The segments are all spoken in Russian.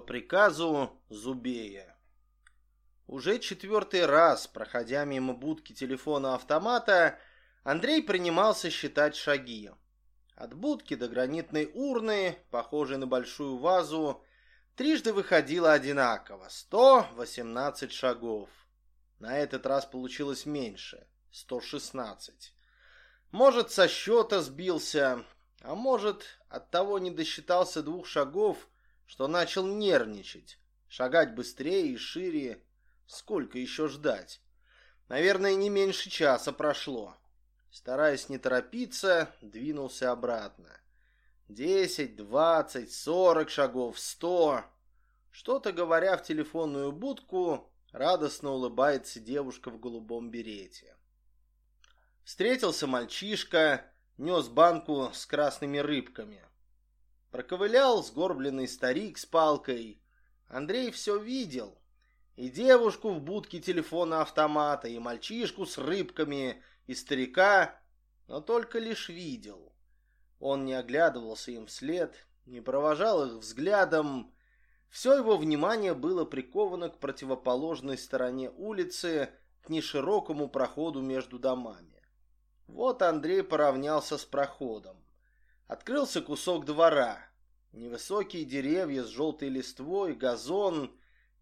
По приказу Зубея. Уже четвертый раз, проходя мимо будки телефона-автомата, Андрей принимался считать шаги. От будки до гранитной урны, похожей на большую вазу, трижды выходило одинаково – 118 шагов. На этот раз получилось меньше – 116. Может, со счета сбился, а может, от того не досчитался двух шагов, что начал нервничать, шагать быстрее и шире. Сколько еще ждать? Наверное, не меньше часа прошло. Стараясь не торопиться, двинулся обратно. Десять, двадцать, сорок шагов, сто. Что-то говоря в телефонную будку, радостно улыбается девушка в голубом берете. Встретился мальчишка, нес банку с красными рыбками. Проковылял сгорбленный старик с палкой. Андрей все видел. И девушку в будке телефона автомата, и мальчишку с рыбками, и старика, но только лишь видел. Он не оглядывался им вслед, не провожал их взглядом. Все его внимание было приковано к противоположной стороне улицы, к неширокому проходу между домами. Вот Андрей поравнялся с проходом. Открылся кусок двора. Невысокие деревья с желтой листвой, газон,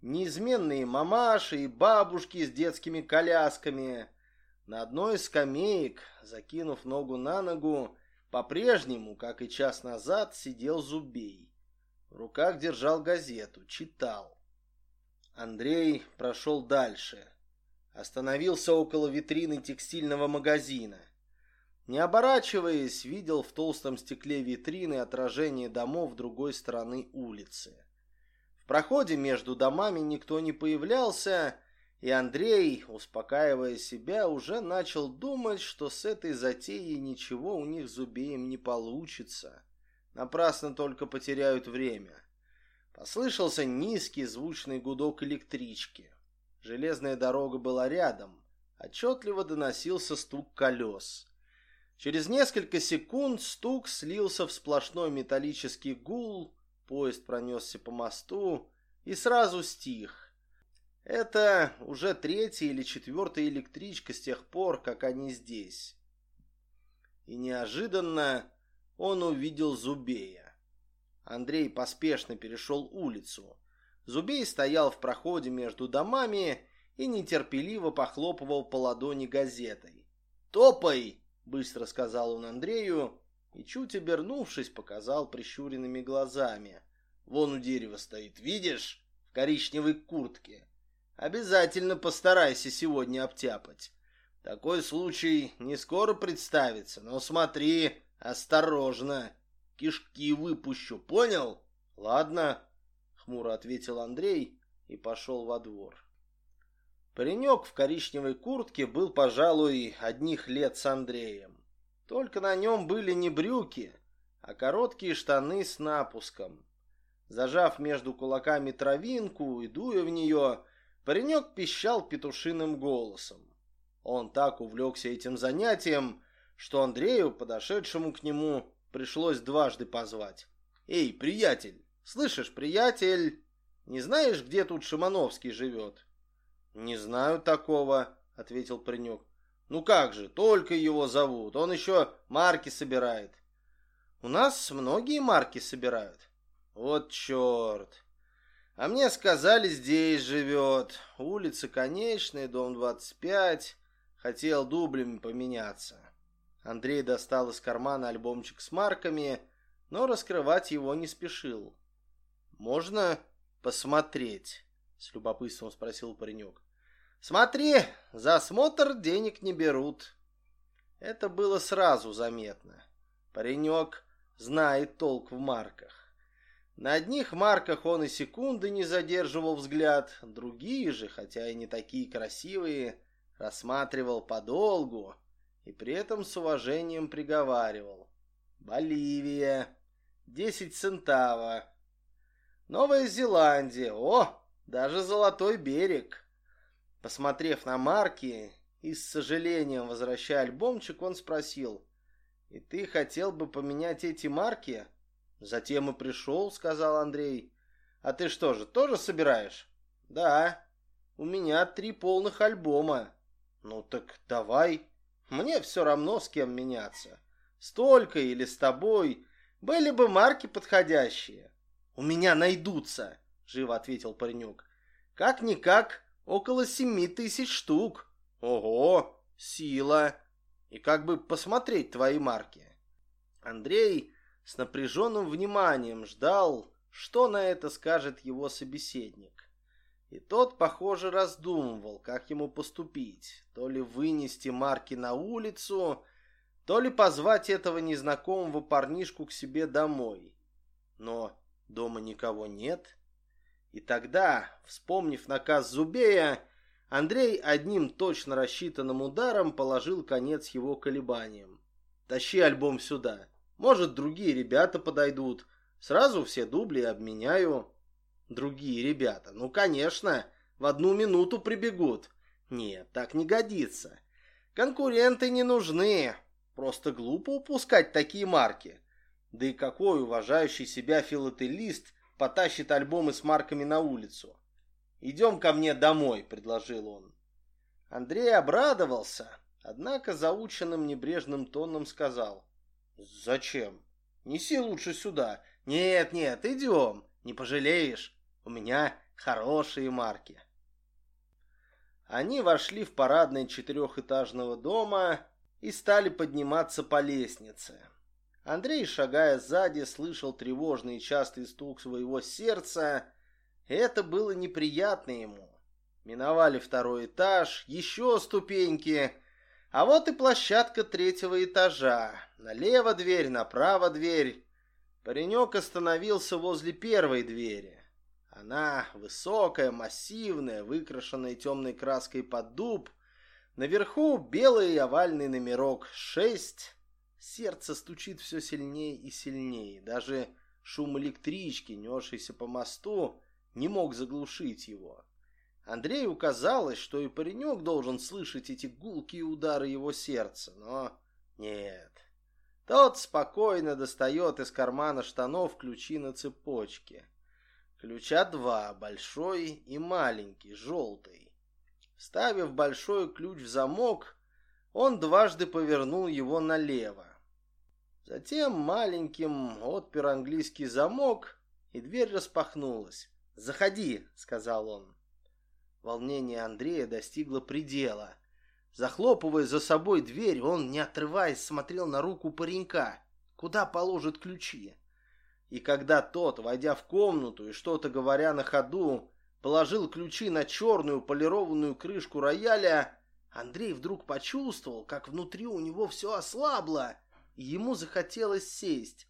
неизменные мамаши и бабушки с детскими колясками. На одной из скамеек, закинув ногу на ногу, по-прежнему, как и час назад, сидел Зубей. В руках держал газету, читал. Андрей прошел дальше. Остановился около витрины текстильного магазина. Не оборачиваясь, видел в толстом стекле витрины отражение домов другой стороны улицы. В проходе между домами никто не появлялся, и Андрей, успокаивая себя, уже начал думать, что с этой затеей ничего у них зубеем не получится. Напрасно только потеряют время. Послышался низкий звучный гудок электрички. Железная дорога была рядом. Отчетливо доносился стук колес. Через несколько секунд стук слился в сплошной металлический гул, поезд пронесся по мосту и сразу стих. Это уже третья или четвертая электричка с тех пор, как они здесь. И неожиданно он увидел Зубея. Андрей поспешно перешел улицу. Зубей стоял в проходе между домами и нетерпеливо похлопывал по ладони газетой. «Топай!» Быстро сказал он Андрею и, чуть обернувшись, показал прищуренными глазами. «Вон у дерева стоит, видишь? В коричневой куртке. Обязательно постарайся сегодня обтяпать. Такой случай не скоро представится, но смотри, осторожно, кишки выпущу, понял?» «Ладно», — хмуро ответил Андрей и пошел во двор. Паренек в коричневой куртке был, пожалуй, одних лет с Андреем. Только на нем были не брюки, а короткие штаны с напуском. Зажав между кулаками травинку и дуя в нее, паренек пищал петушиным голосом. Он так увлекся этим занятием, что Андрею, подошедшему к нему, пришлось дважды позвать. «Эй, приятель! Слышишь, приятель, не знаешь, где тут Шимановский живет?» «Не знаю такого», — ответил паренек. «Ну как же, только его зовут, он еще марки собирает». «У нас многие марки собирают». «Вот черт!» «А мне сказали, здесь живет. Улица Конечная, дом 25. Хотел дублями поменяться». Андрей достал из кармана альбомчик с марками, но раскрывать его не спешил. «Можно посмотреть?» — с любопытством спросил паренек. Смотри, за осмотр денег не берут. Это было сразу заметно. Паренек знает толк в марках. На одних марках он и секунды не задерживал взгляд, другие же, хотя и не такие красивые, рассматривал подолгу и при этом с уважением приговаривал. Боливия, 10 центава. Новая Зеландия, о, даже Золотой берег. Посмотрев на марки и с сожалением возвращая альбомчик, он спросил, «И ты хотел бы поменять эти марки?» «Затем и пришел», — сказал Андрей. А ты что же, тоже собираешь? Да. У меня три полных альбома. Ну так давай. Мне все равно с кем меняться. Столько или с тобой. Были бы марки подходящие. У меня найдутся, живо ответил паренек. Как-никак, около семи тысяч штук. Ого, сила. И как бы посмотреть твои марки. Андрей с напряженным вниманием ждал, что на это скажет его собеседник. И тот, похоже, раздумывал, как ему поступить. То ли вынести марки на улицу, то ли позвать этого незнакомого парнишку к себе домой. Но дома никого нет. И тогда, вспомнив наказ Зубея, Андрей одним точно рассчитанным ударом положил конец его колебаниям. «Тащи альбом сюда. Может, другие ребята подойдут. Сразу все дубли обменяю». Другие ребята, ну конечно, в одну минуту прибегут. Нет, так не годится. Конкуренты не нужны. Просто глупо упускать такие марки. Да и какой уважающий себя филателист потащит альбомы с марками на улицу? «Идем ко мне домой», — предложил он. Андрей обрадовался, однако заученным небрежным тоном сказал. «Зачем? Неси лучше сюда. Нет, нет, идем, не пожалеешь. У меня хорошие марки. Они вошли в парадный четырехэтажного дома и стали подниматься по лестнице. Андрей, шагая сзади, слышал тревожный и частый стук своего сердца. Это было неприятно ему. Миновали второй этаж, еще ступеньки, а вот и площадка третьего этажа. Налево дверь, направо дверь. Паренек остановился возле первой двери. Она высокая, массивная, выкрашенная темной краской под дуб. Наверху белый овальный номерок 6. Сердце стучит все сильнее и сильнее. Даже шум электрички, несшейся по мосту, не мог заглушить его. Андрею казалось, что и паренек должен слышать эти гулкие удары его сердца, но нет. Тот спокойно достает из кармана штанов ключи на цепочке. Ключа два, большой и маленький, желтый. Вставив большой ключ в замок, он дважды повернул его налево. Затем маленьким отпер английский замок, и дверь распахнулась. «Заходи», — сказал он. Волнение Андрея достигло предела. Захлопывая за собой дверь, он, не отрываясь, смотрел на руку паренька. Куда положит ключи? И когда тот, войдя в комнату и что-то говоря на ходу, положил ключи на черную полированную крышку рояля, Андрей вдруг почувствовал, как внутри у него все ослабло, ему захотелось сесть.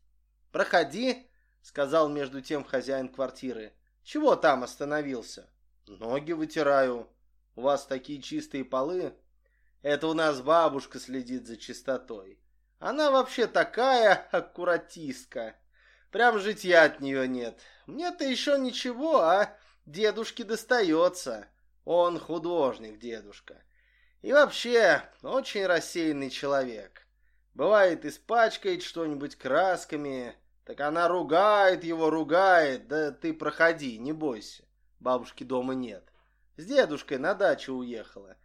«Проходи», — сказал между тем хозяин квартиры. «Чего там остановился?» «Ноги вытираю. У вас такие чистые полы?» «Это у нас бабушка следит за чистотой. Она вообще такая аккуратистка». Прям житья от нее нет. Мне-то еще ничего, а дедушке достается. Он художник, дедушка. И вообще, очень рассеянный человек. Бывает, испачкает что-нибудь красками, так она ругает его, ругает. Да ты проходи, не бойся. Бабушки дома нет. С дедушкой на дачу уехала.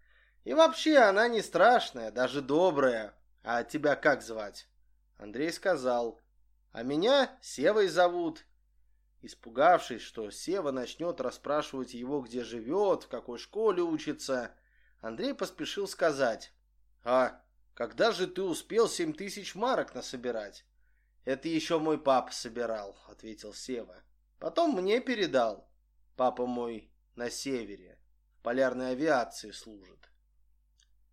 И вообще она не страшная, даже добрая. А тебя как звать? Андрей сказал. А меня Севой зовут. Испугавшись, что Сева начнет расспрашивать его, где живет, в какой школе учится, Андрей поспешил сказать. «А когда же ты успел семь тысяч марок насобирать?» «Это еще мой папа собирал», — ответил Сева. «Потом мне передал. Папа мой на севере, в полярной авиации служит».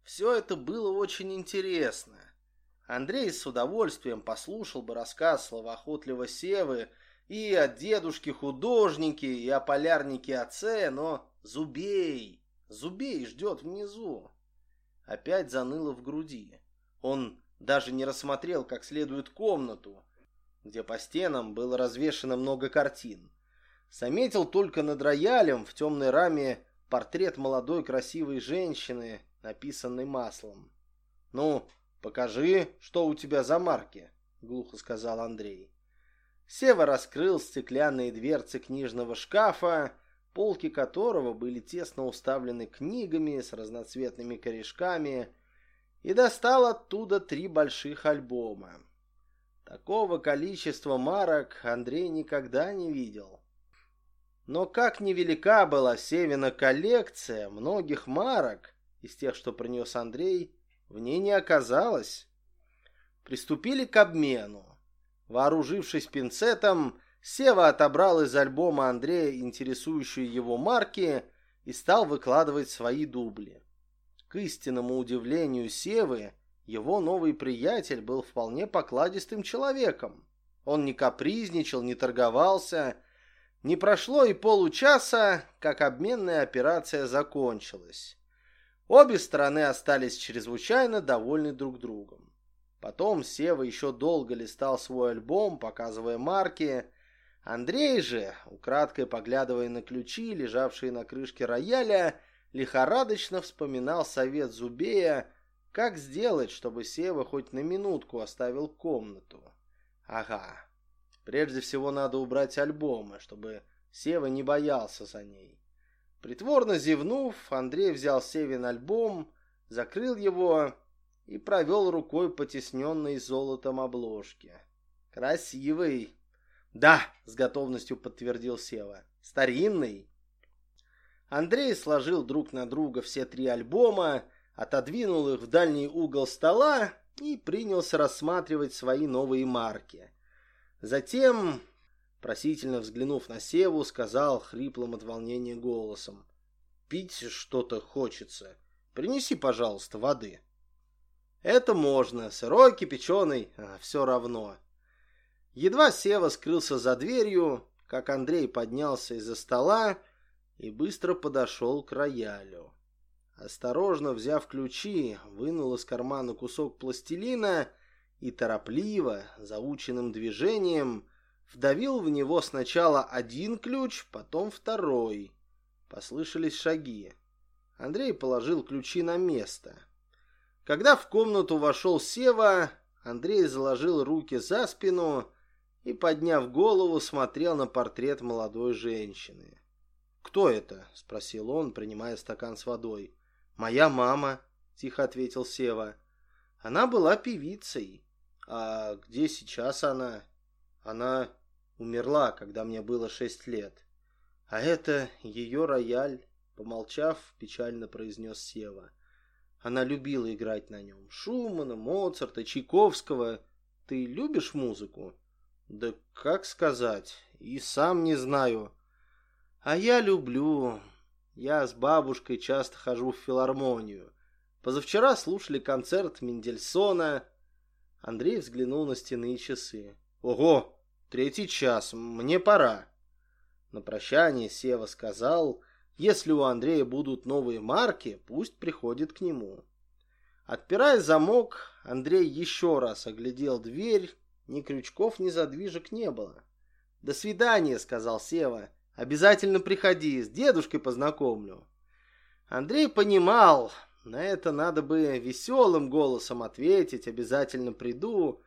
Все это было очень интересно. Андрей с удовольствием послушал бы рассказ словоохотливого Севы и о дедушке-художнике, и о полярнике отце, но Зубей, Зубей ждет внизу. Опять заныло в груди. Он даже не рассмотрел как следует комнату, где по стенам было развешено много картин. Заметил только над роялем в темной раме портрет молодой красивой женщины, написанный маслом. «Ну, «Покажи, что у тебя за марки», — глухо сказал Андрей. Сева раскрыл стеклянные дверцы книжного шкафа, полки которого были тесно уставлены книгами с разноцветными корешками, и достал оттуда три больших альбома. Такого количества марок Андрей никогда не видел. Но как невелика была Севина коллекция многих марок, из тех, что принес Андрей, в ней не оказалось. Приступили к обмену. Вооружившись пинцетом, Сева отобрал из альбома Андрея интересующие его марки и стал выкладывать свои дубли. К истинному удивлению Севы, его новый приятель был вполне покладистым человеком. Он не капризничал, не торговался. Не прошло и получаса, как обменная операция закончилась. Обе стороны остались чрезвычайно довольны друг другом. Потом Сева еще долго листал свой альбом, показывая марки. Андрей же, украдкой поглядывая на ключи, лежавшие на крышке рояля, лихорадочно вспоминал совет Зубея, как сделать, чтобы Сева хоть на минутку оставил комнату. Ага, прежде всего надо убрать альбомы, чтобы Сева не боялся за ней. Притворно зевнув, Андрей взял Севин альбом, закрыл его и провел рукой по тесненной золотом обложке. «Красивый!» «Да!» — с готовностью подтвердил Сева. «Старинный!» Андрей сложил друг на друга все три альбома, отодвинул их в дальний угол стола и принялся рассматривать свои новые марки. Затем, просительно взглянув на Севу, сказал хриплым от волнения голосом. «Пить что-то хочется. Принеси, пожалуйста, воды». Это можно, сырой, кипяченый, а все равно. Едва Сева скрылся за дверью, как Андрей поднялся из-за стола и быстро подошел к роялю. Осторожно взяв ключи, вынул из кармана кусок пластилина и торопливо, заученным движением, вдавил в него сначала один ключ, потом второй. Послышались шаги. Андрей положил ключи на место — когда в комнату вошел Сева, Андрей заложил руки за спину и, подняв голову, смотрел на портрет молодой женщины. «Кто это?» – спросил он, принимая стакан с водой. «Моя мама», – тихо ответил Сева. «Она была певицей. А где сейчас она?» «Она умерла, когда мне было шесть лет. А это ее рояль», – помолчав, печально произнес Сева. Она любила играть на нем. Шумана, Моцарта, Чайковского. Ты любишь музыку? Да как сказать, и сам не знаю. А я люблю. Я с бабушкой часто хожу в филармонию. Позавчера слушали концерт Мендельсона. Андрей взглянул на стены и часы. Ого, третий час, мне пора. На прощание Сева сказал если у Андрея будут новые марки, пусть приходит к нему. Отпирая замок, Андрей еще раз оглядел дверь. Ни крючков, ни задвижек не было. «До свидания», — сказал Сева. «Обязательно приходи, с дедушкой познакомлю». Андрей понимал, на это надо бы веселым голосом ответить, обязательно приду.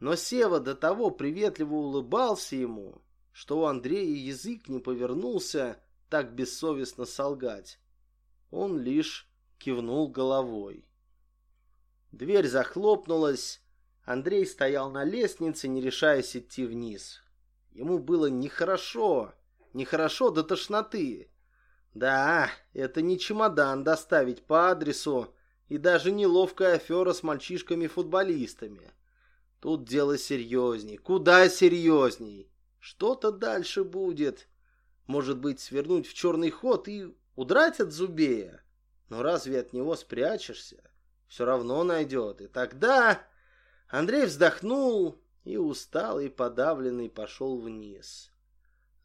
Но Сева до того приветливо улыбался ему, что у Андрея язык не повернулся, так бессовестно солгать. Он лишь кивнул головой. Дверь захлопнулась. Андрей стоял на лестнице, не решаясь идти вниз. Ему было нехорошо, нехорошо до тошноты. Да, это не чемодан доставить по адресу и даже не ловкая афера с мальчишками-футболистами. Тут дело серьезней, куда серьезней. Что-то дальше будет. Может быть, свернуть в черный ход и удрать от Зубея? Но разве от него спрячешься? Все равно найдет. И тогда Андрей вздохнул и устал и подавленный пошел вниз.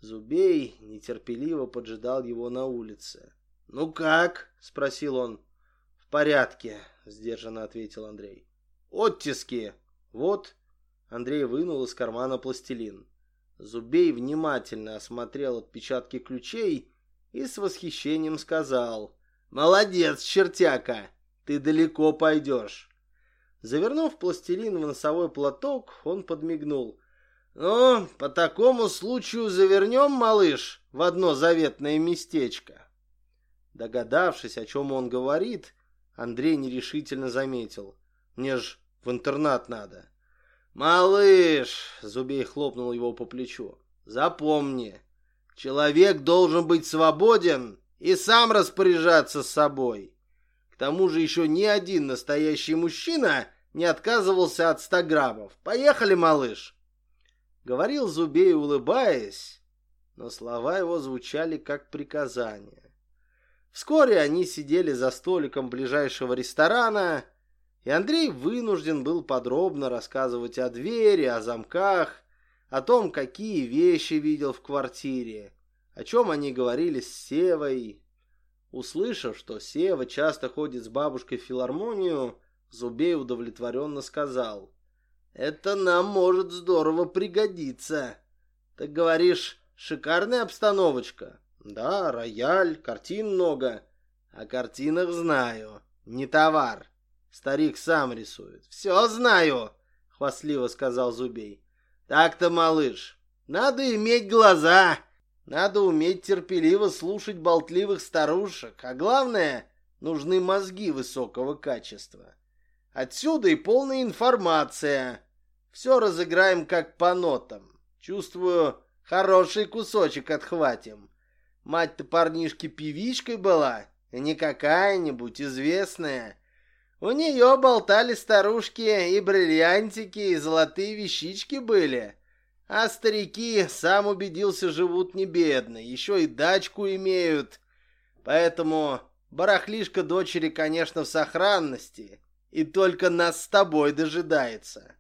Зубей нетерпеливо поджидал его на улице. «Ну как?» — спросил он. «В порядке», — сдержанно ответил Андрей. «Оттиски!» «Вот». Андрей вынул из кармана пластилин. Зубей внимательно осмотрел отпечатки ключей и с восхищением сказал «Молодец, чертяка, ты далеко пойдешь». Завернув пластилин в носовой платок, он подмигнул. «Ну, по такому случаю завернем, малыш, в одно заветное местечко». Догадавшись, о чем он говорит, Андрей нерешительно заметил. «Мне ж в интернат надо». «Малыш!» — Зубей хлопнул его по плечу. «Запомни, человек должен быть свободен и сам распоряжаться собой. К тому же еще ни один настоящий мужчина не отказывался от ста граммов. Поехали, малыш!» Говорил Зубей, улыбаясь, но слова его звучали как приказание. Вскоре они сидели за столиком ближайшего ресторана, и Андрей вынужден был подробно рассказывать о двери, о замках, о том, какие вещи видел в квартире, о чем они говорили с Севой. Услышав, что Сева часто ходит с бабушкой в филармонию, Зубей удовлетворенно сказал, «Это нам может здорово пригодиться. Так говоришь, шикарная обстановочка?» «Да, рояль, картин много. О картинах знаю. Не товар. Старик сам рисует. Все знаю», — хвастливо сказал Зубей. «Так-то, малыш, надо иметь глаза». Надо уметь терпеливо слушать болтливых старушек, а главное, нужны мозги высокого качества. Отсюда и полная информация. Все разыграем как по нотам. Чувствую, хороший кусочек отхватим. Мать-то парнишки певичкой была, и не какая-нибудь известная. У нее болтали старушки и бриллиантики, и золотые вещички были. А старики, сам убедился, живут не бедно, еще и дачку имеют. Поэтому барахлишка дочери, конечно, в сохранности, и только нас с тобой дожидается.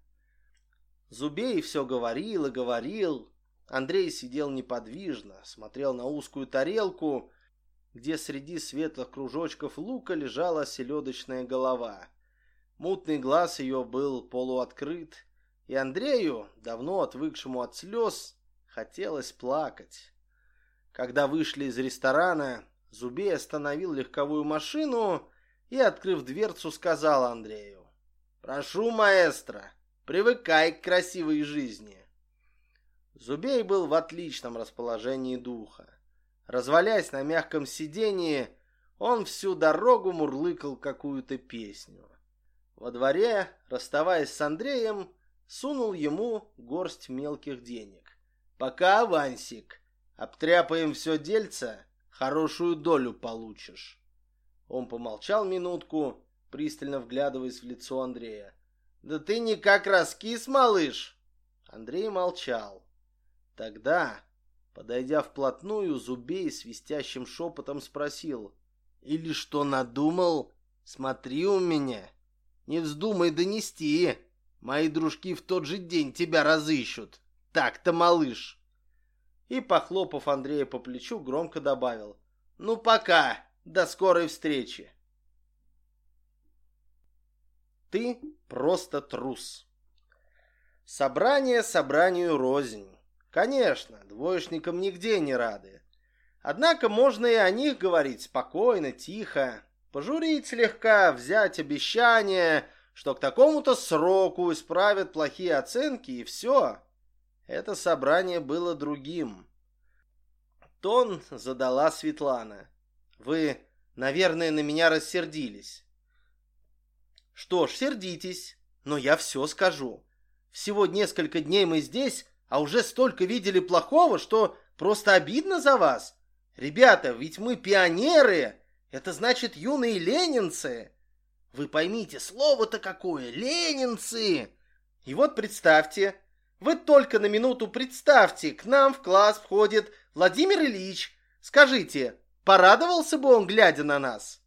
Зубей все говорил и говорил. Андрей сидел неподвижно, смотрел на узкую тарелку, где среди светлых кружочков лука лежала селедочная голова. Мутный глаз ее был полуоткрыт, и Андрею, давно отвыкшему от слез, хотелось плакать. Когда вышли из ресторана, Зубей остановил легковую машину и, открыв дверцу, сказал Андрею. «Прошу, маэстро, привыкай к красивой жизни». Зубей был в отличном расположении духа. Развалясь на мягком сидении, он всю дорогу мурлыкал какую-то песню. Во дворе, расставаясь с Андреем, сунул ему горсть мелких денег. «Пока авансик. Обтряпаем все дельце, хорошую долю получишь». Он помолчал минутку, пристально вглядываясь в лицо Андрея. «Да ты никак раскис, малыш!» Андрей молчал. Тогда, подойдя вплотную, Зубей свистящим шепотом спросил. «Или что надумал? Смотри у меня. Не вздумай донести. Мои дружки в тот же день тебя разыщут. Так-то, малыш!» И, похлопав Андрея по плечу, громко добавил. «Ну, пока! До скорой встречи!» Ты просто трус. Собрание собранию рознь. Конечно, двоечникам нигде не рады. Однако можно и о них говорить спокойно, тихо, пожурить слегка, взять обещание, что к такому-то сроку исправят плохие оценки, и все. Это собрание было другим. Тон задала Светлана. Вы, наверное, на меня рассердились. Что ж, сердитесь, но я все скажу. Всего несколько дней мы здесь, а уже столько видели плохого, что просто обидно за вас. Ребята, ведь мы пионеры, это значит юные ленинцы. Вы поймите, слово-то какое, ленинцы! И вот представьте, вы только на минуту представьте, к нам в класс входит Владимир Ильич. Скажите, порадовался бы он, глядя на нас?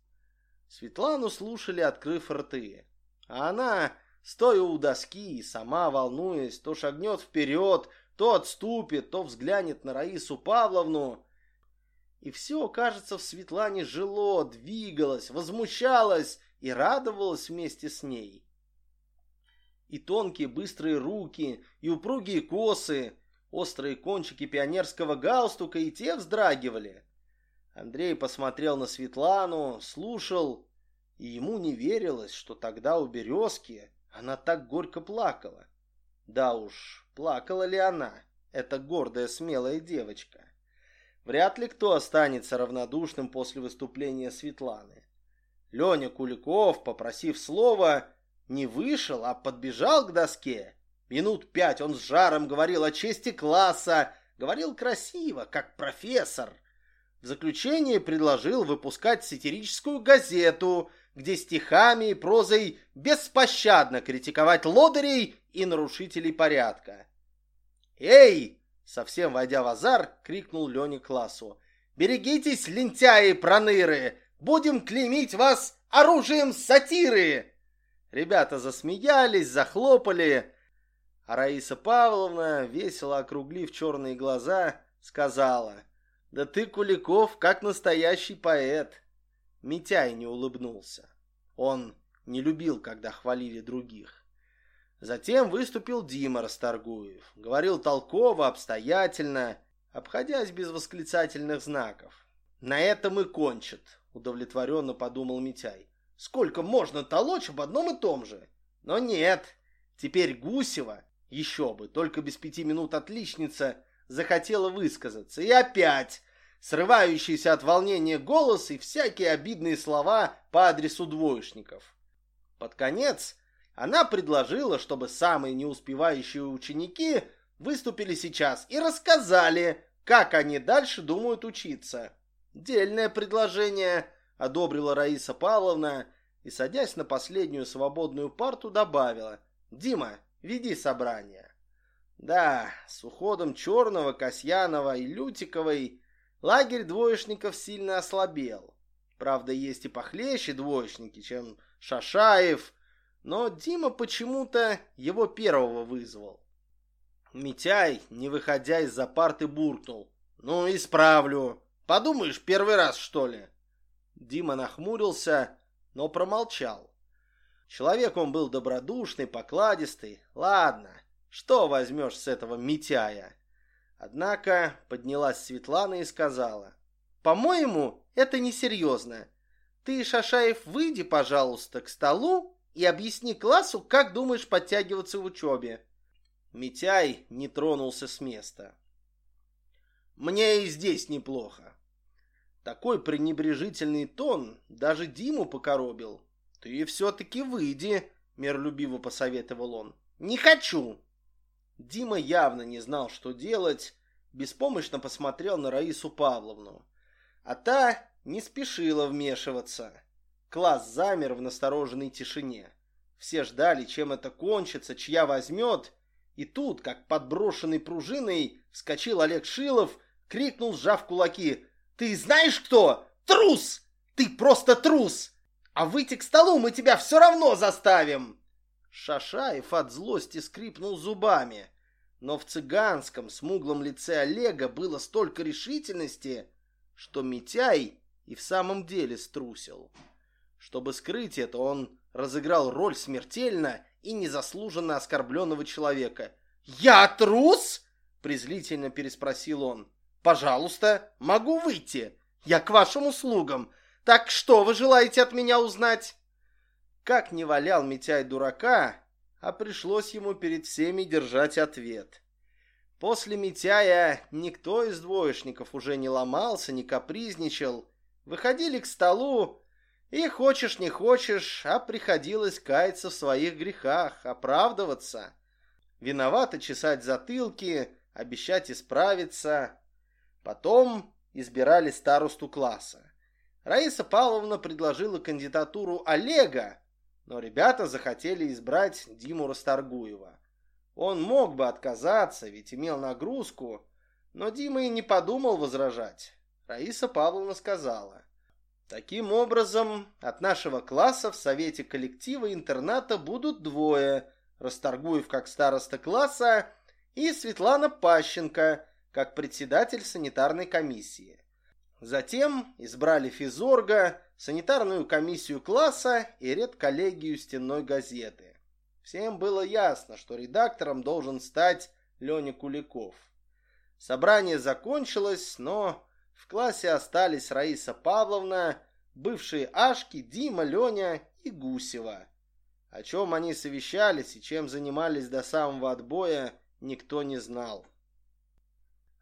Светлану слушали, открыв рты. А она, стоя у доски, сама волнуясь, то шагнет вперед, то отступит, то взглянет на Раису Павловну. И все, кажется, в Светлане жило, двигалось, возмущалось, и радовалась вместе с ней. И тонкие быстрые руки, и упругие косы, острые кончики пионерского галстука и те вздрагивали. Андрей посмотрел на Светлану, слушал, и ему не верилось, что тогда у березки она так горько плакала. Да уж, плакала ли она, эта гордая смелая девочка? Вряд ли кто останется равнодушным после выступления Светланы. Леня Куликов, попросив слова, не вышел, а подбежал к доске. Минут пять он с жаром говорил о чести класса, говорил красиво, как профессор. В заключение предложил выпускать сатирическую газету, где стихами и прозой беспощадно критиковать лодырей и нарушителей порядка. «Эй!» — совсем войдя в азар, крикнул Леня классу. «Берегитесь, лентяи-проныры! Будем клеймить вас оружием сатиры!» Ребята засмеялись, захлопали, а Раиса Павловна, весело округлив черные глаза, сказала, «Да ты, Куликов, как настоящий поэт!» Митяй не улыбнулся. Он не любил, когда хвалили других. Затем выступил Дима Расторгуев. Говорил толково, обстоятельно, обходясь без восклицательных знаков. «На этом и кончит», — удовлетворенно подумал Митяй. «Сколько можно толочь об одном и том же?» Но нет, теперь Гусева, еще бы, только без пяти минут отличница, захотела высказаться. И опять срывающийся от волнения голос и всякие обидные слова по адресу двоечников. Под конец она предложила, чтобы самые неуспевающие ученики выступили сейчас и рассказали, как они дальше думают учиться. Дельное предложение, одобрила Раиса Павловна и, садясь на последнюю свободную парту, добавила. «Дима, веди собрание». Да, с уходом Черного, Касьянова и Лютиковой лагерь двоечников сильно ослабел. Правда, есть и похлеще двоечники, чем Шашаев, но Дима почему-то его первого вызвал. Митяй, не выходя из-за парты, буркнул. «Ну, исправлю. Подумаешь, первый раз, что ли?» Дима нахмурился, но промолчал. Человек он был добродушный, покладистый. Ладно, что возьмешь с этого Митяя? Однако поднялась Светлана и сказала. «По-моему, это несерьезно. Ты, Шашаев, выйди, пожалуйста, к столу и объясни классу, как думаешь подтягиваться в учебе. Митяй не тронулся с места. Мне и здесь неплохо. Такой пренебрежительный тон даже Диму покоробил. Ты все-таки выйди, миролюбиво посоветовал он. Не хочу. Дима явно не знал, что делать, беспомощно посмотрел на Раису Павловну. А та не спешила вмешиваться. Класс замер в настороженной тишине. Все ждали, чем это кончится, чья возьмет. И тут, как подброшенный пружиной, вскочил Олег Шилов, крикнул, сжав кулаки. «Ты знаешь кто? Трус! Ты просто трус! А выйти к столу мы тебя все равно заставим!» Шашаев от злости скрипнул зубами. Но в цыганском смуглом лице Олега было столько решительности, что Митяй и в самом деле струсил. Чтобы скрыть это, он разыграл роль смертельно и незаслуженно оскорбленного человека. «Я трус?» – презрительно переспросил он. «Пожалуйста, могу выйти. Я к вашим услугам. Так что вы желаете от меня узнать?» Как не валял Митяй дурака, а пришлось ему перед всеми держать ответ. После Митяя никто из двоечников уже не ломался, не капризничал. Выходили к столу, и хочешь не хочешь, а приходилось каяться в своих грехах, оправдываться. Виновато чесать затылки, обещать исправиться. Потом избирали старосту класса. Раиса Павловна предложила кандидатуру Олега, но ребята захотели избрать Диму Расторгуева. Он мог бы отказаться, ведь имел нагрузку, но Дима и не подумал возражать. Раиса Павловна сказала, Таким образом, от нашего класса в совете коллектива интерната будут двое. Расторгуев как староста класса и Светлана Пащенко как председатель санитарной комиссии. Затем избрали физорга, санитарную комиссию класса и редколлегию стенной газеты. Всем было ясно, что редактором должен стать Леня Куликов. Собрание закончилось, но в классе остались Раиса Павловна, бывшие Ашки, Дима, Леня и Гусева. О чем они совещались и чем занимались до самого отбоя, никто не знал.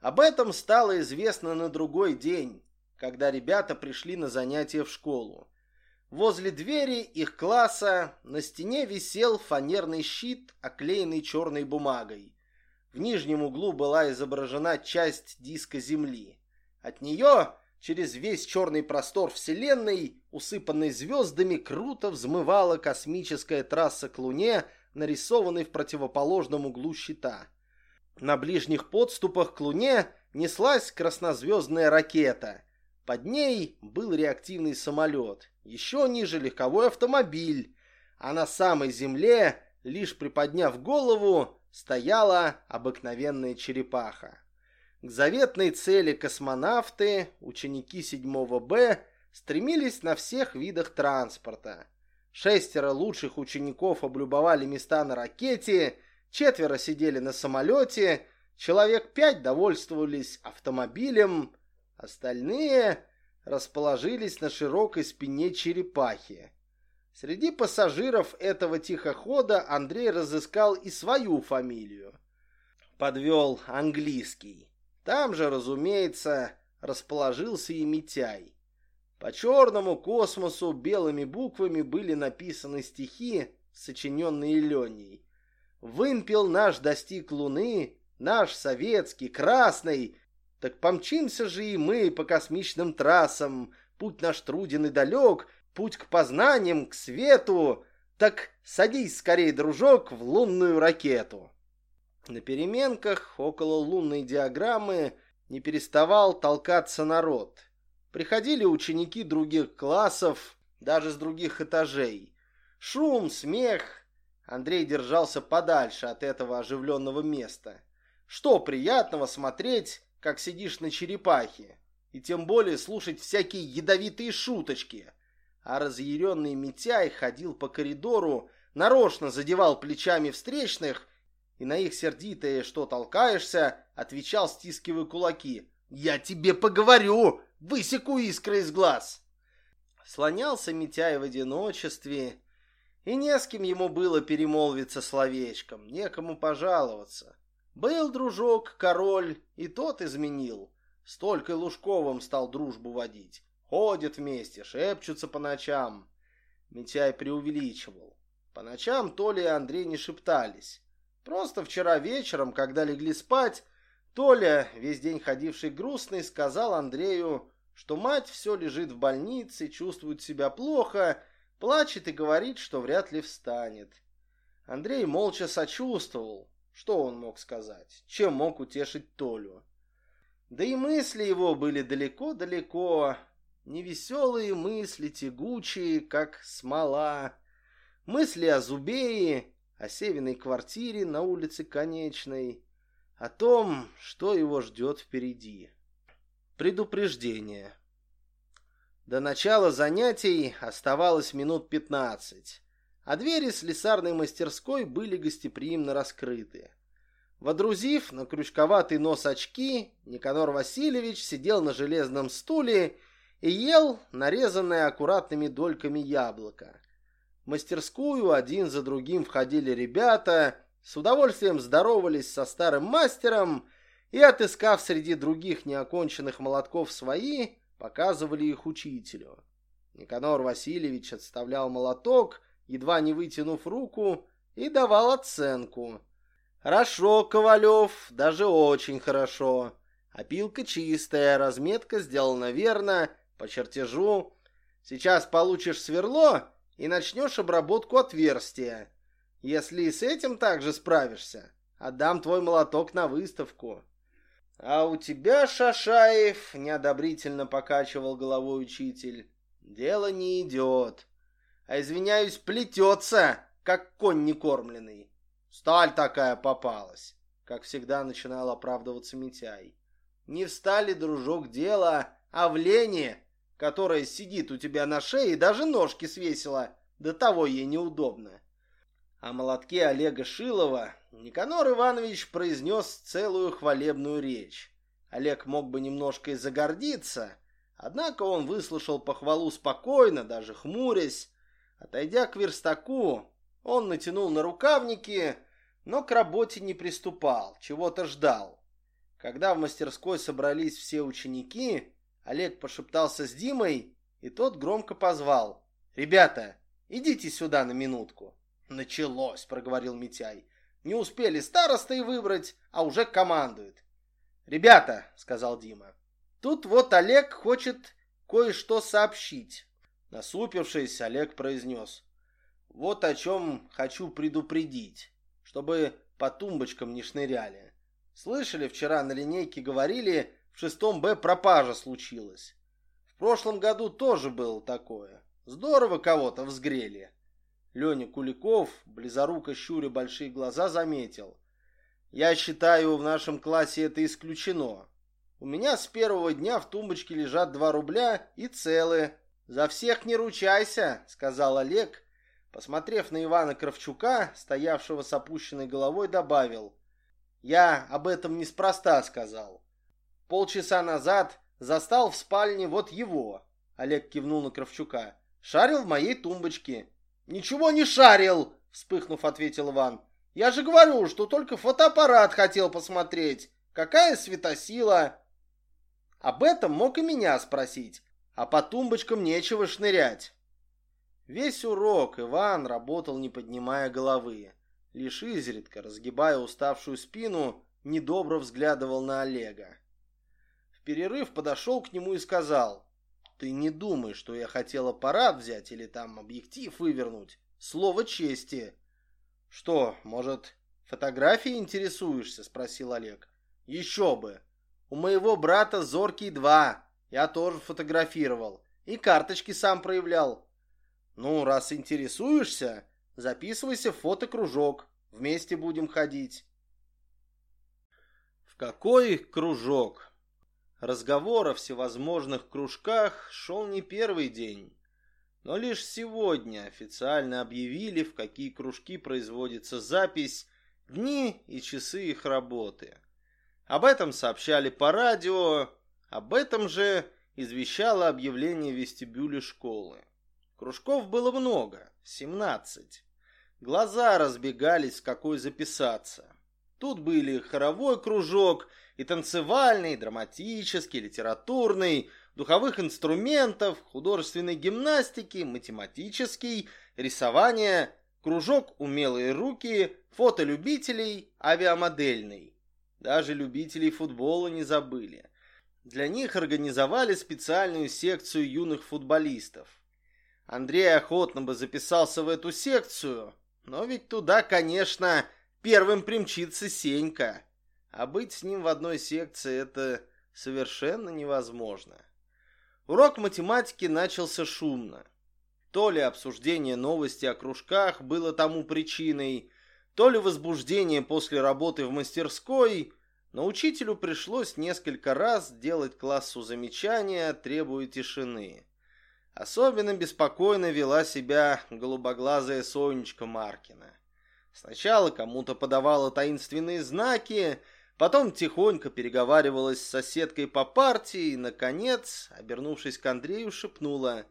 Об этом стало известно на другой день, когда ребята пришли на занятия в школу. Возле двери их класса на стене висел фанерный щит, оклеенный черной бумагой. В нижнем углу была изображена часть диска Земли. От нее через весь черный простор Вселенной, усыпанный звездами, круто взмывала космическая трасса к Луне, нарисованной в противоположном углу щита. На ближних подступах к Луне неслась краснозвездная ракета. Под ней был реактивный самолет, еще ниже легковой автомобиль, а на самой земле, лишь приподняв голову, стояла обыкновенная черепаха. К заветной цели космонавты, ученики 7 Б, стремились на всех видах транспорта. Шестеро лучших учеников облюбовали места на ракете, четверо сидели на самолете, человек пять довольствовались автомобилем, остальные расположились на широкой спине черепахи. Среди пассажиров этого тихохода Андрей разыскал и свою фамилию. Подвел английский. Там же, разумеется, расположился и Митяй. По черному космосу белыми буквами были написаны стихи, сочиненные Леней. «Вымпел наш достиг луны, наш советский, красный, так помчимся же и мы по космичным трассам, путь наш труден и далек, путь к познаниям, к свету, так садись скорее, дружок, в лунную ракету». На переменках около лунной диаграммы не переставал толкаться народ. Приходили ученики других классов, даже с других этажей. Шум, смех. Андрей держался подальше от этого оживленного места. Что приятного смотреть, как сидишь на черепахе, и тем более слушать всякие ядовитые шуточки. А разъяренный Митяй ходил по коридору, нарочно задевал плечами встречных и на их сердитое «что толкаешься?» отвечал, стискивая кулаки. «Я тебе поговорю! Высеку искры из глаз!» Слонялся Митяй в одиночестве, и не с кем ему было перемолвиться словечком, некому пожаловаться. Был дружок, король, и тот изменил. Столько Лужковым стал дружбу водить. Ходят вместе, шепчутся по ночам. Митяй преувеличивал. По ночам Толя и Андрей не шептались. Просто вчера вечером, когда легли спать, Толя, весь день ходивший грустный, сказал Андрею, что мать все лежит в больнице, чувствует себя плохо, плачет и говорит, что вряд ли встанет. Андрей молча сочувствовал. Что он мог сказать? Чем мог утешить Толю? Да и мысли его были далеко-далеко, невеселые мысли, тягучие, как смола. Мысли о Зубее о Севиной квартире на улице Конечной, о том, что его ждет впереди. Предупреждение. До начала занятий оставалось минут пятнадцать, а двери слесарной мастерской были гостеприимно раскрыты. Водрузив на крючковатый нос очки, Никанор Васильевич сидел на железном стуле и ел нарезанное аккуратными дольками яблоко. В мастерскую один за другим входили ребята, с удовольствием здоровались со старым мастером и, отыскав среди других неоконченных молотков свои, показывали их учителю. Никанор Васильевич отставлял молоток, едва не вытянув руку, и давал оценку. «Хорошо, Ковалев, даже очень хорошо. Опилка чистая, разметка сделана верно, по чертежу. Сейчас получишь сверло и начнешь обработку отверстия. Если и с этим также справишься, отдам твой молоток на выставку. А у тебя, Шашаев, неодобрительно покачивал головой учитель, дело не идет. А, извиняюсь, плетется, как конь некормленный. Сталь такая попалась, как всегда начинал оправдываться Митяй. Не встали, дружок, дело, а в лени которая сидит у тебя на шее и даже ножки свесила. До того ей неудобно. О молотке Олега Шилова Никанор Иванович произнес целую хвалебную речь. Олег мог бы немножко и загордиться, однако он выслушал похвалу спокойно, даже хмурясь. Отойдя к верстаку, Он натянул на рукавники, но к работе не приступал, чего-то ждал. Когда в мастерской собрались все ученики, Олег пошептался с Димой, и тот громко позвал. «Ребята, идите сюда на минутку». «Началось», — проговорил Митяй. «Не успели старостой выбрать, а уже командует». «Ребята», — сказал Дима, — «тут вот Олег хочет кое-что сообщить». Насупившись, Олег произнес. «Вот о чем хочу предупредить, чтобы по тумбочкам не шныряли. Слышали, вчера на линейке говорили, в шестом Б пропажа случилась. В прошлом году тоже было такое. Здорово кого-то взгрели. Леня Куликов, близоруко щуря большие глаза, заметил. Я считаю, в нашем классе это исключено. У меня с первого дня в тумбочке лежат два рубля и целые. За всех не ручайся, сказал Олег. Посмотрев на Ивана Кравчука, стоявшего с опущенной головой, добавил. Я об этом неспроста сказал. Полчаса назад застал в спальне вот его. Олег кивнул на Кравчука. Шарил в моей тумбочке. Ничего не шарил, вспыхнув, ответил Иван. Я же говорю, что только фотоаппарат хотел посмотреть. Какая светосила? Об этом мог и меня спросить. А по тумбочкам нечего шнырять. Весь урок Иван работал, не поднимая головы. Лишь изредка, разгибая уставшую спину, недобро взглядывал на Олега. В перерыв подошел к нему и сказал, «Ты не думай, что я хотел аппарат взять или там объектив вывернуть. Слово чести». «Что, может, фотографией интересуешься?» – спросил Олег. «Еще бы! У моего брата зоркий два. Я тоже фотографировал. И карточки сам проявлял. Ну, раз интересуешься, Записывайся в фотокружок. Вместе будем ходить. В какой кружок? Разговор о всевозможных кружках шел не первый день. Но лишь сегодня официально объявили, в какие кружки производится запись, дни и часы их работы. Об этом сообщали по радио, об этом же извещало объявление в вестибюле школы. Кружков было много, 17. Глаза разбегались, какой записаться. Тут были хоровой кружок, и танцевальный, и драматический, литературный, духовых инструментов, художественной гимнастики, математический, рисование, кружок «Умелые руки», фотолюбителей, авиамодельный. Даже любителей футбола не забыли. Для них организовали специальную секцию юных футболистов. Андрей охотно бы записался в эту секцию, но ведь туда, конечно, первым примчится Сенька. А быть с ним в одной секции это совершенно невозможно. Урок математики начался шумно. То ли обсуждение новости о кружках было тому причиной, то ли возбуждение после работы в мастерской, но учителю пришлось несколько раз делать классу замечания, требуя тишины. Особенно беспокойно вела себя голубоглазая Сонечка Маркина. Сначала кому-то подавала таинственные знаки, потом тихонько переговаривалась с соседкой по партии и, наконец, обернувшись к Андрею, шепнула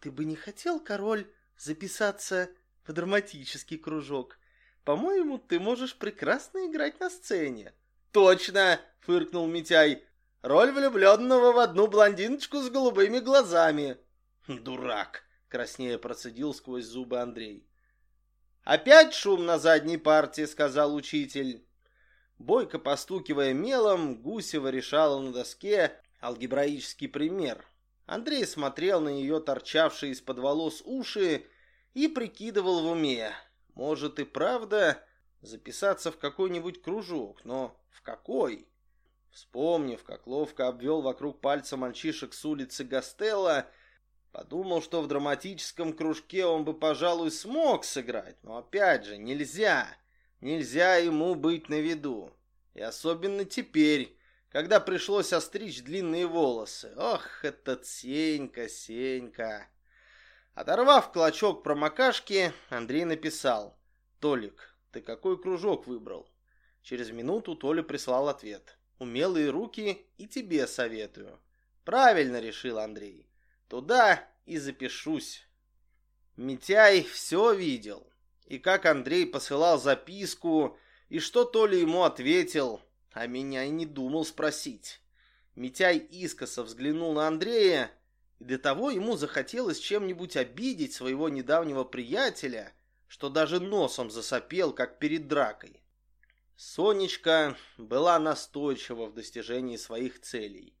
«Ты бы не хотел, король, записаться в драматический кружок? По-моему, ты можешь прекрасно играть на сцене». «Точно!» — фыркнул Митяй. «Роль влюбленного в одну блондиночку с голубыми глазами». «Дурак!» — краснея процедил сквозь зубы Андрей. «Опять шум на задней парте», — сказал учитель. Бойко постукивая мелом, Гусева решала на доске алгебраический пример. Андрей смотрел на ее торчавшие из-под волос уши и прикидывал в уме. Может и правда записаться в какой-нибудь кружок, но в какой? Вспомнив, как ловко обвел вокруг пальца мальчишек с улицы Гастелла, Подумал, что в драматическом кружке он бы, пожалуй, смог сыграть, но опять же, нельзя. Нельзя ему быть на виду. И особенно теперь, когда пришлось остричь длинные волосы. Ох, этот Сенька, Сенька. Оторвав клочок промокашки, Андрей написал. «Толик, ты какой кружок выбрал?» Через минуту Толя прислал ответ. «Умелые руки и тебе советую». «Правильно решил Андрей. Туда и запишусь. Митяй все видел. И как Андрей посылал записку, и что то ли ему ответил, а меня и не думал спросить. Митяй искоса взглянул на Андрея, и до того ему захотелось чем-нибудь обидеть своего недавнего приятеля, что даже носом засопел, как перед дракой. Сонечка была настойчива в достижении своих целей.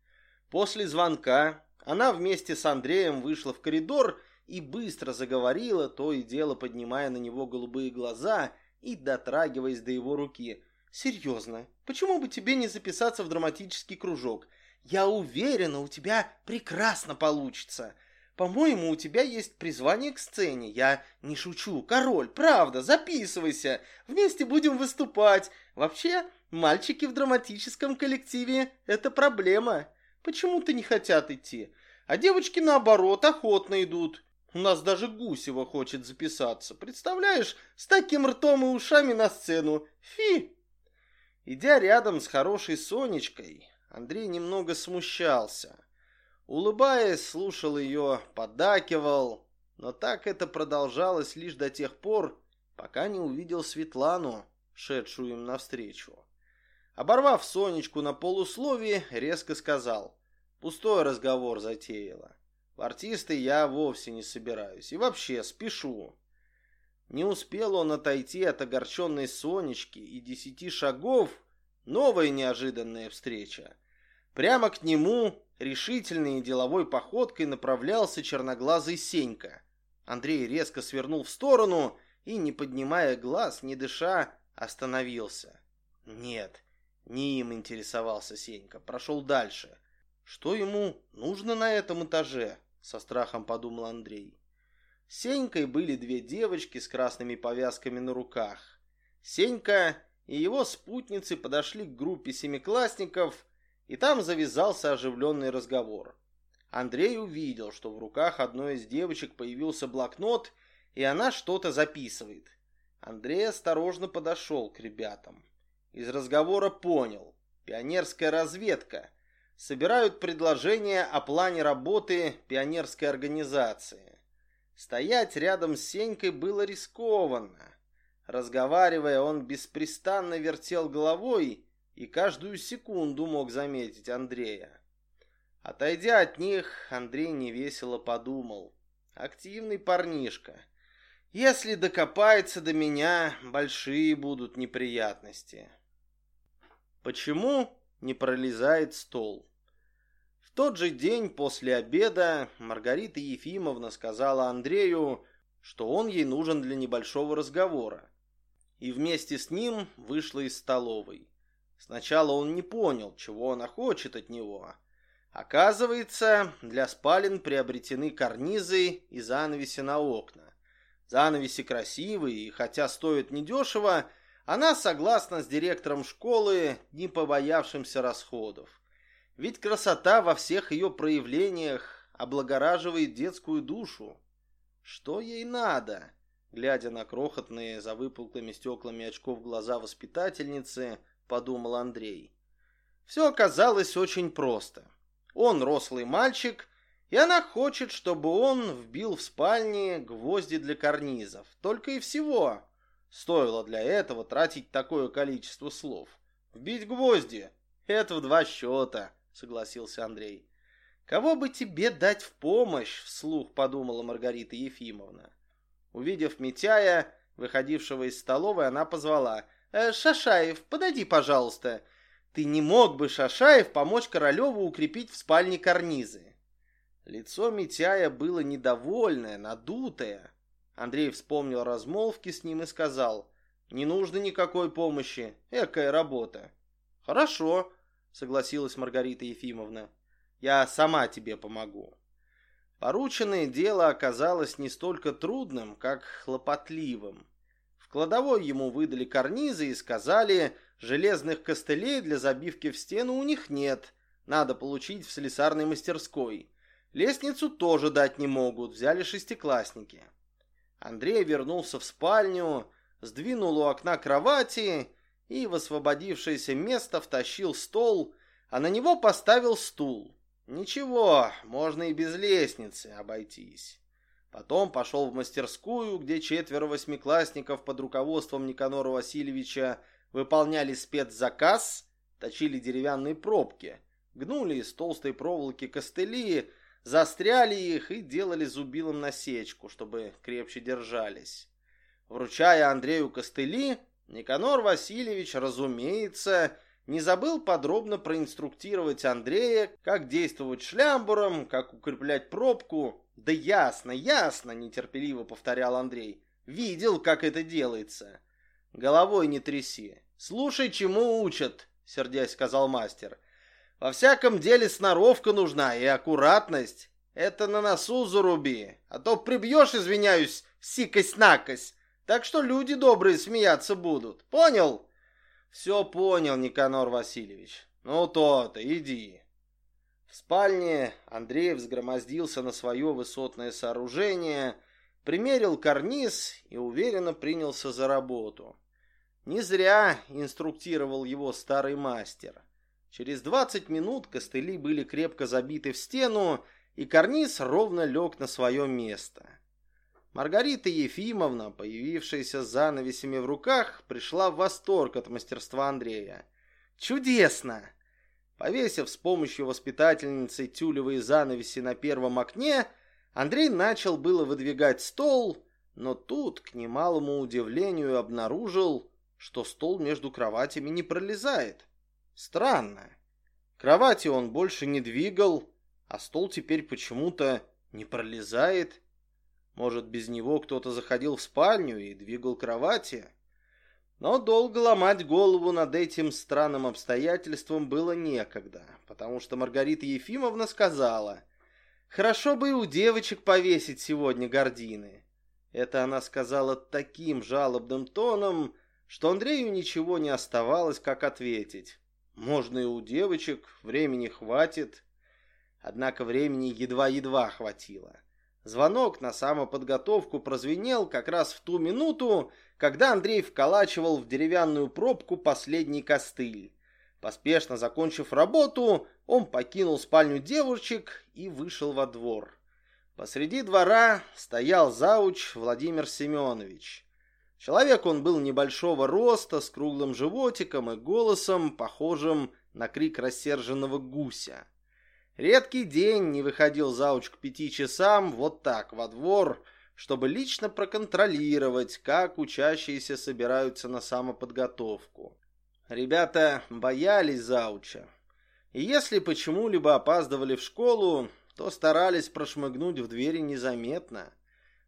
После звонка она вместе с Андреем вышла в коридор и быстро заговорила, то и дело поднимая на него голубые глаза и дотрагиваясь до его руки. «Серьезно, почему бы тебе не записаться в драматический кружок? Я уверена, у тебя прекрасно получится. По-моему, у тебя есть призвание к сцене. Я не шучу. Король, правда, записывайся. Вместе будем выступать. Вообще, мальчики в драматическом коллективе – это проблема. Почему-то не хотят идти. А девочки, наоборот, охотно идут. У нас даже Гусева хочет записаться. Представляешь, с таким ртом и ушами на сцену. Фи! Идя рядом с хорошей Сонечкой, Андрей немного смущался. Улыбаясь, слушал ее, поддакивал. Но так это продолжалось лишь до тех пор, пока не увидел Светлану, шедшую им навстречу. Оборвав Сонечку на полусловие, резко сказал. Пустой разговор затеяла. В артисты я вовсе не собираюсь. И вообще, спешу. Не успел он отойти от огорченной Сонечки и десяти шагов. Новая неожиданная встреча. Прямо к нему решительной и деловой походкой направлялся черноглазый Сенька. Андрей резко свернул в сторону и, не поднимая глаз, не дыша, остановился. Нет, не им интересовался Сенька, прошел дальше. Что ему нужно на этом этаже? Со страхом подумал Андрей. Сенькой были две девочки с красными повязками на руках. Сенька и его спутницы подошли к группе семиклассников, и там завязался оживленный разговор. Андрей увидел, что в руках одной из девочек появился блокнот, и она что-то записывает. Андрей осторожно подошел к ребятам. Из разговора понял. Пионерская разведка. Собирают предложения о плане работы пионерской организации. Стоять рядом с Сенькой было рискованно. Разговаривая, он беспрестанно вертел головой и каждую секунду мог заметить Андрея. Отойдя от них, Андрей невесело подумал. Активный парнишка. Если докопается до меня, большие будут неприятности. Почему не пролезает стол? В тот же день после обеда Маргарита Ефимовна сказала Андрею, что он ей нужен для небольшого разговора. И вместе с ним вышла из столовой. Сначала он не понял, чего она хочет от него. Оказывается, для спален приобретены карнизы и занавеси на окна. Занавеси красивые, и хотя стоят недешево, она согласна с директором школы, не побоявшимся расходов. Ведь красота во всех ее проявлениях облагораживает детскую душу. Что ей надо? Глядя на крохотные за выпуклыми стеклами очков глаза воспитательницы, подумал Андрей. Все оказалось очень просто. Он рослый мальчик, и она хочет, чтобы он вбил в спальне гвозди для карнизов. Только и всего. Стоило для этого тратить такое количество слов. Вбить гвозди — это в два счета, согласился Андрей. Кого бы тебе дать в помощь, вслух подумала Маргарита Ефимовна. Увидев Митяя, выходившего из столовой, она позвала. «Э, «Шашаев, подойди, пожалуйста. Ты не мог бы, Шашаев, помочь Королеву укрепить в спальне карнизы?» Лицо Митяя было недовольное, надутое. Андрей вспомнил размолвки с ним и сказал, «Не нужно никакой помощи, экая работа». «Хорошо», — согласилась Маргарита Ефимовна, «я сама тебе помогу». Порученное дело оказалось не столько трудным, как хлопотливым. В кладовой ему выдали карнизы и сказали, железных костылей для забивки в стену у них нет, надо получить в слесарной мастерской. Лестницу тоже дать не могут, взяли шестиклассники. Андрей вернулся в спальню, сдвинул у окна кровати и в освободившееся место втащил стол, а на него поставил стул. Ничего, можно и без лестницы обойтись. Потом пошел в мастерскую, где четверо восьмиклассников под руководством Никанора Васильевича выполняли спецзаказ, точили деревянные пробки, гнули из толстой проволоки костыли, застряли их и делали зубилом насечку, чтобы крепче держались. Вручая Андрею костыли, Никанор Васильевич, разумеется, не забыл подробно проинструктировать Андрея, как действовать шлямбуром, как укреплять пробку. «Да ясно, ясно!» – нетерпеливо повторял Андрей. «Видел, как это делается». «Головой не тряси. Слушай, чему учат», – сердясь сказал мастер. «Во всяком деле сноровка нужна и аккуратность. Это на носу заруби, а то прибьешь, извиняюсь, сикость-накость. Так что люди добрые смеяться будут. Понял?» «Все понял, Никанор Васильевич. Ну то-то, иди». В спальне Андрей взгромоздился на свое высотное сооружение, примерил карниз и уверенно принялся за работу. Не зря инструктировал его старый мастер. Через 20 минут костыли были крепко забиты в стену, и карниз ровно лег на свое место. Маргарита Ефимовна, появившаяся с занавесями в руках, пришла в восторг от мастерства Андрея. «Чудесно!» Повесив с помощью воспитательницы тюлевые занавеси на первом окне, Андрей начал было выдвигать стол, но тут, к немалому удивлению, обнаружил, что стол между кроватями не пролезает. Странно. Кровати он больше не двигал, а стол теперь почему-то не пролезает. Может, без него кто-то заходил в спальню и двигал кровати? Но долго ломать голову над этим странным обстоятельством было некогда, потому что Маргарита Ефимовна сказала, «Хорошо бы и у девочек повесить сегодня гардины». Это она сказала таким жалобным тоном, что Андрею ничего не оставалось, как ответить. «Можно и у девочек, времени хватит». Однако времени едва-едва хватило. Звонок на самоподготовку прозвенел как раз в ту минуту, когда Андрей вколачивал в деревянную пробку последний костыль. Поспешно закончив работу, он покинул спальню девушек и вышел во двор. Посреди двора стоял зауч Владимир Семенович. Человек он был небольшого роста, с круглым животиком и голосом, похожим на крик рассерженного гуся. Редкий день не выходил зауч к пяти часам вот так во двор, чтобы лично проконтролировать, как учащиеся собираются на самоподготовку. Ребята боялись зауча. И если почему-либо опаздывали в школу, то старались прошмыгнуть в двери незаметно.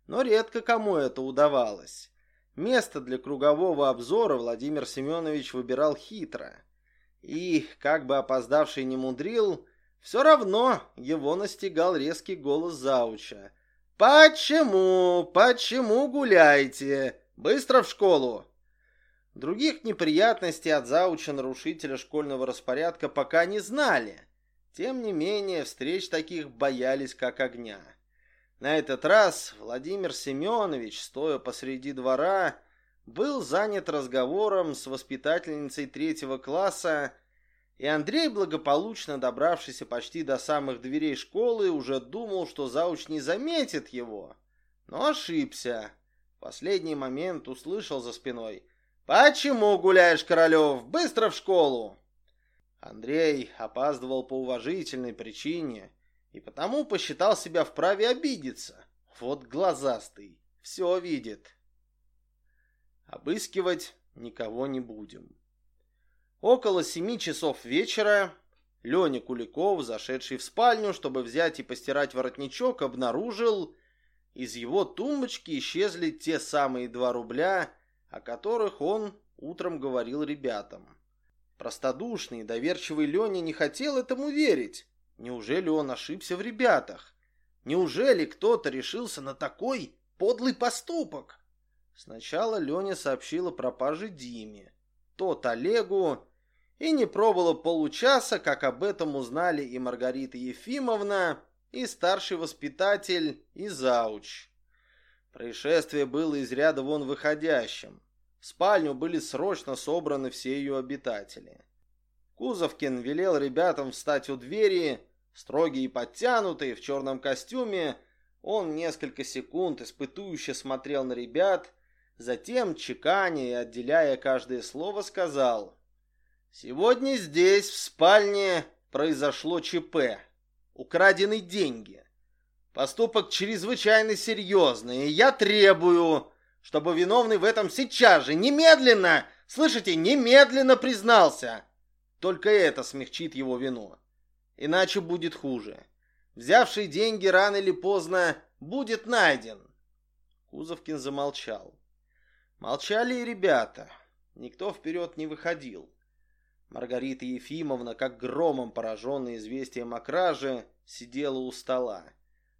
Но редко кому это удавалось. Место для кругового обзора Владимир Семенович выбирал хитро. И, как бы опоздавший не мудрил, все равно его настигал резкий голос зауча. «Почему? Почему гуляете? Быстро в школу!» Других неприятностей от зауча-нарушителя школьного распорядка пока не знали. Тем не менее, встреч таких боялись как огня. На этот раз Владимир Семенович, стоя посреди двора, был занят разговором с воспитательницей третьего класса и Андрей, благополучно добравшийся почти до самых дверей школы, уже думал, что зауч не заметит его. Но ошибся. В последний момент услышал за спиной «Почему гуляешь, Королев? Быстро в школу!» Андрей опаздывал по уважительной причине и потому посчитал себя вправе обидеться. Вот глазастый, все видит. Обыскивать никого не будем. Около семи часов вечера Леня Куликов, зашедший в спальню, чтобы взять и постирать воротничок, обнаружил, из его тумбочки исчезли те самые два рубля, о которых он утром говорил ребятам. Простодушный, доверчивый Леня не хотел этому верить. Неужели он ошибся в ребятах? Неужели кто-то решился на такой подлый поступок? Сначала Леня сообщила пропаже Диме тот Олегу, и не пробыло получаса, как об этом узнали и Маргарита Ефимовна, и старший воспитатель, и зауч. Происшествие было из ряда вон выходящим. В спальню были срочно собраны все ее обитатели. Кузовкин велел ребятам встать у двери, строгий и подтянутый, в черном костюме, Он несколько секунд испытующе смотрел на ребят, затем, чеканя и отделяя каждое слово, сказал «Сегодня здесь, в спальне, произошло ЧП. Украдены деньги. Поступок чрезвычайно серьезный, и я требую, чтобы виновный в этом сейчас же, немедленно, слышите, немедленно признался. Только это смягчит его вину. Иначе будет хуже. Взявший деньги рано или поздно будет найден. Кузовкин замолчал. Молчали и ребята. Никто вперед не выходил. Маргарита Ефимовна, как громом пораженная известием о краже, сидела у стола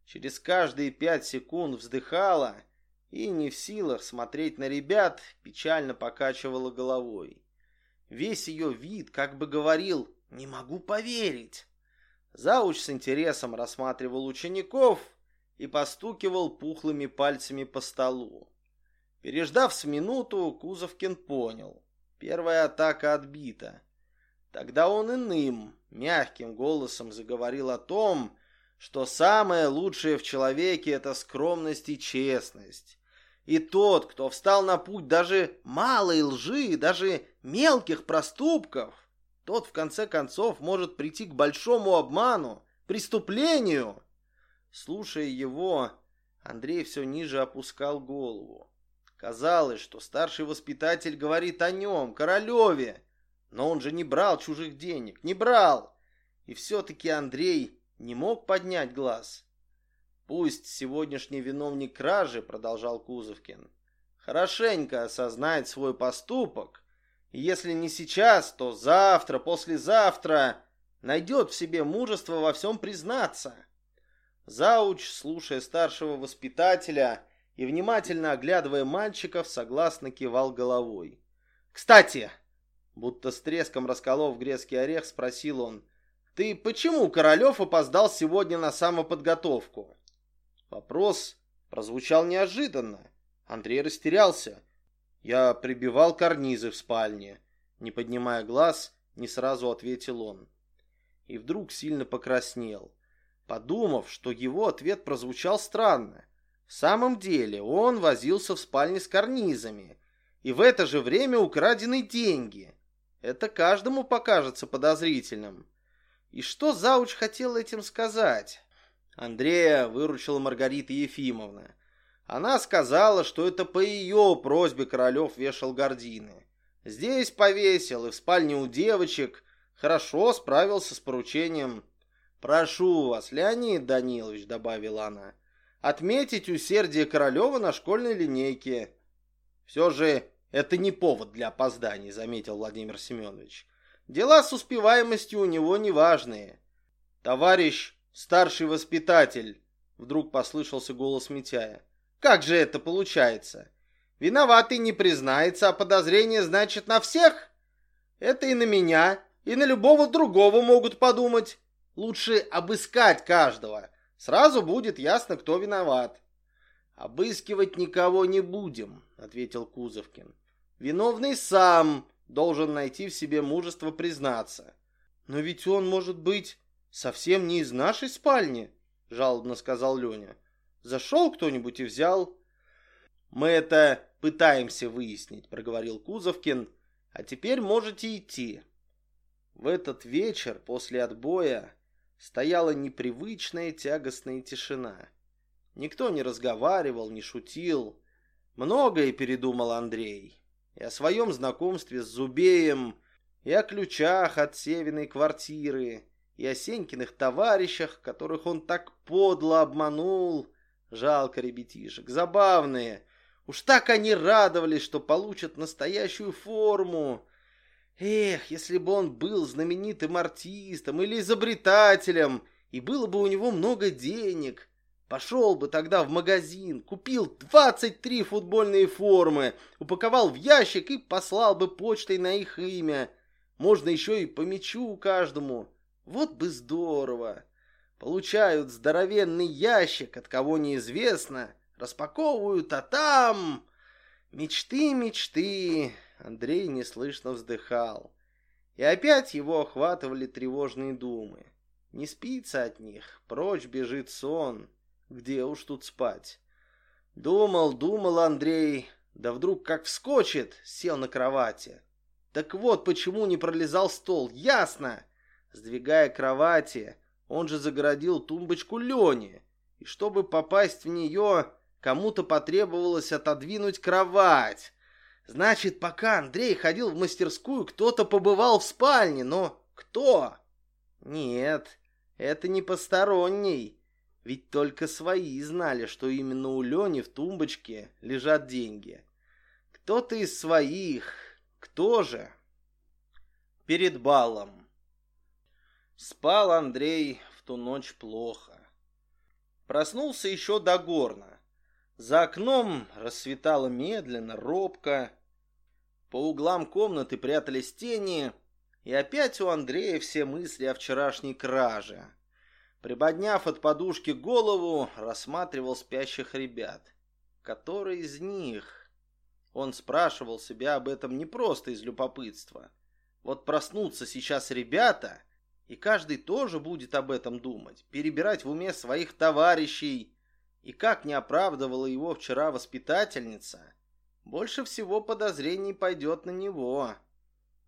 через каждые пять секунд вздыхала и, не в силах смотреть на ребят, печально покачивала головой. Весь ее вид как бы говорил «не могу поверить». Зауч с интересом рассматривал учеников и постукивал пухлыми пальцами по столу. Переждав с минуту, Кузовкин понял. Первая атака отбита. Тогда он иным, мягким голосом заговорил о том, что самое лучшее в человеке – это скромность и честность. И тот, кто встал на путь даже малой лжи, даже мелких проступков, тот в конце концов может прийти к большому обману, преступлению. Слушая его, Андрей все ниже опускал голову. Казалось, что старший воспитатель говорит о нем, Королеве, но он же не брал чужих денег, не брал. И все-таки Андрей не мог поднять глаз. Пусть сегодняшний виновник кражи, продолжал Кузовкин, хорошенько осознает свой поступок, и если не сейчас, то завтра, послезавтра найдет в себе мужество во всем признаться. Зауч, слушая старшего воспитателя и внимательно оглядывая мальчиков, согласно кивал головой. «Кстати!» Будто с треском расколов грецкий орех, спросил он – ты почему, Королев, опоздал сегодня на самоподготовку? Вопрос прозвучал неожиданно. Андрей растерялся. Я прибивал карнизы в спальне. Не поднимая глаз, не сразу ответил он. И вдруг сильно покраснел, подумав, что его ответ прозвучал странно. В самом деле он возился в спальне с карнизами, и в это же время украдены деньги. Это каждому покажется подозрительным. И что Зауч хотел этим сказать? Андрея выручила Маргарита Ефимовна. Она сказала, что это по ее просьбе Королев вешал гардины. Здесь повесил и в спальне у девочек. Хорошо справился с поручением. «Прошу вас, Леонид Данилович», — добавила она, — «отметить усердие Королева на школьной линейке». «Все же это не повод для опозданий», — заметил Владимир Семенович. Дела с успеваемостью у него неважные. Товарищ старший воспитатель, вдруг послышался голос Митяя. Как же это получается? Виноватый не признается, а подозрение значит на всех? Это и на меня, и на любого другого могут подумать. Лучше обыскать каждого. Сразу будет ясно, кто виноват. Обыскивать никого не будем, ответил Кузовкин. Виновный сам должен найти в себе мужество признаться. Но ведь он, может быть, совсем не из нашей спальни, жалобно сказал Леня. Зашел кто-нибудь и взял. Мы это пытаемся выяснить, проговорил Кузовкин. А теперь можете идти. В этот вечер после отбоя стояла непривычная тягостная тишина. Никто не разговаривал, не шутил. Многое передумал Андрей и о своем знакомстве с Зубеем, и о ключах от Севиной квартиры, и о Сенькиных товарищах, которых он так подло обманул. Жалко ребятишек, забавные. Уж так они радовались, что получат настоящую форму. Эх, если бы он был знаменитым артистом или изобретателем, и было бы у него много денег, Пошел бы тогда в магазин, купил 23 футбольные формы, упаковал в ящик и послал бы почтой на их имя. Можно еще и по мячу каждому. Вот бы здорово. Получают здоровенный ящик, от кого неизвестно, распаковывают, а там... Мечты, мечты. Андрей неслышно вздыхал. И опять его охватывали тревожные думы. Не спится от них, прочь бежит сон. Где уж тут спать? Думал, думал Андрей, да вдруг как вскочит, сел на кровати. Так вот, почему не пролезал стол, ясно! Сдвигая кровати, он же загородил тумбочку Лени, и чтобы попасть в нее, кому-то потребовалось отодвинуть кровать. Значит, пока Андрей ходил в мастерскую, кто-то побывал в спальне, но кто? Нет, это не посторонний. Ведь только свои знали, что именно у Лени в тумбочке лежат деньги. Кто-то из своих. Кто же? Перед балом. Спал Андрей в ту ночь плохо. Проснулся еще до горна. За окном рассветало медленно, робко. По углам комнаты прятались тени, и опять у Андрея все мысли о вчерашней краже. Приподняв от подушки голову, рассматривал спящих ребят. Который из них? Он спрашивал себя об этом не просто из любопытства. Вот проснутся сейчас ребята, и каждый тоже будет об этом думать, перебирать в уме своих товарищей. И как не оправдывала его вчера воспитательница, больше всего подозрений пойдет на него.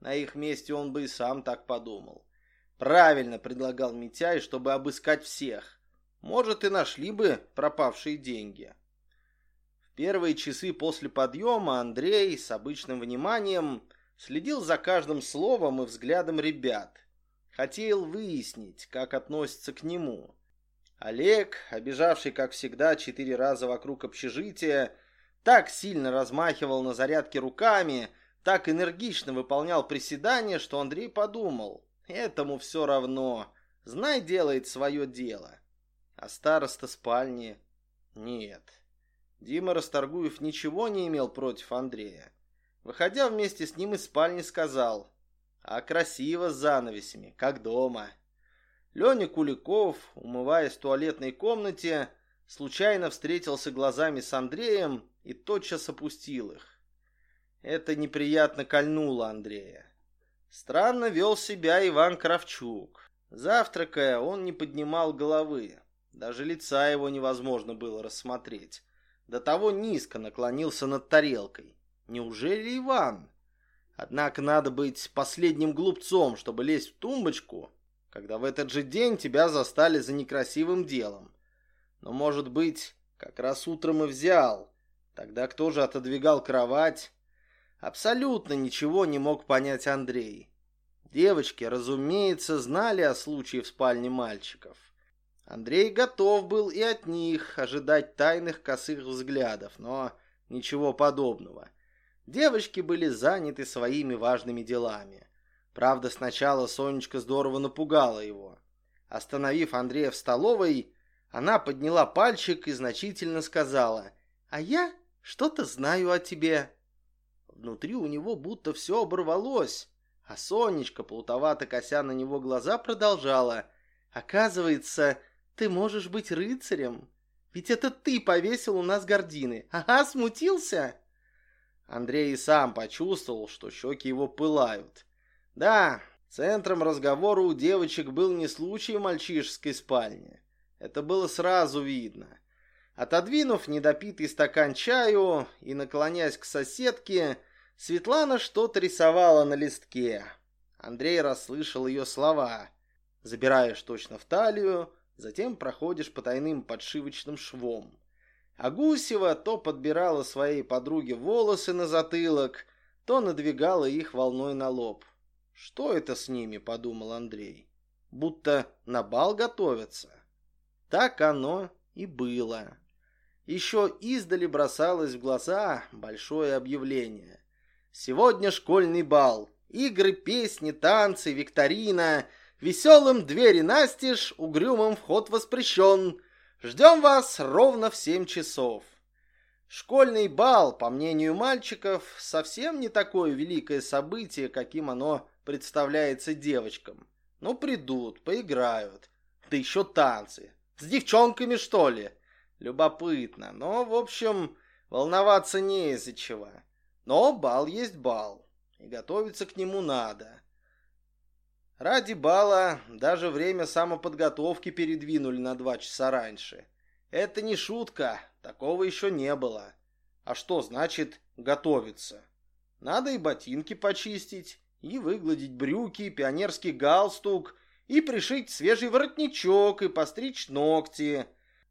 На их месте он бы и сам так подумал. Правильно предлагал Митяй, чтобы обыскать всех. Может, и нашли бы пропавшие деньги. Первые часы после подъема Андрей с обычным вниманием следил за каждым словом и взглядом ребят. Хотел выяснить, как относятся к нему. Олег, обижавший, как всегда, четыре раза вокруг общежития, так сильно размахивал на зарядке руками, так энергично выполнял приседания, что Андрей подумал, этому все равно, знай, делает свое дело. А староста спальни нет. Дима Расторгуев ничего не имел против Андрея. Выходя вместе с ним из спальни, сказал, «А красиво с занавесями, как дома». Леня Куликов, умываясь в туалетной комнате, случайно встретился глазами с Андреем и тотчас опустил их. Это неприятно кольнуло Андрея. Странно вел себя Иван Кравчук. Завтракая, он не поднимал головы. Даже лица его невозможно было рассмотреть. До того низко наклонился над тарелкой. Неужели Иван? Однако надо быть последним глупцом, чтобы лезть в тумбочку, когда в этот же день тебя застали за некрасивым делом. Но, может быть, как раз утром и взял. Тогда кто же отодвигал кровать? Абсолютно ничего не мог понять Андрей. Девочки, разумеется, знали о случае в спальне мальчиков. Андрей готов был и от них ожидать тайных косых взглядов, но ничего подобного. Девочки были заняты своими важными делами. Правда, сначала Сонечка здорово напугала его. Остановив Андрея в столовой, она подняла пальчик и значительно сказала, «А я что-то знаю о тебе». Внутри у него будто все оборвалось, а Сонечка, плутовато кося на него глаза, продолжала, «Оказывается, ты можешь быть рыцарем. Ведь это ты повесил у нас гордины. Ага, смутился?» Андрей и сам почувствовал, что щеки его пылают. Да, центром разговора у девочек был не случай мальчишеской спальни. Это было сразу видно. Отодвинув недопитый стакан чаю и наклоняясь к соседке, Светлана что-то рисовала на листке. Андрей расслышал ее слова. «Забираешь точно в талию, затем проходишь по тайным подшивочным швом. А Гусева то подбирала своей подруге волосы на затылок, то надвигала их волной на лоб. «Что это с ними?» – подумал Андрей. «Будто на бал готовятся». Так оно и было. Еще издали бросалось в глаза большое объявление. «Сегодня школьный бал. Игры, песни, танцы, викторина – Веселым двери настежь, угрюмым вход воспрещен. Ждем вас ровно в семь часов. Школьный бал, по мнению мальчиков, совсем не такое великое событие, каким оно представляется девочкам. Ну, придут, поиграют. Да еще танцы. С девчонками, что ли? Любопытно. Но, в общем, волноваться не из-за чего. Но бал есть бал. И готовиться к нему надо. Ради бала даже время самоподготовки передвинули на два часа раньше. Это не шутка, такого еще не было. А что значит готовиться? Надо и ботинки почистить, и выгладить брюки, пионерский галстук, и пришить свежий воротничок, и постричь ногти.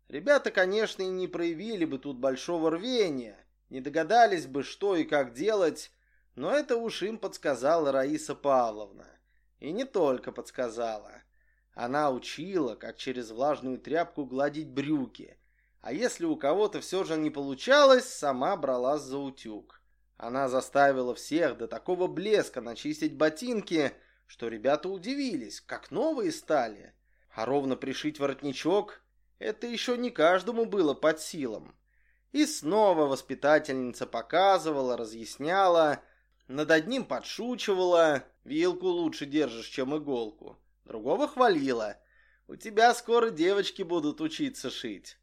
Ребята, конечно, и не проявили бы тут большого рвения, не догадались бы, что и как делать, но это уж им подсказала Раиса Павловна. И не только подсказала. Она учила, как через влажную тряпку гладить брюки. А если у кого-то все же не получалось, сама бралась за утюг. Она заставила всех до такого блеска начистить ботинки, что ребята удивились, как новые стали. А ровно пришить воротничок – это еще не каждому было под силам. И снова воспитательница показывала, разъясняла, над одним подшучивала, вилку лучше держишь, чем иголку. Другого хвалила. У тебя скоро девочки будут учиться шить.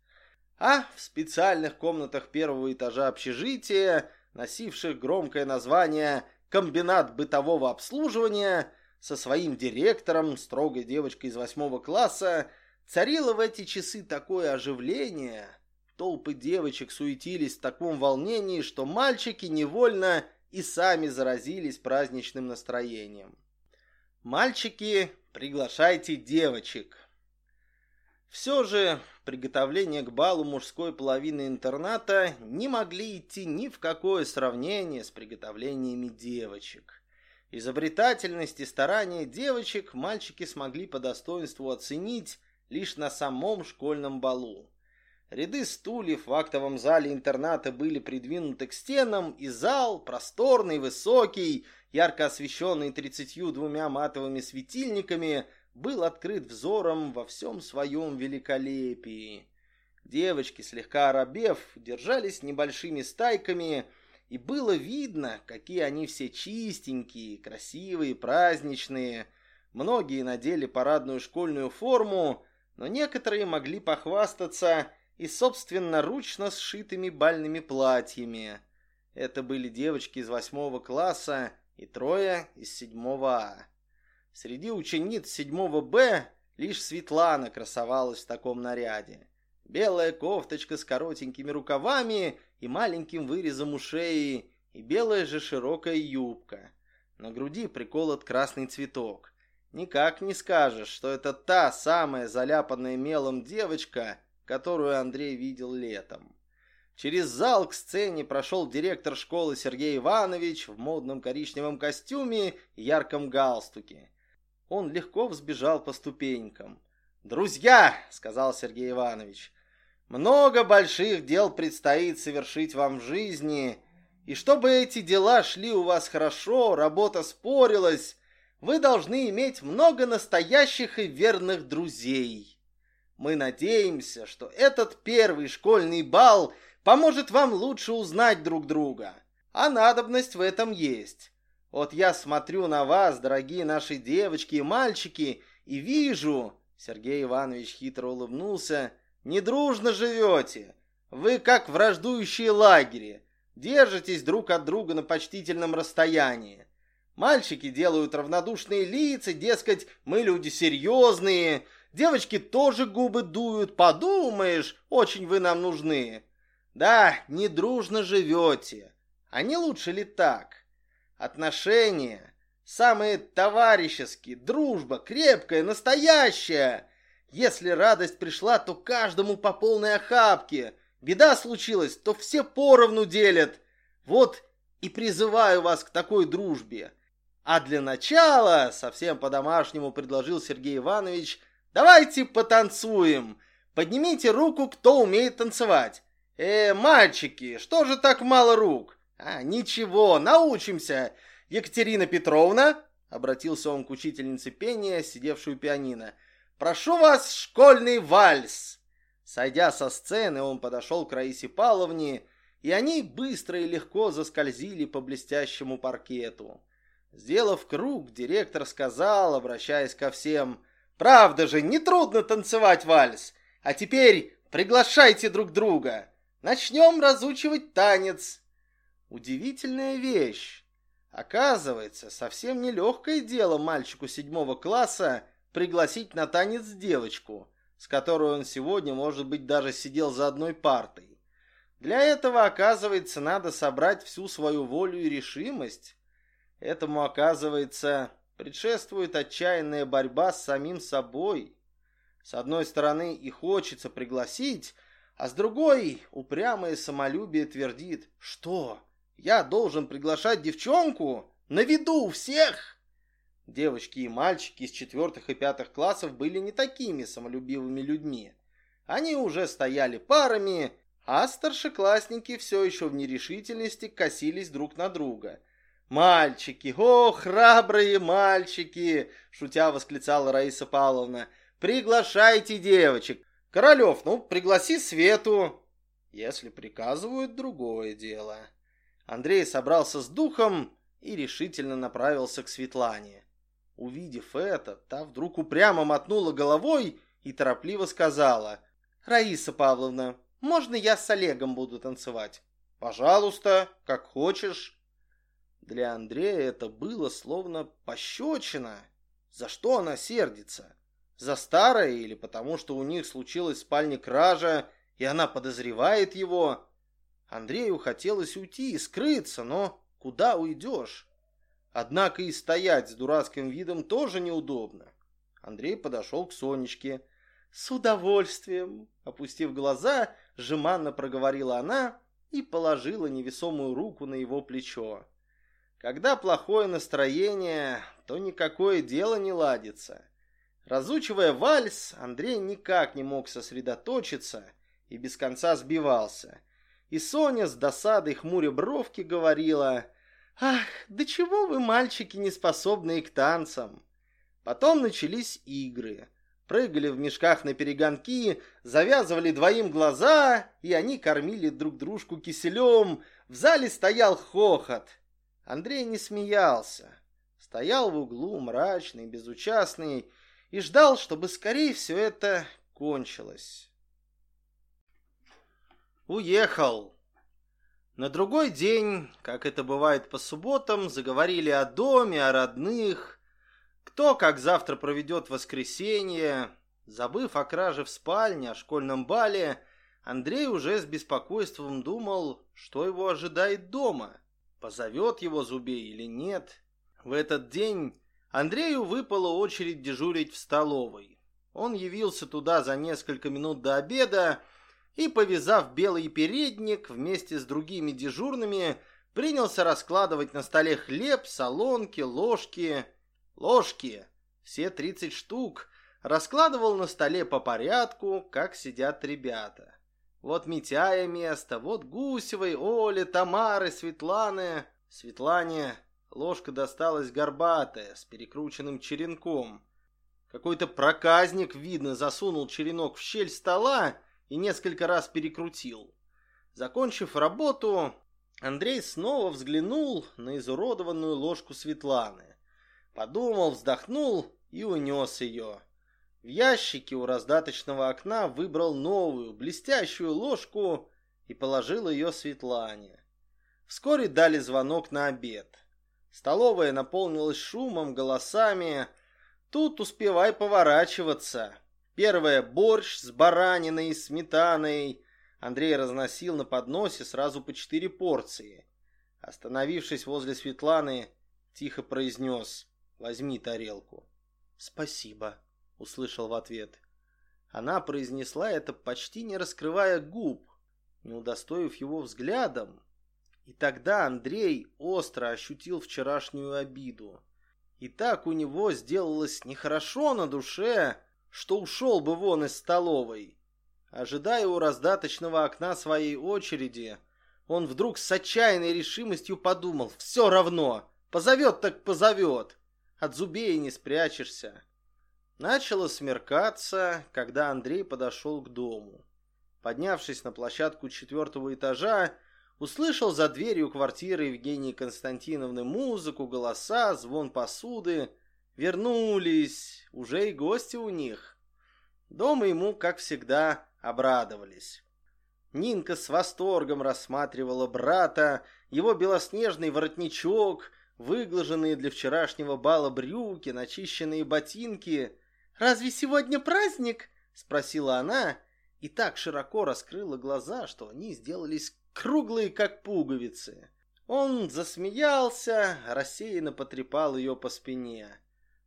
А в специальных комнатах первого этажа общежития, носивших громкое название «Комбинат бытового обслуживания», со своим директором, строгой девочкой из восьмого класса, царило в эти часы такое оживление. Толпы девочек суетились в таком волнении, что мальчики невольно и сами заразились праздничным настроением. Мальчики, приглашайте девочек. Все же приготовления к балу мужской половины интерната не могли идти ни в какое сравнение с приготовлениями девочек. Изобретательность и старания девочек мальчики смогли по достоинству оценить лишь на самом школьном балу. Ряды стульев в актовом зале интерната были придвинуты к стенам, и зал, просторный, высокий, ярко освещенный тридцатью двумя матовыми светильниками, был открыт взором во всем своем великолепии. Девочки, слегка оробев, держались небольшими стайками, и было видно, какие они все чистенькие, красивые, праздничные. Многие надели парадную школьную форму, но некоторые могли похвастаться и собственноручно сшитыми бальными платьями. Это были девочки из восьмого класса и трое из седьмого А. Среди учениц седьмого Б лишь Светлана красовалась в таком наряде. Белая кофточка с коротенькими рукавами и маленьким вырезом у шеи, и белая же широкая юбка. На груди приколот красный цветок. Никак не скажешь, что это та самая заляпанная мелом девочка, которую Андрей видел летом. Через зал к сцене прошел директор школы Сергей Иванович в модном коричневом костюме и ярком галстуке. Он легко взбежал по ступенькам. «Друзья!» — сказал Сергей Иванович. «Много больших дел предстоит совершить вам в жизни, и чтобы эти дела шли у вас хорошо, работа спорилась, вы должны иметь много настоящих и верных друзей». Мы надеемся, что этот первый школьный бал поможет вам лучше узнать друг друга. А надобность в этом есть. Вот я смотрю на вас, дорогие наши девочки и мальчики, и вижу, Сергей Иванович хитро улыбнулся, недружно живете. Вы как враждующие лагеря, держитесь друг от друга на почтительном расстоянии. Мальчики делают равнодушные лица, дескать, мы люди серьезные, Девочки тоже губы дуют, подумаешь, очень вы нам нужны. Да, не дружно живете. А не лучше ли так? Отношения самые товарищеские, дружба крепкая, настоящая. Если радость пришла, то каждому по полной охапке. Беда случилась, то все поровну делят. Вот и призываю вас к такой дружбе. А для начала, совсем по-домашнему предложил Сергей Иванович, Давайте потанцуем. Поднимите руку, кто умеет танцевать. Э, мальчики, что же так мало рук? А, ничего, научимся. Екатерина Петровна, обратился он к учительнице пения, сидевшую у пианино. Прошу вас, школьный вальс. Сойдя со сцены, он подошел к Раисе Павловне, и они быстро и легко заскользили по блестящему паркету. Сделав круг, директор сказал, обращаясь ко всем, Правда же, нетрудно танцевать вальс. А теперь приглашайте друг друга. Начнем разучивать танец. Удивительная вещь. Оказывается, совсем нелегкое дело мальчику седьмого класса пригласить на танец девочку. с которой он сегодня, может быть, даже сидел за одной партой. Для этого, оказывается, надо собрать всю свою волю и решимость. Этому, оказывается, предшествует отчаянная борьба с самим собой. С одной стороны, и хочется пригласить, а с другой упрямое самолюбие твердит, что я должен приглашать девчонку на виду у всех. Девочки и мальчики из четвертых и пятых классов были не такими самолюбивыми людьми. Они уже стояли парами, а старшеклассники все еще в нерешительности косились друг на друга. «Мальчики! О, храбрые мальчики!» — шутя восклицала Раиса Павловна. «Приглашайте девочек! Королев, ну, пригласи Свету!» Если приказывают, другое дело. Андрей собрался с духом и решительно направился к Светлане. Увидев это, та вдруг упрямо мотнула головой и торопливо сказала. «Раиса Павловна, можно я с Олегом буду танцевать?» «Пожалуйста, как хочешь». Для Андрея это было словно пощечина. За что она сердится? За старое или потому, что у них случилась в спальне кража, и она подозревает его? Андрею хотелось уйти и скрыться, но куда уйдешь? Однако и стоять с дурацким видом тоже неудобно. Андрей подошел к Сонечке. «С удовольствием!» Опустив глаза, жеманно проговорила она и положила невесомую руку на его плечо. Когда плохое настроение, то никакое дело не ладится. Разучивая вальс, Андрей никак не мог сосредоточиться и без конца сбивался. И Соня с досадой хмуря бровки говорила Ах, да чего вы, мальчики, не способные к танцам? Потом начались игры. Прыгали в мешках на перегонки, завязывали двоим глаза, и они кормили друг дружку киселем. В зале стоял хохот. Андрей не смеялся. Стоял в углу, мрачный, безучастный, и ждал, чтобы скорее все это кончилось. Уехал. На другой день, как это бывает по субботам, заговорили о доме, о родных. Кто как завтра проведет воскресенье. Забыв о краже в спальне, о школьном бале, Андрей уже с беспокойством думал, что его ожидает дома. Позовет его Зубей или нет. В этот день Андрею выпала очередь дежурить в столовой. Он явился туда за несколько минут до обеда, и, повязав белый передник вместе с другими дежурными, принялся раскладывать на столе хлеб, солонки, ложки. Ложки, все 30 штук, раскладывал на столе по порядку, как сидят ребята. Вот Митяя место, вот Гусевой, Оли, Тамары, Светланы. Светлане ложка досталась горбатая, с перекрученным черенком. Какой-то проказник, видно, засунул черенок в щель стола и несколько раз перекрутил. Закончив работу, Андрей снова взглянул на изуродованную ложку Светланы. Подумал, вздохнул и унес ее. В ящике у раздаточного окна выбрал новую, блестящую ложку и положил ее Светлане. Вскоре дали звонок на обед. Столовая наполнилась шумом, голосами. Тут успевай поворачиваться. Первое – борщ с бараниной и сметаной. Андрей разносил на подносе сразу по четыре порции. Остановившись возле Светланы, тихо произнес «Возьми тарелку». «Спасибо», — услышал в ответ. Она произнесла это, почти не раскрывая губ, не удостоив его взглядом. И тогда Андрей остро ощутил вчерашнюю обиду. И так у него сделалось нехорошо на душе, что ушел бы вон из столовой. Ожидая у раздаточного окна своей очереди, он вдруг с отчаянной решимостью подумал, все равно, позовет так позовет, от зубей не спрячешься. Начало смеркаться, когда Андрей подошел к дому. Поднявшись на площадку четвертого этажа, услышал за дверью квартиры Евгении Константиновны музыку, голоса, звон посуды, Вернулись, уже и гости у них. Дома ему, как всегда, обрадовались. Нинка с восторгом рассматривала брата, его белоснежный воротничок, выглаженные для вчерашнего бала брюки, начищенные ботинки. «Разве сегодня праздник?» Спросила она и так широко раскрыла глаза, что они сделались круглые, как пуговицы. Он засмеялся, рассеянно потрепал ее по спине.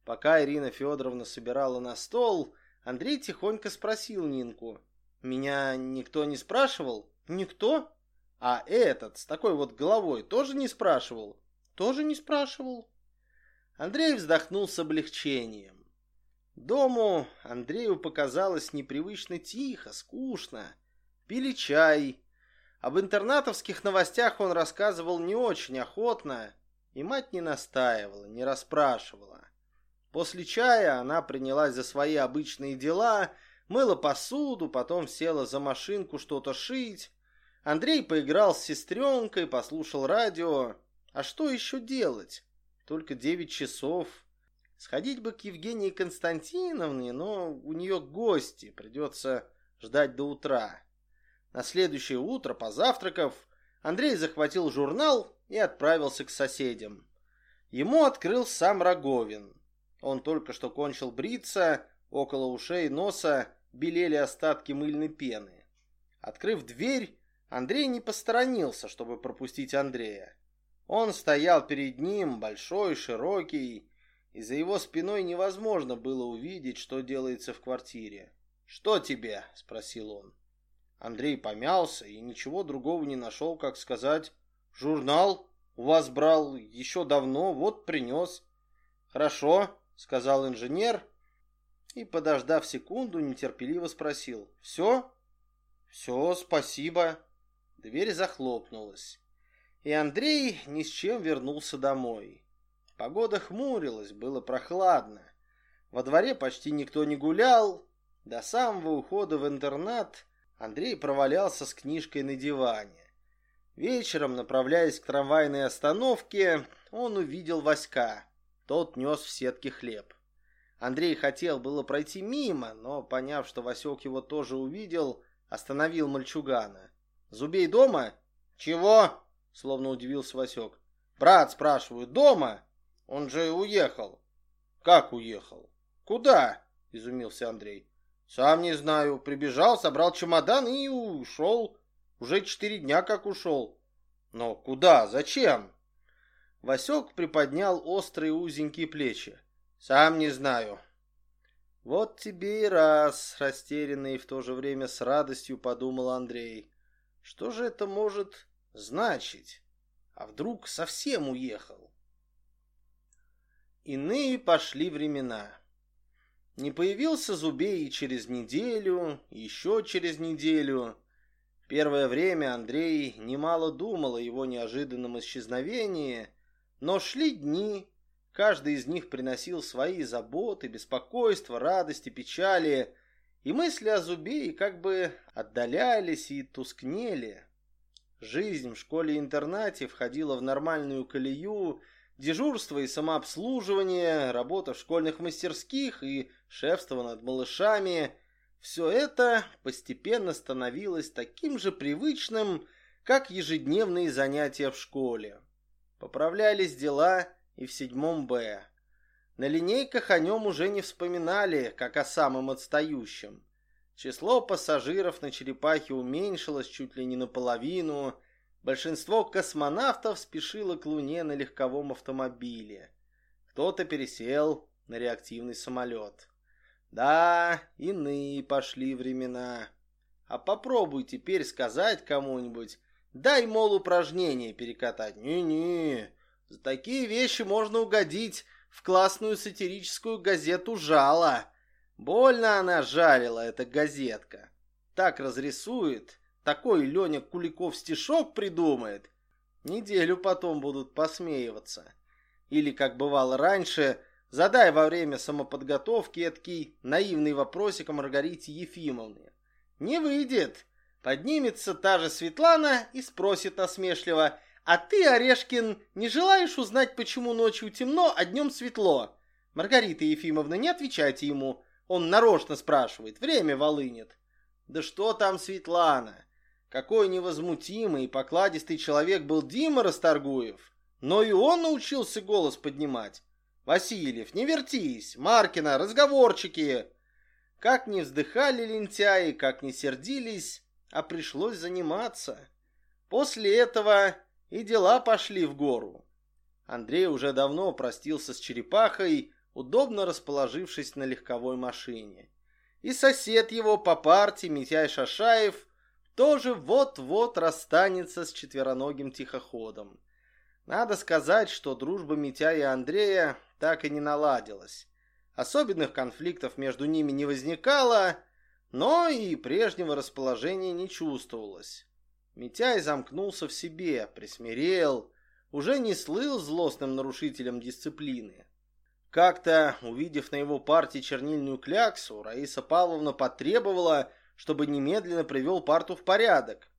Пока Ирина Федоровна собирала на стол, Андрей тихонько спросил Нинку. «Меня никто не спрашивал?» «Никто?» «А этот, с такой вот головой, тоже не спрашивал?» «Тоже не спрашивал». Андрей вздохнул с облегчением. Дому Андрею показалось непривычно тихо, скучно. Пили чай. Об интернатовских новостях он рассказывал не очень охотно, и мать не настаивала, не расспрашивала. После чая она принялась за свои обычные дела, мыла посуду, потом села за машинку что-то шить. Андрей поиграл с сестренкой, послушал радио. А что еще делать? Только девять часов. Сходить бы к Евгении Константиновне, но у нее гости, придется ждать до утра. На следующее утро, позавтракав, Андрей захватил журнал и отправился к соседям. Ему открыл сам Роговин. Он только что кончил бриться, около ушей и носа белели остатки мыльной пены. Открыв дверь, Андрей не посторонился, чтобы пропустить Андрея. Он стоял перед ним, большой, широкий, и за его спиной невозможно было увидеть, что делается в квартире. «Что тебе?» — спросил он. Андрей помялся и ничего другого не нашел, как сказать «Журнал у вас брал еще давно, вот принес». «Хорошо», — сказал инженер и, подождав секунду, нетерпеливо спросил «Все?» «Все, спасибо». Дверь захлопнулась, и Андрей ни с чем вернулся домой. Погода хмурилась, было прохладно. Во дворе почти никто не гулял. До самого ухода в интернат Андрей провалялся с книжкой на диване. Вечером, направляясь к трамвайной остановке, он увидел Васька. Тот нес в сетке хлеб. Андрей хотел было пройти мимо, но, поняв, что Васек его тоже увидел, остановил мальчугана. «Зубей дома?» «Чего?» — словно удивился Васек. «Брат, спрашиваю, дома?» Он же уехал. Как уехал? Куда? Изумился Андрей. Сам не знаю. Прибежал, собрал чемодан и ушел. Уже четыре дня как ушел. Но куда? Зачем? Васек приподнял острые узенькие плечи. Сам не знаю. Вот тебе и раз, растерянный и в то же время с радостью подумал Андрей. Что же это может значить? А вдруг совсем уехал? Иные пошли времена. Не появился Зубей и через неделю, еще через неделю. Первое время Андрей немало думал о его неожиданном исчезновении, но шли дни, каждый из них приносил свои заботы, беспокойства, радости, печали, и мысли о Зубее как бы отдалялись и тускнели. Жизнь в школе-интернате входила в нормальную колею, Дежурство и самообслуживание, работа в школьных мастерских и шефство над малышами – все это постепенно становилось таким же привычным, как ежедневные занятия в школе. Поправлялись дела и в седьмом Б. На линейках о нем уже не вспоминали, как о самом отстающем. Число пассажиров на черепахе уменьшилось чуть ли не наполовину – Большинство космонавтов спешило к Луне на легковом автомобиле. Кто-то пересел на реактивный самолет. Да, иные пошли времена. А попробуй теперь сказать кому-нибудь, дай, мол, упражнение перекатать. Не-не, за такие вещи можно угодить в классную сатирическую газету «Жало». Больно она жарила, эта газетка. Так разрисует, такой Леня Куликов стишок придумает, неделю потом будут посмеиваться. Или, как бывало раньше, задай во время самоподготовки эткий наивный вопросик о Маргарите Ефимовне. Не выйдет. Поднимется та же Светлана и спросит насмешливо, «А ты, Орешкин, не желаешь узнать, почему ночью темно, а днем светло?» Маргарита Ефимовна, не отвечайте ему. Он нарочно спрашивает, время волынет. Да что там Светлана? Какой невозмутимый и покладистый человек был Дима Расторгуев. Но и он научился голос поднимать. «Васильев, не вертись! Маркина, разговорчики!» Как не вздыхали лентяи, как не сердились, а пришлось заниматься. После этого и дела пошли в гору. Андрей уже давно простился с черепахой, удобно расположившись на легковой машине. И сосед его по партии, Митяй Шашаев, тоже вот-вот расстанется с четвероногим тихоходом. Надо сказать, что дружба Митяя и Андрея так и не наладилась. Особенных конфликтов между ними не возникало, но и прежнего расположения не чувствовалось. Митяй замкнулся в себе, присмирел, уже не слыл злостным нарушителем дисциплины. Как-то, увидев на его партии чернильную кляксу, Раиса Павловна потребовала, чтобы немедленно привел парту в порядок.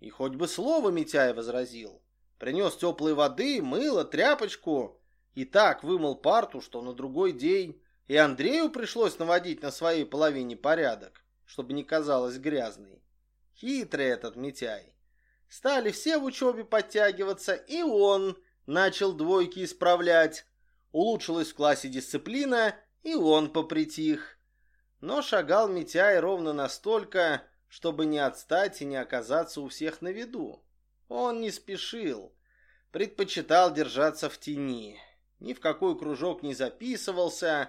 И хоть бы слово Митяй возразил. Принес теплой воды, мыло, тряпочку. И так вымыл парту, что на другой день и Андрею пришлось наводить на своей половине порядок, чтобы не казалось грязной. Хитрый этот Митяй. Стали все в учебе подтягиваться, и он начал двойки исправлять. Улучшилась в классе дисциплина, и он попритих. Но шагал Митяй ровно настолько, чтобы не отстать и не оказаться у всех на виду. Он не спешил, предпочитал держаться в тени. Ни в какой кружок не записывался,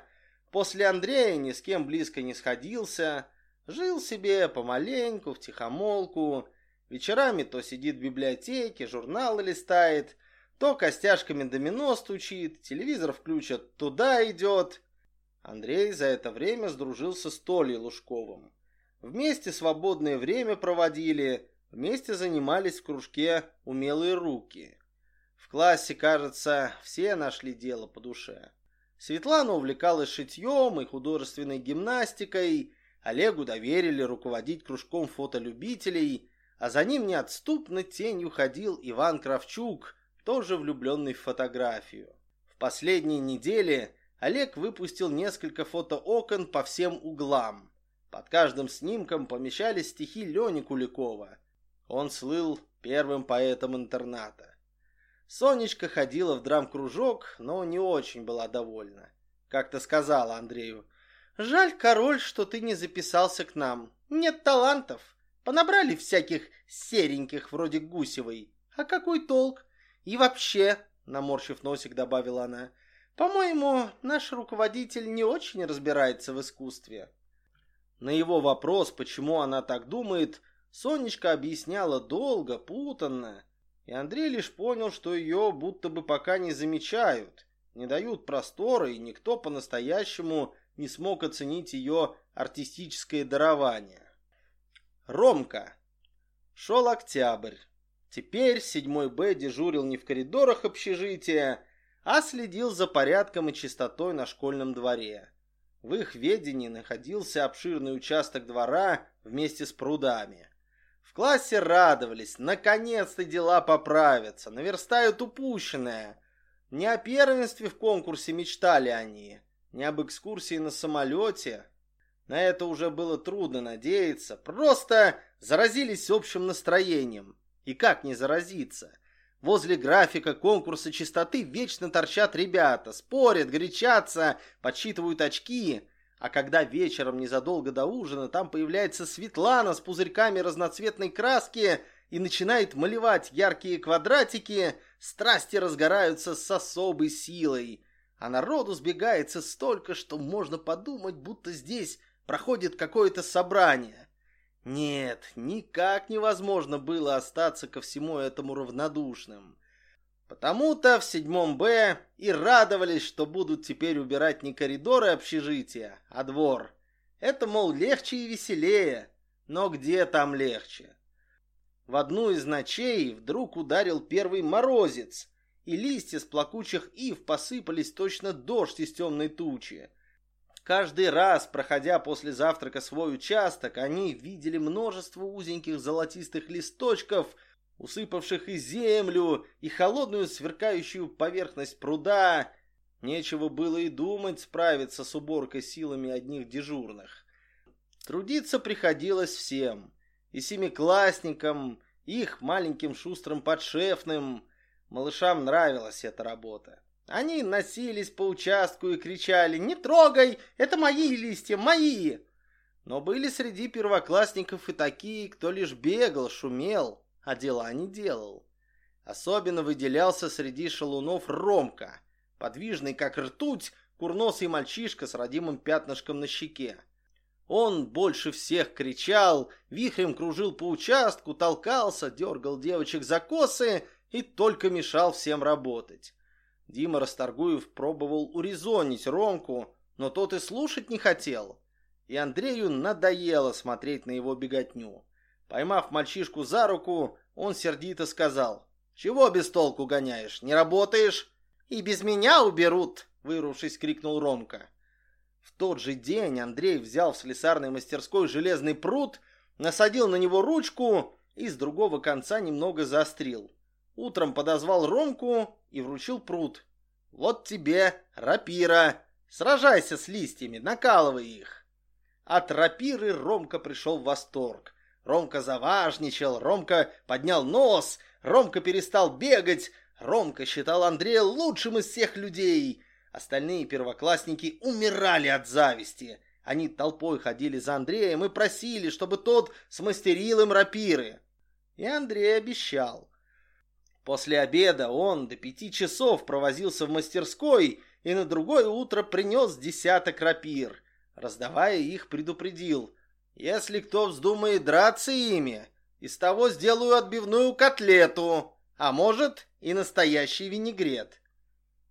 после Андрея ни с кем близко не сходился, жил себе помаленьку, в тихомолку, вечерами то сидит в библиотеке, журналы листает, то костяшками домино стучит, телевизор включат, туда идет. Андрей за это время сдружился с Толей Лужковым. Вместе свободное время проводили, вместе занимались в кружке «Умелые руки». В классе, кажется, все нашли дело по душе. Светлана увлекалась шитьем и художественной гимнастикой, Олегу доверили руководить кружком фотолюбителей, а за ним неотступно тенью ходил Иван Кравчук, тоже влюбленный в фотографию. В последние недели Олег выпустил несколько фотоокон по всем углам. Под каждым снимком помещались стихи Лени Куликова. Он слыл первым поэтом интерната. Сонечка ходила в драм-кружок, но не очень была довольна. Как-то сказала Андрею, «Жаль, король, что ты не записался к нам. Нет талантов. Понабрали всяких сереньких, вроде Гусевой. А какой толк? И вообще, наморщив носик, добавила она, по-моему, наш руководитель не очень разбирается в искусстве. На его вопрос, почему она так думает, Сонечка объясняла долго, путанно, и Андрей лишь понял, что ее будто бы пока не замечают, не дают простора, и никто по-настоящему не смог оценить ее артистическое дарование. Ромка. Шел октябрь. Теперь седьмой Б дежурил не в коридорах общежития, а следил за порядком и чистотой на школьном дворе. В их ведении находился обширный участок двора вместе с прудами. В классе радовались, наконец-то дела поправятся, наверстают упущенное. Не о первенстве в конкурсе мечтали они, не об экскурсии на самолете. На это уже было трудно надеяться, просто заразились общим настроением. И как не заразиться? Возле графика конкурса чистоты вечно торчат ребята, спорят, горячатся, подсчитывают очки. А когда вечером незадолго до ужина там появляется Светлана с пузырьками разноцветной краски и начинает малевать яркие квадратики, страсти разгораются с особой силой. А народу сбегается столько, что можно подумать, будто здесь проходит какое-то собрание. Нет, никак невозможно было остаться ко всему этому равнодушным. Потому-то в седьмом Б и радовались, что будут теперь убирать не коридоры общежития, а двор. Это, мол, легче и веселее. Но где там легче? В одну из ночей вдруг ударил первый морозец, и листья с плакучих ив посыпались точно дождь из темной тучи. Каждый раз, проходя после завтрака свой участок, они видели множество узеньких золотистых листочков, усыпавших и землю, и холодную сверкающую поверхность пруда. Нечего было и думать справиться с уборкой силами одних дежурных. Трудиться приходилось всем, и семиклассникам, их маленьким шустрым подшефным. Малышам нравилась эта работа. Они носились по участку и кричали «Не трогай! Это мои листья, мои!» Но были среди первоклассников и такие, кто лишь бегал, шумел, а дела не делал. Особенно выделялся среди шалунов Ромка, подвижный как ртуть, курносый мальчишка с родимым пятнышком на щеке. Он больше всех кричал, вихрем кружил по участку, толкался, дергал девочек за косы и только мешал всем работать. Дима Расторгуев пробовал урезонить Ромку, но тот и слушать не хотел. И Андрею надоело смотреть на его беготню. Поймав мальчишку за руку, он сердито сказал, «Чего без толку гоняешь? Не работаешь?» «И без меня уберут!» — вырвавшись, крикнул Ромка. В тот же день Андрей взял в слесарной мастерской железный пруд, насадил на него ручку и с другого конца немного заострил. Утром подозвал Ромку и вручил пруд. «Вот тебе рапира! Сражайся с листьями, накалывай их!» От рапиры Ромка пришел в восторг. Ромка заважничал, Ромка поднял нос, Ромка перестал бегать, Ромка считал Андрея лучшим из всех людей. Остальные первоклассники умирали от зависти. Они толпой ходили за Андреем и просили, чтобы тот смастерил им рапиры. И Андрей обещал. После обеда он до пяти часов провозился в мастерской и на другое утро принес десяток рапир. Раздавая их, предупредил. «Если кто вздумает драться ими, из того сделаю отбивную котлету, а может и настоящий винегрет».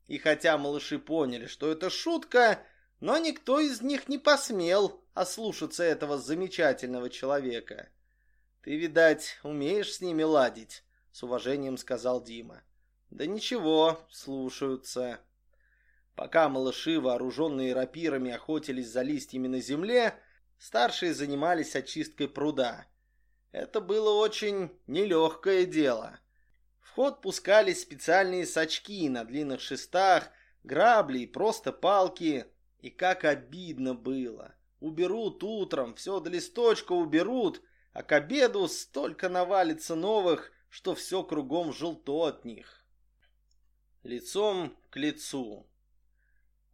И хотя малыши поняли, что это шутка, но никто из них не посмел ослушаться этого замечательного человека. «Ты, видать, умеешь с ними ладить?» — с уважением сказал Дима. «Да ничего, слушаются». Пока малыши, вооруженные рапирами, охотились за листьями на земле, старшие занимались очисткой пруда. Это было очень нелегкое дело. В ход пускались специальные сачки на длинных шестах, грабли и просто палки. И как обидно было. Уберут утром, все до листочка уберут, а к обеду столько навалится новых, что все кругом желто от них. Лицом к лицу.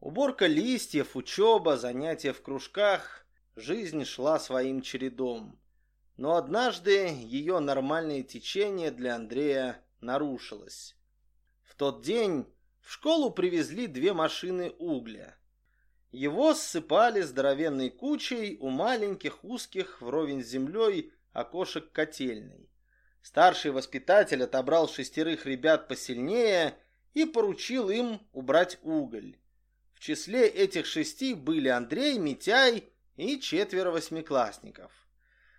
Уборка листьев, учеба, занятия в кружках. Жизнь шла своим чередом. Но однажды ее нормальное течение для Андрея нарушилось. В тот день в школу привезли две машины угля. Его ссыпали здоровенной кучей у маленьких узких вровень с землей окошек котельной. Старший воспитатель отобрал шестерых ребят посильнее и поручил им убрать уголь. В числе этих шести были Андрей, Митяй и четверо восьмиклассников.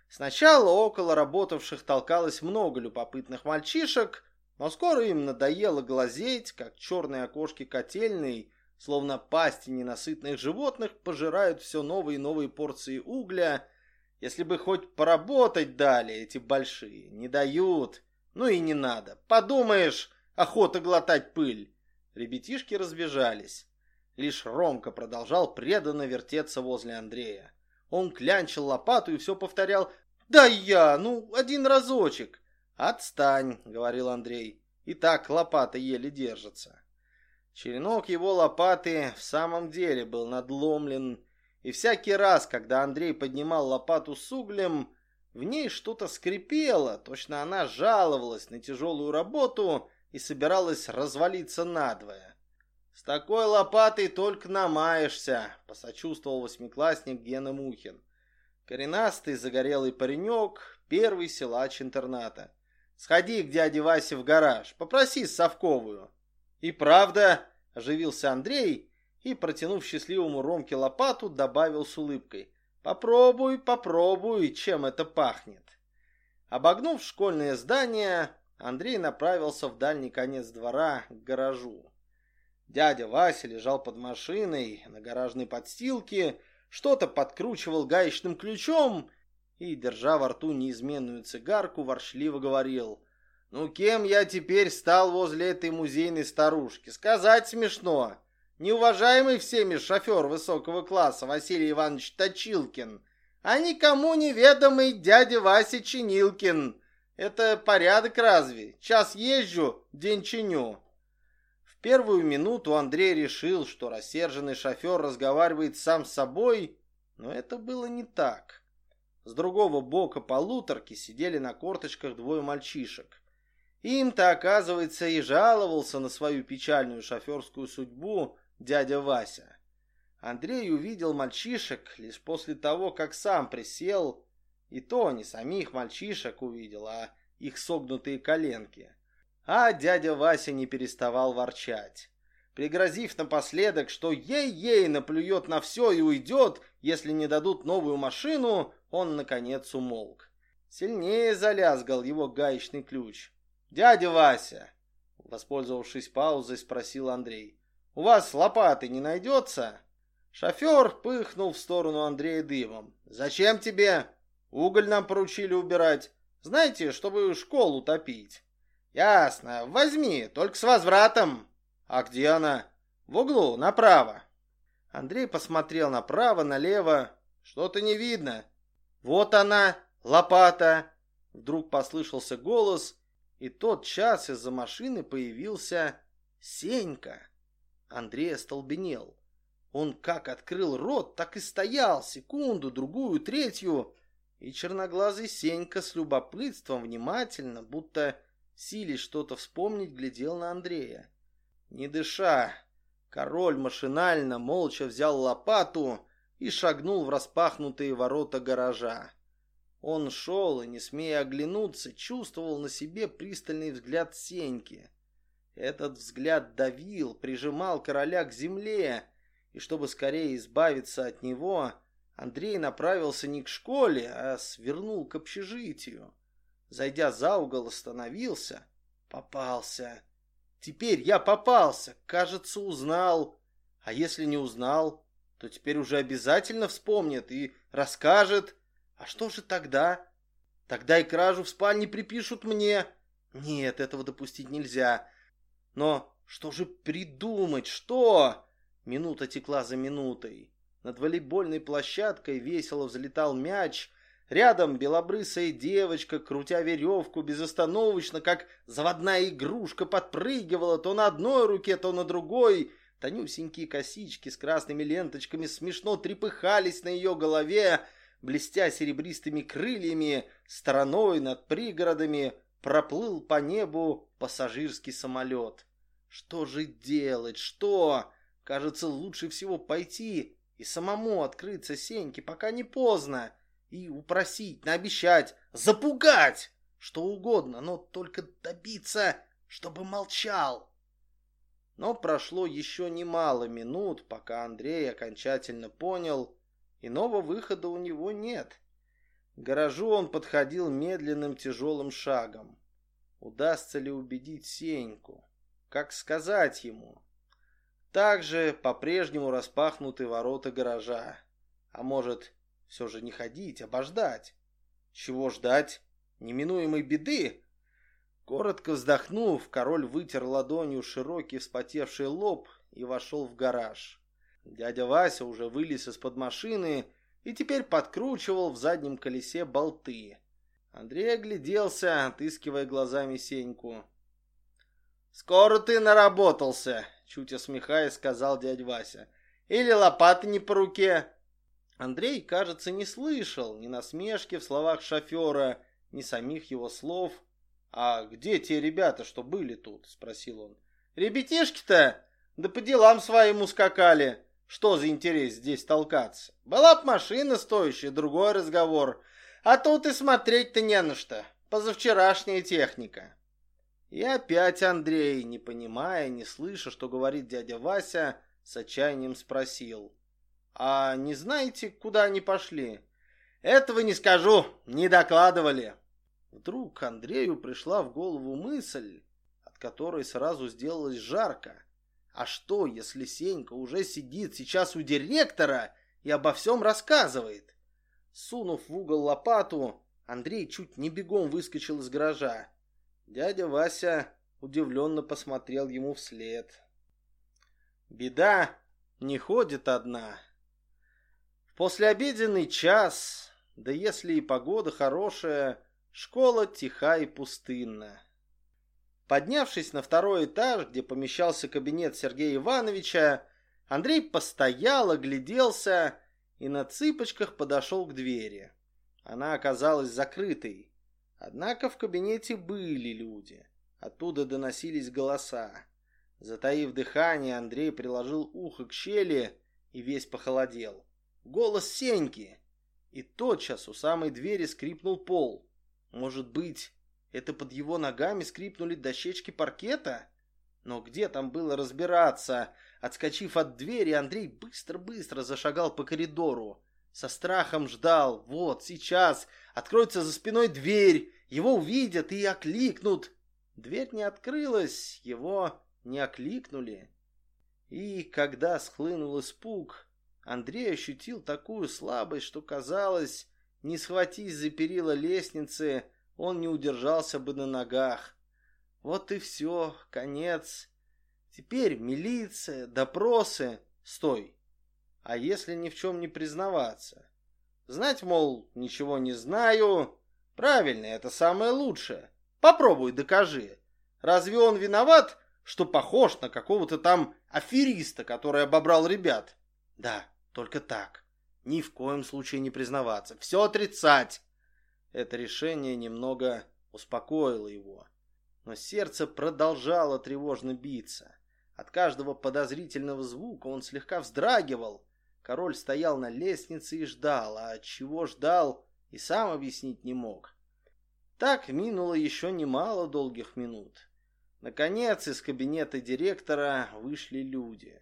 Сначала около работавших толкалось много любопытных мальчишек, но скоро им надоело глазеть, как черные окошки котельной, словно пасти ненасытных животных, пожирают все новые и новые порции угля. Если бы хоть поработать дали эти большие, не дают. Ну и не надо. Подумаешь, охота глотать пыль. Ребятишки разбежались. Лишь Ромка продолжал преданно вертеться возле Андрея. Он клянчил лопату и все повторял «Да я, ну, один разочек». «Отстань», — говорил Андрей. «И так лопата еле держится». Черенок его лопаты в самом деле был надломлен, и всякий раз, когда Андрей поднимал лопату с углем, в ней что-то скрипело, точно она жаловалась на тяжелую работу и собиралась развалиться надвое. «С такой лопатой только намаешься», — посочувствовал восьмиклассник Гена Мухин. Коренастый загорелый паренек, первый силач интерната. «Сходи к дяде Васе в гараж, попроси совковую». «И правда», — оживился Андрей и, протянув счастливому Ромке лопату, добавил с улыбкой. «Попробуй, попробуй, чем это пахнет». Обогнув школьное здание, Андрей направился в дальний конец двора к гаражу. Дядя Вася лежал под машиной на гаражной подстилке, что-то подкручивал гаечным ключом и, держа во рту неизменную цигарку, воршливо говорил. «Ну, кем я теперь стал возле этой музейной старушки? Сказать смешно. Неуважаемый всеми шофер высокого класса Василий Иванович Точилкин, а никому неведомый дядя Вася Чинилкин. Это порядок разве? Час езжу, день чиню» первую минуту Андрей решил, что рассерженный шофер разговаривает сам с собой, Но это было не так. С другого бока полуторки сидели на корточках двое мальчишек. Им-то, оказывается, и жаловался на свою печальную шоферскую судьбу дядя Вася. Андрей увидел мальчишек лишь после того, как сам присел, и то не самих мальчишек увидел, а их согнутые коленки. А дядя Вася не переставал ворчать, пригрозив напоследок, что ей-ей наплюет на все и уйдет, если не дадут новую машину, он, наконец, умолк. Сильнее залязгал его гаечный ключ. «Дядя Вася!» Воспользовавшись паузой, спросил Андрей. «У вас лопаты не найдется?» Шофер пыхнул в сторону Андрея дымом. «Зачем тебе? Уголь нам поручили убирать. Знаете, чтобы школу топить». «Ясно. Возьми, только с возвратом». «А где она?» «В углу, направо». Андрей посмотрел направо, налево. «Что-то не видно». «Вот она, лопата!» Вдруг послышался голос, и тот час из-за машины появился Сенька. Андрей остолбенел. Он как открыл рот, так и стоял, секунду, другую, третью. И черноглазый Сенька с любопытством внимательно, будто сились что-то вспомнить, глядел на Андрея. Не дыша, король машинально, молча взял лопату и шагнул в распахнутые ворота гаража. Он шел и, не смея оглянуться, чувствовал на себе пристальный взгляд Сеньки. Этот взгляд давил, прижимал короля к земле, и чтобы скорее избавиться от него, Андрей направился не к школе, а свернул к общежитию. Зайдя за угол, остановился. Попался. Теперь я попался, кажется, узнал. А если не узнал, то теперь уже обязательно вспомнит и расскажет, а что же тогда? Тогда и кражу в спальне припишут мне. Нет, этого допустить нельзя. Но что же придумать? Что? Минута текла за минутой. Над волейбольной площадкой весело взлетал мяч. Рядом белобрысая девочка, крутя веревку, безостановочно, как заводная игрушка, подпрыгивала то на одной руке, то на другой. Тонюсенькие косички с красными ленточками смешно трепыхались на ее голове блестя серебристыми крыльями, стороной над пригородами проплыл по небу пассажирский самолет. Что же делать? Что? Кажется, лучше всего пойти и самому открыться Сеньке, пока не поздно, и упросить, наобещать, запугать, что угодно, но только добиться, чтобы молчал. Но прошло еще немало минут, пока Андрей окончательно понял, Иного выхода у него нет. Гаражу он подходил медленным тяжелым шагом. Удастся ли убедить Сеньку? Как сказать ему? Также по-прежнему распахнуты ворота гаража. А может, все же не ходить, обождать? Чего ждать? Неминуемой беды? Коротко вздохнув, король вытер ладонью широкий вспотевший лоб и вошел в гараж. Дядя Вася уже вылез из-под машины и теперь подкручивал в заднем колесе болты. Андрей огляделся, отыскивая глазами Сеньку. «Скоро ты наработался», — чуть усмехаясь, сказал дядя Вася. «Или лопата не по руке». Андрей, кажется, не слышал ни насмешки в словах шофера, ни самих его слов. «А где те ребята, что были тут?» — спросил он. «Ребятишки-то? Да по делам своим ускакали. Что за интерес здесь толкаться? Была б машина стоящая, другой разговор. А тут и смотреть-то не на что. Позавчерашняя техника. И опять Андрей, не понимая, не слыша, что говорит дядя Вася, с отчаянием спросил. «А не знаете, куда они пошли?» «Этого не скажу, не докладывали». Вдруг Андрею пришла в голову мысль, от которой сразу сделалось жарко. А что, если Сенька уже сидит сейчас у директора и обо всем рассказывает? Сунув в угол лопату, Андрей чуть не бегом выскочил из гаража. Дядя Вася удивленно посмотрел ему вслед. Беда не ходит одна. В послеобеденный час, да если и погода хорошая, школа тиха и пустынна. Поднявшись на второй этаж, где помещался кабинет Сергея Ивановича, Андрей постоял, огляделся и на цыпочках подошел к двери. Она оказалась закрытой. Однако в кабинете были люди. Оттуда доносились голоса. Затаив дыхание, Андрей приложил ухо к щели и весь похолодел. Голос Сеньки. И тотчас у самой двери скрипнул пол. Может быть, это под его ногами скрипнули дощечки паркета? Но где там было разбираться? Отскочив от двери, Андрей быстро-быстро зашагал по коридору. Со страхом ждал. Вот, сейчас. Откроется за спиной дверь. Его увидят и окликнут. Дверь не открылась. Его не окликнули. И когда схлынул испуг, Андрей ощутил такую слабость, что казалось, не схватись за перила лестницы, он не удержался бы на ногах. Вот и все, конец. Теперь милиция, допросы. Стой. А если ни в чем не признаваться? Знать, мол, ничего не знаю. Правильно, это самое лучшее. Попробуй докажи. Разве он виноват, что похож на какого-то там афериста, который обобрал ребят? Да, только так. Ни в коем случае не признаваться. Все отрицать. Это решение немного успокоило его. Но сердце продолжало тревожно биться. От каждого подозрительного звука он слегка вздрагивал. Король стоял на лестнице и ждал, а чего ждал и сам объяснить не мог. Так минуло еще немало долгих минут. Наконец из кабинета директора вышли люди.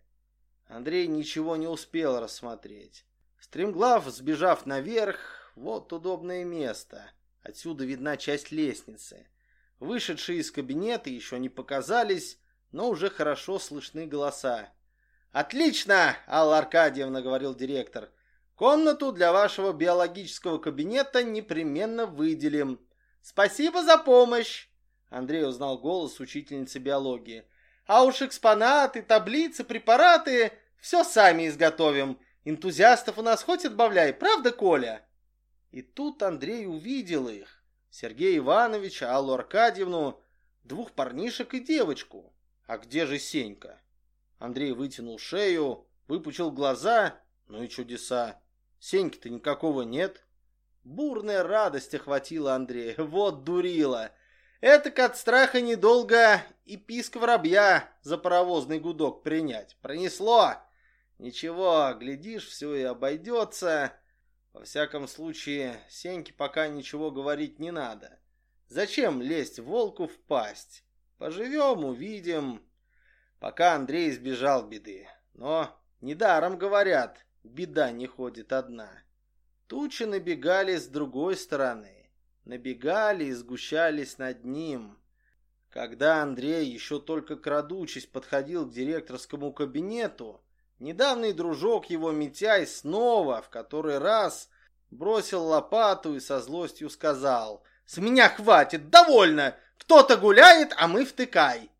Андрей ничего не успел рассмотреть. Стремглав, сбежав наверх, вот удобное место. Отсюда видна часть лестницы. Вышедшие из кабинета еще не показались, но уже хорошо слышны голоса. «Отлично, Алла Аркадьевна», — говорил директор. «Комнату для вашего биологического кабинета непременно выделим. Спасибо за помощь!» Андрей узнал голос учительницы биологии. «А уж экспонаты, таблицы, препараты — все сами изготовим. Энтузиастов у нас хоть отбавляй, правда, Коля?» И тут Андрей увидел их. Сергея Ивановича, Аллу Аркадьевну, двух парнишек и девочку. А где же Сенька? Андрей вытянул шею, выпучил глаза. Ну и чудеса. Сеньки-то никакого нет. Бурная радость охватила Андрея. Вот дурила. Этак от страха недолго и писк воробья за паровозный гудок принять. Пронесло. Ничего, глядишь, все и обойдется. Во всяком случае, Сеньке пока ничего говорить не надо. Зачем лезть волку в пасть? Поживем, увидим. Пока Андрей избежал беды. Но недаром говорят, беда не ходит одна. Тучи набегали с другой стороны. Набегали и сгущались над ним. Когда Андрей, еще только крадучись, подходил к директорскому кабинету, недавний дружок его Митяй снова, в который раз, бросил лопату и со злостью сказал «С меня хватит, довольно! Кто-то гуляет, а мы втыкай!»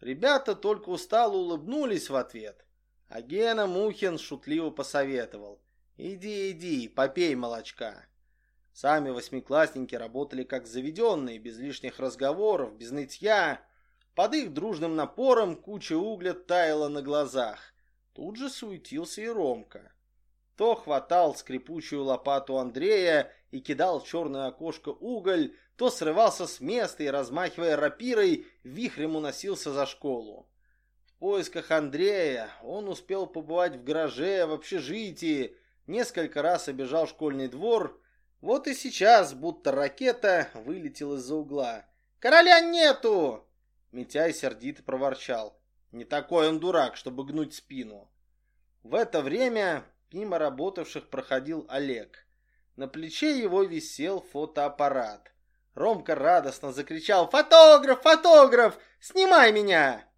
Ребята только устало улыбнулись в ответ, а Гена Мухин шутливо посоветовал «Иди, иди, попей молочка». Сами восьмиклассники работали как заведенные, без лишних разговоров, без нытья. Под их дружным напором куча угля таяла на глазах. Тут же суетился и Ромка. То хватал скрипучую лопату Андрея и кидал в черное окошко уголь, то срывался с места и, размахивая рапирой, вихрем уносился за школу. В поисках Андрея он успел побывать в гараже, в общежитии, несколько раз обежал школьный двор, вот и сейчас, будто ракета, вылетел из-за угла. «Короля нету!» Митяй сердито проворчал. Не такой он дурак, чтобы гнуть спину. В это время мимо работавших проходил Олег. На плече его висел фотоаппарат. Ромка радостно закричал «Фотограф! Фотограф! Снимай меня!»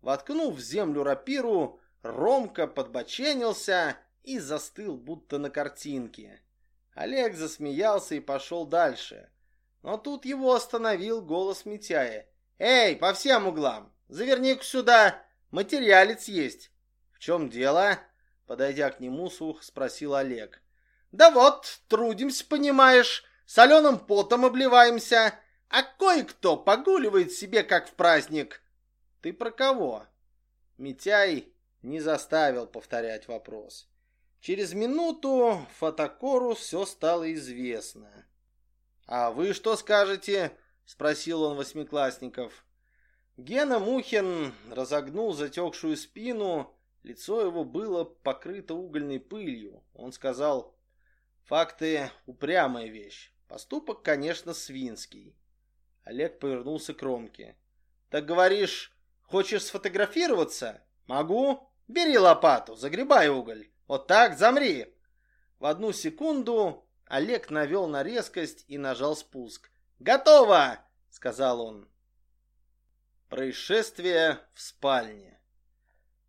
Воткнув в землю рапиру, Ромка подбоченился и застыл, будто на картинке. Олег засмеялся и пошел дальше. Но тут его остановил голос Митяя. «Эй, по всем углам! Заверни-ка сюда! Материалец есть!» «В чем дело?» Подойдя к нему, сух спросил Олег. «Да вот, трудимся, понимаешь, соленым потом обливаемся, а кое-кто погуливает себе, как в праздник». «Ты про кого?» Митяй не заставил повторять вопрос. Через минуту Фотокору все стало известно. «А вы что скажете?» — спросил он восьмиклассников. Гена Мухин разогнул затекшую спину, лицо его было покрыто угольной пылью. Он сказал, «Факты — упрямая вещь. Поступок, конечно, свинский». Олег повернулся к Ромке. «Так говоришь, хочешь сфотографироваться? Могу. Бери лопату, загребай уголь». Вот так, замри!» В одну секунду Олег навел на резкость и нажал спуск. «Готово!» — сказал он. Происшествие в спальне.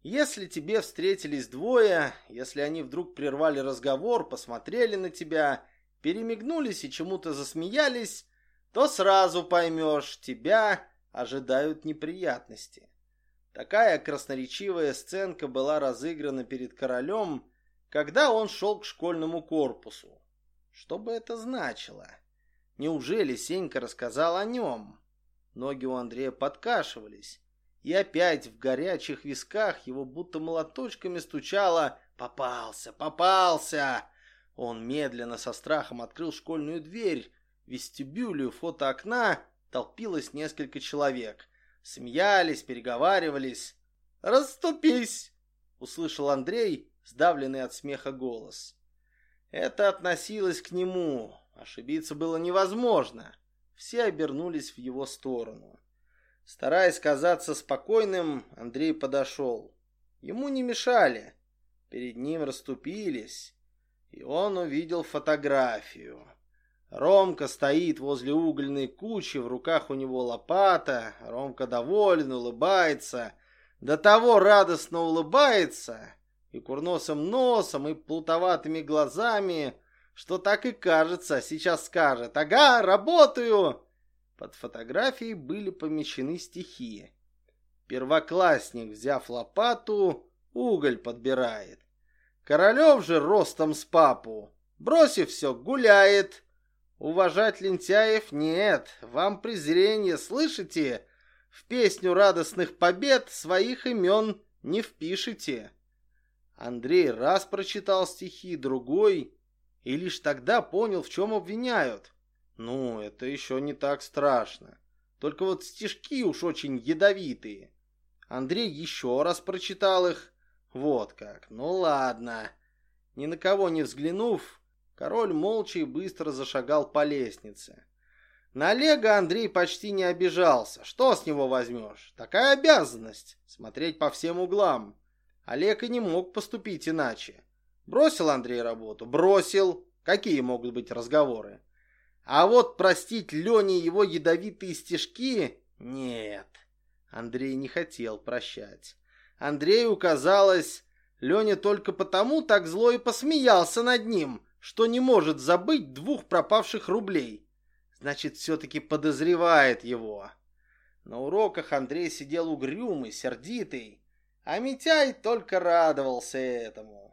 Если тебе встретились двое, если они вдруг прервали разговор, посмотрели на тебя, перемигнулись и чему-то засмеялись, то сразу поймешь, тебя ожидают неприятности. Такая красноречивая сценка была разыграна перед королем, когда он шел к школьному корпусу. Что бы это значило? Неужели Сенька рассказал о нем? Ноги у Андрея подкашивались, и опять в горячих висках его будто молоточками стучало «Попался! Попался!» Он медленно со страхом открыл школьную дверь. В вестибюле у фотоокна толпилось несколько человек – Смеялись, переговаривались. «Расступись!» — услышал Андрей, сдавленный от смеха голос. Это относилось к нему. Ошибиться было невозможно. Все обернулись в его сторону. Стараясь казаться спокойным, Андрей подошел. Ему не мешали. Перед ним расступились, и он увидел фотографию. Ромка стоит возле угольной кучи, в руках у него лопата. Ромка доволен, улыбается. До того радостно улыбается и курносым носом, и плутоватыми глазами, что так и кажется, сейчас скажет «Ага, работаю!» Под фотографией были помещены стихи. Первоклассник, взяв лопату, уголь подбирает. Королев же ростом с папу, бросив все, гуляет. Уважать лентяев нет, вам презрение, слышите? В песню радостных побед своих имен не впишите. Андрей раз прочитал стихи, другой, и лишь тогда понял, в чем обвиняют. Ну, это еще не так страшно. Только вот стишки уж очень ядовитые. Андрей еще раз прочитал их. Вот как. Ну ладно. Ни на кого не взглянув, Король молча и быстро зашагал по лестнице. На Олега Андрей почти не обижался. Что с него возьмешь? Такая обязанность — смотреть по всем углам. Олег и не мог поступить иначе. Бросил Андрей работу? Бросил. Какие могут быть разговоры? А вот простить Лене его ядовитые стежки — нет. Андрей не хотел прощать. Андрею казалось, Леня только потому так зло и посмеялся над ним, что не может забыть двух пропавших рублей. Значит, все-таки подозревает его. На уроках Андрей сидел угрюмый, сердитый, а Митяй только радовался этому.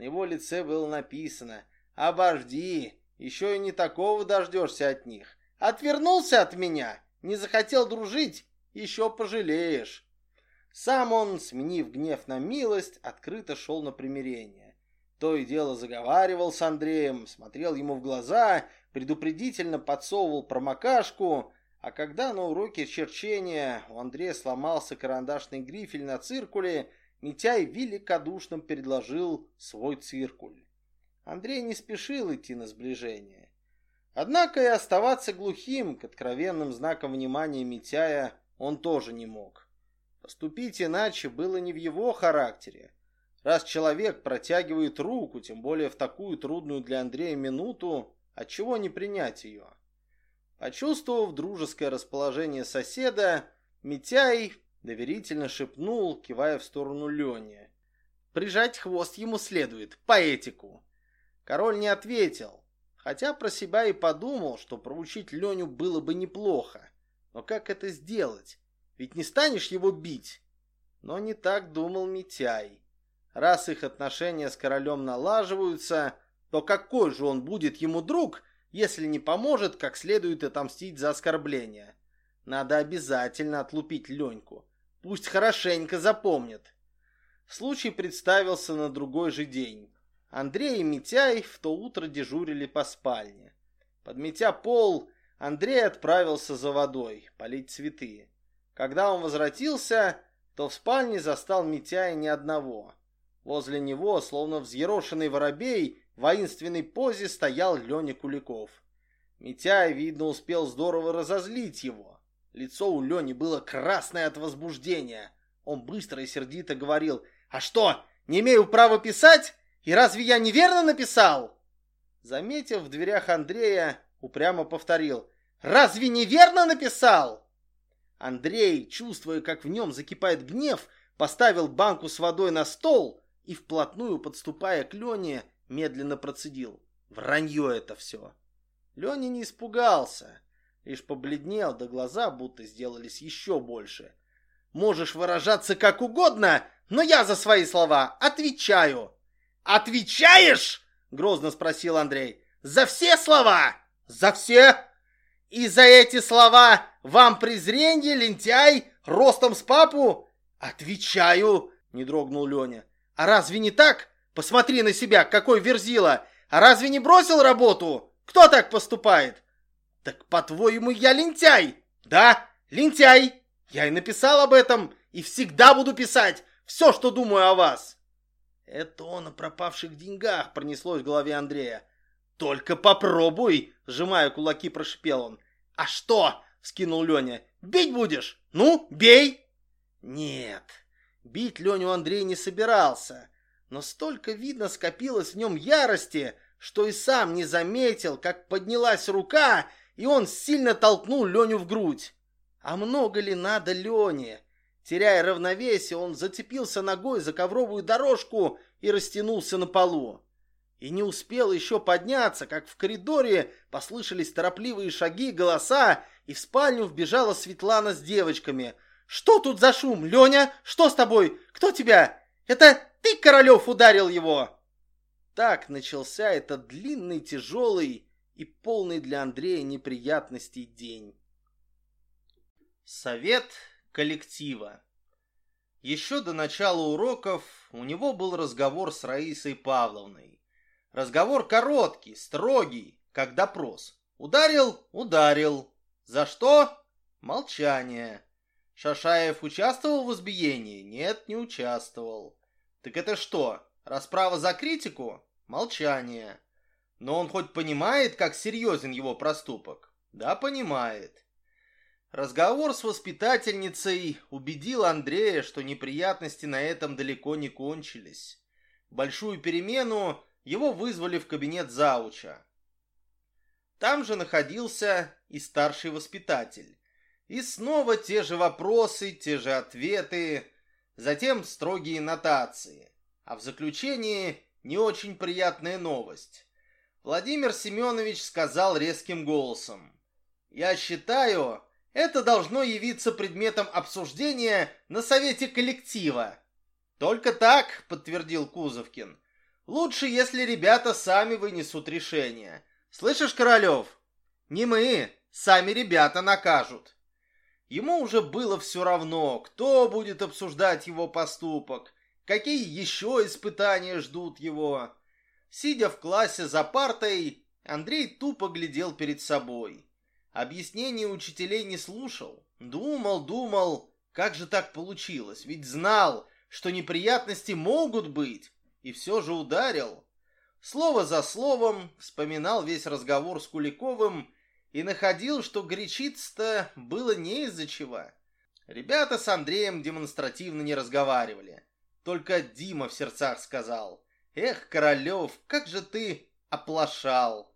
На его лице было написано «Обожди, еще и не такого дождешься от них. Отвернулся от меня, не захотел дружить, еще пожалеешь». Сам он, сменив гнев на милость, открыто шел на примирение. То и дело заговаривал с Андреем, смотрел ему в глаза, предупредительно подсовывал промокашку, а когда на уроке черчения у Андрея сломался карандашный грифель на циркуле, Митяй великодушно предложил свой циркуль. Андрей не спешил идти на сближение. Однако и оставаться глухим к откровенным знакам внимания Митяя он тоже не мог. Поступить иначе было не в его характере. Раз человек протягивает руку, тем более в такую трудную для Андрея минуту, отчего не принять ее? Почувствовав дружеское расположение соседа, Митяй доверительно шепнул, кивая в сторону Лени. Прижать хвост ему следует, по этику. Король не ответил, хотя про себя и подумал, что проучить Леню было бы неплохо. Но как это сделать? Ведь не станешь его бить. Но не так думал Митяй. Раз их отношения с королем налаживаются, то какой же он будет ему друг, если не поможет как следует отомстить за оскорбление? Надо обязательно отлупить Леньку. Пусть хорошенько запомнит. Случай представился на другой же день. Андрей и Митяй в то утро дежурили по спальне. Подметя пол, Андрей отправился за водой, полить цветы. Когда он возвратился, то в спальне застал Митяя ни одного. Возле него, словно взъерошенный воробей, в воинственной позе стоял Леня Куликов. Митяй, видно, успел здорово разозлить его. Лицо у Лени было красное от возбуждения. Он быстро и сердито говорил, «А что, не имею права писать? И разве я неверно написал?» Заметив в дверях Андрея, упрямо повторил, «Разве неверно написал?» Андрей, чувствуя, как в нем закипает гнев, поставил банку с водой на стол и, вплотную подступая к Лене, медленно процедил. Вранье это все. Леня не испугался, лишь побледнел, да глаза будто сделались еще больше. Можешь выражаться как угодно, но я за свои слова отвечаю. Отвечаешь? Грозно спросил Андрей. За все слова? За все? И за эти слова вам презренье, лентяй, ростом с папу? Отвечаю, не дрогнул Леня. А разве не так? Посмотри на себя, какой верзила. А разве не бросил работу? Кто так поступает? Так по-твоему я лентяй? Да, лентяй. Я и написал об этом, и всегда буду писать все, что думаю о вас. Это он о пропавших деньгах пронеслось в голове Андрея. «Только попробуй!» — сжимая кулаки, прошипел он. «А что?» — вскинул Леня. «Бить будешь? Ну, бей!» Нет, бить Леню Андрей не собирался. Но столько, видно, скопилось в нем ярости, что и сам не заметил, как поднялась рука, и он сильно толкнул Леню в грудь. А много ли надо Лене? Теряя равновесие, он зацепился ногой за ковровую дорожку и растянулся на полу. И не успел еще подняться, как в коридоре послышались торопливые шаги, голоса, и в спальню вбежала Светлана с девочками. «Что тут за шум? Леня, что с тобой? Кто тебя? Это ты, Королев, ударил его?» Так начался этот длинный, тяжелый и полный для Андрея неприятностей день. Совет коллектива Еще до начала уроков у него был разговор с Раисой Павловной. Разговор короткий, строгий, как допрос. Ударил? Ударил. За что? Молчание. Шашаев участвовал в избиении? Нет, не участвовал. Так это что, расправа за критику? Молчание. Но он хоть понимает, как серьезен его проступок? Да, понимает. Разговор с воспитательницей убедил Андрея, что неприятности на этом далеко не кончились. Большую перемену его вызвали в кабинет зауча. Там же находился и старший воспитатель. И снова те же вопросы, те же ответы, затем строгие нотации. А в заключении не очень приятная новость. Владимир Семенович сказал резким голосом. «Я считаю, это должно явиться предметом обсуждения на совете коллектива». «Только так», — подтвердил Кузовкин. Лучше, если ребята сами вынесут решение. Слышишь, Королев? Не мы, сами ребята накажут. Ему уже было все равно, кто будет обсуждать его поступок, какие еще испытания ждут его. Сидя в классе за партой, Андрей тупо глядел перед собой. Объяснений учителей не слушал. Думал, думал, как же так получилось, ведь знал, что неприятности могут быть, и все же ударил. Слово за словом вспоминал весь разговор с Куликовым и находил, что горячиться-то было не из-за чего. Ребята с Андреем демонстративно не разговаривали. Только Дима в сердцах сказал, «Эх, Королев, как же ты оплошал!»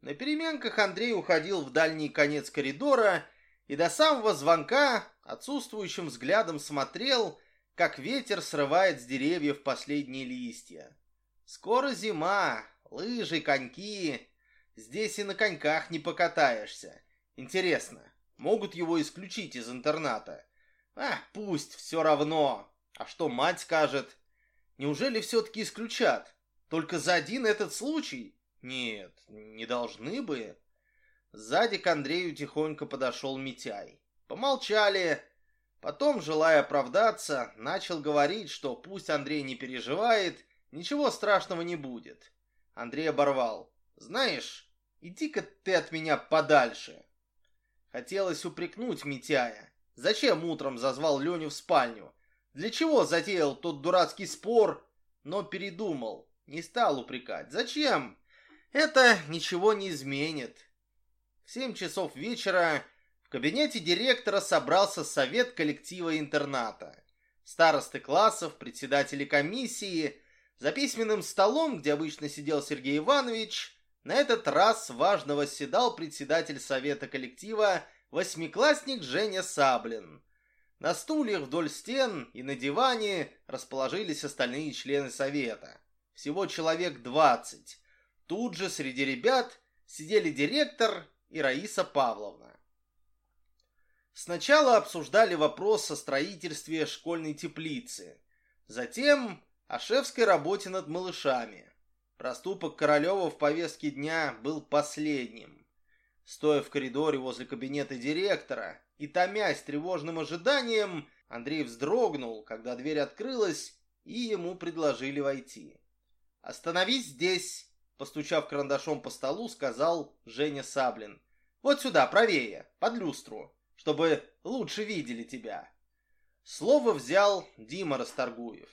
На переменках Андрей уходил в дальний конец коридора и до самого звонка отсутствующим взглядом смотрел, как ветер срывает с деревьев последние листья. Скоро зима, лыжи, коньки. Здесь и на коньках не покатаешься. Интересно, могут его исключить из интерната? А, пусть, все равно. А что мать скажет? Неужели все-таки исключат? Только за один этот случай? Нет, не должны бы. Сзади к Андрею тихонько подошел Митяй. Помолчали, Потом, желая оправдаться, начал говорить, что пусть Андрей не переживает Ничего страшного не будет. Андрей оборвал. Знаешь, иди-ка ты от меня подальше. Хотелось упрекнуть Митяя. Зачем утром зазвал Леню в спальню? Для чего затеял тот дурацкий спор? Но передумал. Не стал упрекать. Зачем? Это ничего не изменит. В семь часов вечера в кабинете директора собрался совет коллектива интерната. Старосты классов, председатели комиссии. За письменным столом, где обычно сидел Сергей Иванович, на этот раз важно восседал председатель совета коллектива восьмиклассник Женя Саблин. На стульях вдоль стен и на диване расположились остальные члены совета. Всего человек двадцать. Тут же среди ребят сидели директор и Раиса Павловна. Сначала обсуждали вопрос о строительстве школьной теплицы. Затем о шефской работе над малышами. Проступок Королева в повестке дня был последним. Стоя в коридоре возле кабинета директора и томясь тревожным ожиданием, Андрей вздрогнул, когда дверь открылась, и ему предложили войти. «Остановись здесь!» Постучав карандашом по столу, сказал Женя Саблин. «Вот сюда, правее, под люстру, чтобы лучше видели тебя». Слово взял Дима Расторгуев.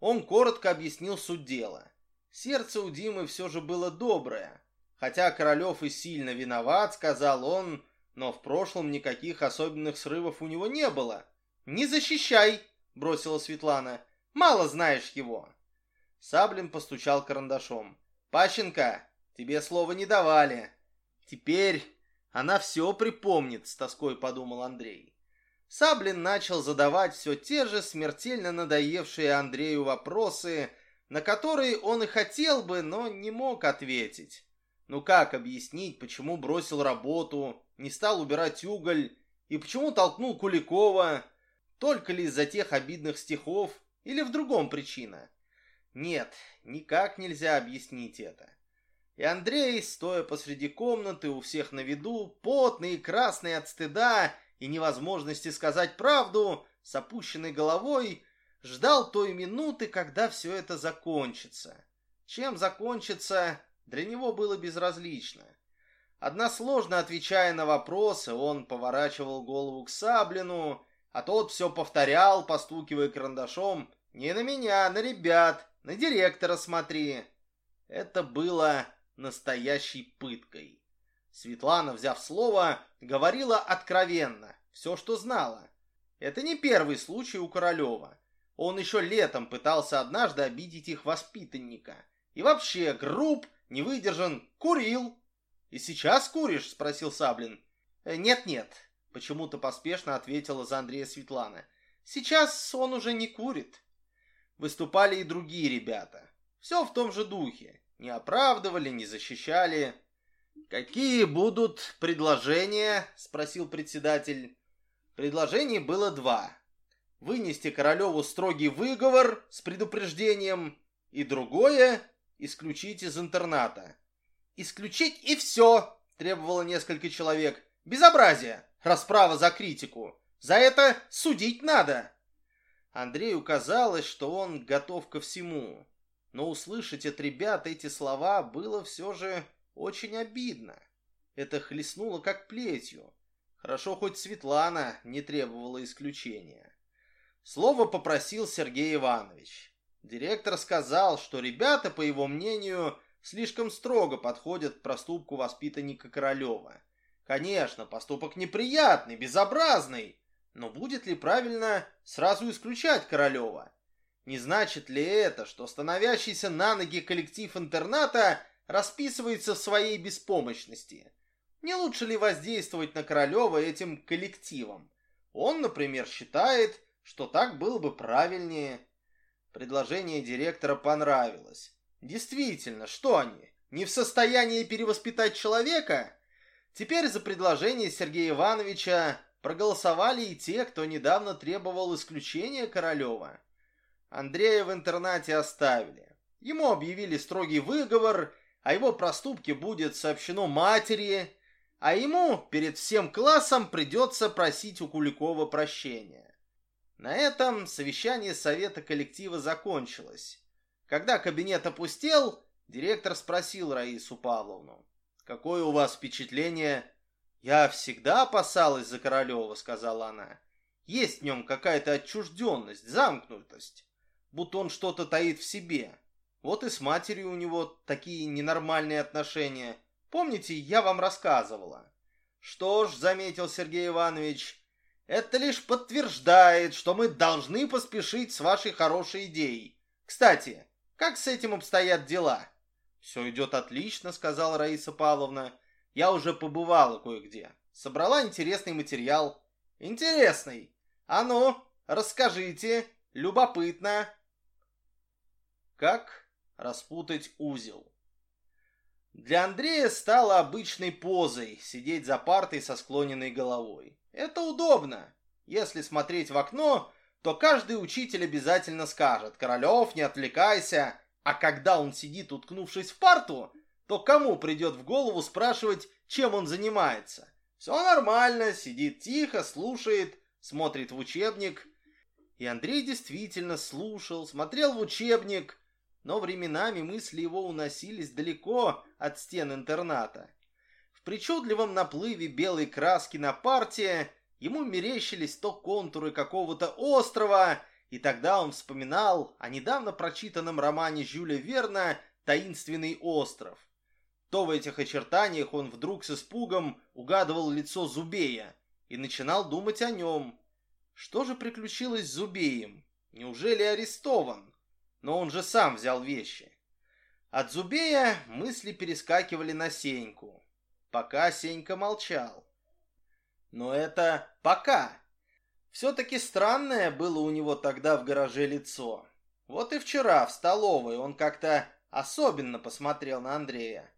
Он коротко объяснил суть дела. Сердце у Димы все же было доброе, Хотя Королев и сильно виноват, сказал он, но в прошлом никаких особенных срывов у него не было. «Не защищай!» — бросила Светлана. «Мало знаешь его!» Саблин постучал карандашом. «Пащенко, тебе слова не давали!» «Теперь она все припомнит», — с тоской подумал Андрей. Саблин начал задавать все те же смертельно надоевшие Андрею вопросы, на которые он и хотел бы, но не мог ответить. Ну как объяснить, почему бросил работу, не стал убирать уголь и почему толкнул Куликова? Только ли из-за тех обидных стихов или в другом причина? Нет, никак нельзя объяснить это. И Андрей, стоя посреди комнаты, у всех на виду, потный и красный от стыда и невозможности сказать правду, с опущенной головой, ждал той минуты, когда все это закончится. Чем закончится, для него было безразлично. Односложно отвечая на вопросы, он поворачивал голову к Саблину, а тот все повторял, постукивая карандашом «Не на меня, на ребят, на директора смотри». Это было настоящей пыткой. Светлана, взяв слово, говорила откровенно, все, что знала. Это не первый случай у Королева. Он еще летом пытался однажды обидеть их воспитанника. И вообще груб не выдержан, курил. И сейчас куришь? Спросил Саблин. «Э, нет-нет, почему-то поспешно ответила за Андрея Светлана. Сейчас он уже не курит. Выступали и другие ребята. Все в том же духе. Не оправдывали, не защищали. «Какие будут предложения?» – спросил председатель. Предложений было два. Вынести Королеву строгий выговор с предупреждением и другое исключить из интерната. «Исключить и все!» – требовало несколько человек. «Безобразие! Расправа за критику! За это судить надо!» Андрею казалось, что он готов ко всему. Но услышать от ребят эти слова было все же очень обидно. Это хлестнуло как плетью. Хорошо, хоть Светлана не требовала исключения. Слово попросил Сергей Иванович. Директор сказал, что ребята, по его мнению, слишком строго подходят к проступку воспитанника Королева. Конечно, поступок неприятный, безобразный, но будет ли правильно сразу исключать Королева? Не значит ли это, что становящийся на ноги коллектив интерната расписывается в своей беспомощности? Не лучше ли воздействовать на Королева этим коллективом? Он, например, считает, что так было бы правильнее. Предложение директора понравилось. Действительно, что они, не в состоянии перевоспитать человека? Теперь за предложение Сергея Ивановича проголосовали и те, кто недавно требовал исключения Королева. Андрея в интернате оставили. Ему объявили строгий выговор, о его проступке будет сообщено матери, а ему перед всем классом придется просить у Куликова прощения. На этом совещание совета коллектива закончилось. Когда кабинет опустел, директор спросил Раису Павловну. «Какое у вас впечатление?» «Я всегда опасалась за Королева», — сказала она. «Есть в нем какая-то отчужденность, замкнутость, будто он что-то таит в себе. Вот и с матерью у него такие ненормальные отношения. Помните, я вам рассказывала?» «Что ж», — заметил Сергей Иванович, — «это лишь подтверждает, что мы должны поспешить с вашей хорошей идеей. Кстати, как с этим обстоят дела?» «Все идет отлично», — сказала Раиса Павловна. «Я уже побывала кое-где. Собрала интересный материал». «Интересный? А ну, расскажите. Любопытно». Как распутать узел? Для Андрея стало обычной позой сидеть за партой со склоненной головой. Это удобно. Если смотреть в окно, то каждый учитель обязательно скажет «Королев, не отвлекайся», а когда он сидит, уткнувшись в парту, то кому придет в голову спрашивать, чем он занимается? Все нормально, сидит тихо, слушает, смотрит в учебник. И Андрей действительно слушал, смотрел в учебник, но временами мысли его уносились далеко от стен интерната. Причудливом наплыве белой краски на парте ему мерещились то контуры какого-то острова, и тогда он вспоминал о недавно прочитанном романе Жюля Верна «Таинственный остров». То в этих очертаниях он вдруг с испугом угадывал лицо Зубея и начинал думать о нем. Что же приключилось с Зубеем? Неужели арестован? Но он же сам взял вещи. От Зубея мысли перескакивали на Сеньку. Пока Сенька молчал. Но это пока. Все-таки странное было у него тогда в гараже лицо. Вот и вчера в столовой он как-то особенно посмотрел на Андрея.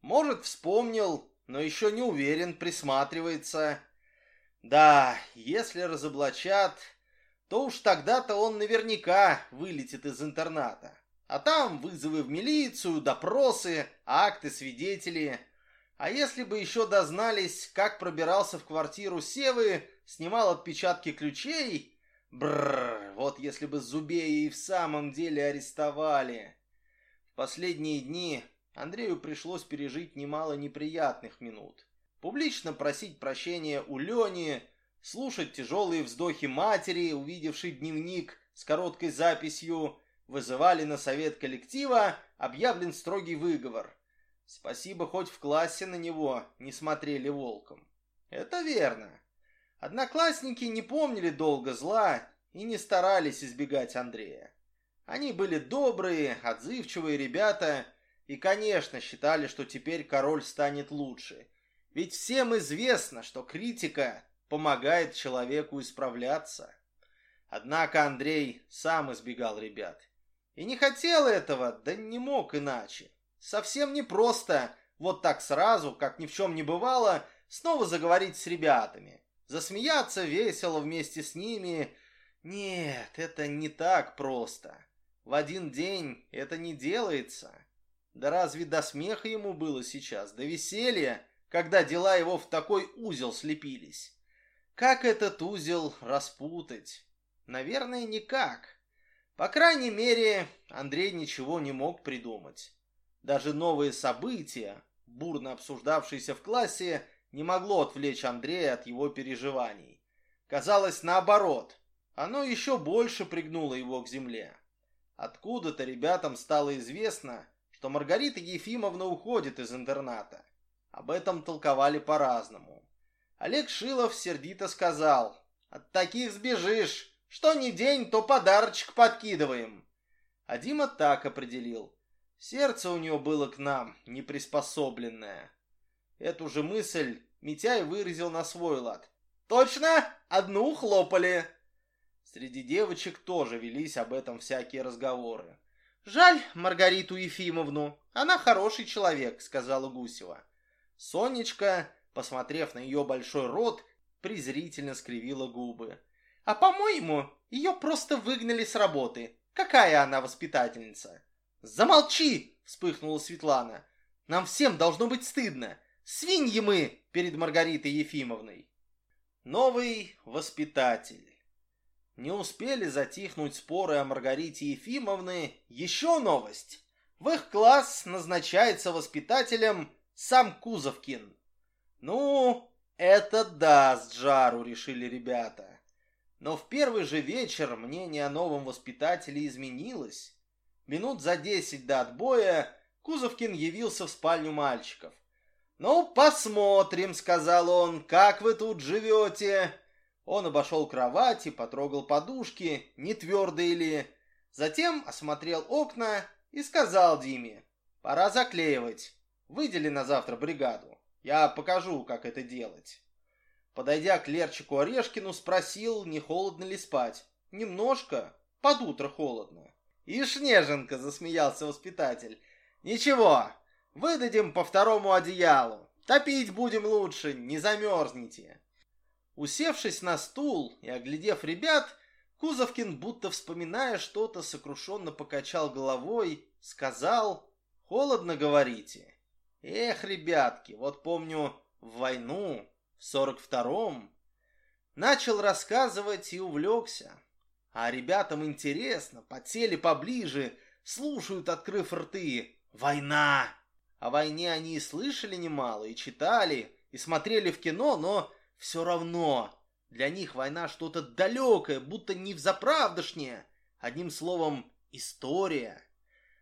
Может, вспомнил, но еще не уверен, присматривается. Да, если разоблачат, то уж тогда-то он наверняка вылетит из интерната. А там вызовы в милицию, допросы, акты, свидетели. А если бы еще дознались, как пробирался в квартиру Севы, снимал отпечатки ключей... Бррр, вот если бы Зубея и в самом деле арестовали. В последние дни Андрею пришлось пережить немало неприятных минут. Публично просить прощения у Лени, слушать тяжелые вздохи матери, увидевшей дневник с короткой записью, вызывали на совет коллектива, объявлен строгий выговор. Спасибо, хоть в классе на него не смотрели волком. Это верно. Одноклассники не помнили долго зла и не старались избегать Андрея. Они были добрые, отзывчивые ребята и, конечно, считали, что теперь король станет лучше. Ведь всем известно, что критика помогает человеку исправляться. Однако Андрей сам избегал ребят. И не хотел этого, да не мог иначе. Совсем непросто вот так сразу, как ни в чем не бывало, снова заговорить с ребятами. Засмеяться весело вместе с ними. Нет, это не так просто. В один день это не делается. Да разве до смеха ему было сейчас, до веселья, когда дела его в такой узел слепились? Как этот узел распутать? Наверное, никак. По крайней мере, Андрей ничего не мог придумать. Даже новые события, бурно обсуждавшиеся в классе, не могло отвлечь Андрея от его переживаний. Казалось, наоборот, оно еще больше пригнуло его к земле. Откуда-то ребятам стало известно, что Маргарита Ефимовна уходит из интерната. Об этом толковали по-разному. Олег Шилов сердито сказал, «От таких сбежишь. Что ни день, то подарочек подкидываем». А Дима так определил. Сердце у него было к нам неприспособленное. Эту же мысль Митяй выразил на свой лад. «Точно? Одну хлопали!» Среди девочек тоже велись об этом всякие разговоры. «Жаль Маргариту Ефимовну, она хороший человек», — сказала Гусева. Сонечка посмотрев на ее большой рот, презрительно скривила губы. «А по-моему, ее просто выгнали с работы. Какая она воспитательница?» «Замолчи!» — вспыхнула Светлана. «Нам всем должно быть стыдно. Свиньи мы перед Маргаритой Ефимовной». Новый воспитатель. Не успели затихнуть споры о Маргарите Ефимовны. Еще новость. В их класс назначается воспитателем сам Кузовкин. Ну, это даст жару, решили ребята. Но в первый же вечер мнение о новом воспитателе изменилось. Минут за десять до отбоя Кузовкин явился в спальню мальчиков. «Ну, посмотрим», — сказал он, — «как вы тут живете?» Он обошел кровати, потрогал подушки, не твердые ли. Затем осмотрел окна и сказал Диме, «Пора заклеивать. Выдели на завтра бригаду. Я покажу, как это делать». Подойдя к Лерчику Орешкину, спросил, не холодно ли спать. «Немножко. Под утро холодно». «Ишь, неженка!» — засмеялся воспитатель. «Ничего, выдадим по второму одеялу. Топить будем лучше, не замерзнете». Усевшись на стул и оглядев ребят, Кузовкин, будто вспоминая что-то, сокрушенно покачал головой, сказал «Холодно, говорите?» «Эх, ребятки, вот помню, в войну в сорок втором начал рассказывать и увлекся. А ребятам интересно, подсели поближе, слушают, открыв рты. Война! О войне они и слышали немало, и читали, и смотрели в кино, но все равно для них война что-то далекое, будто не взаправдошнее. Одним словом, история.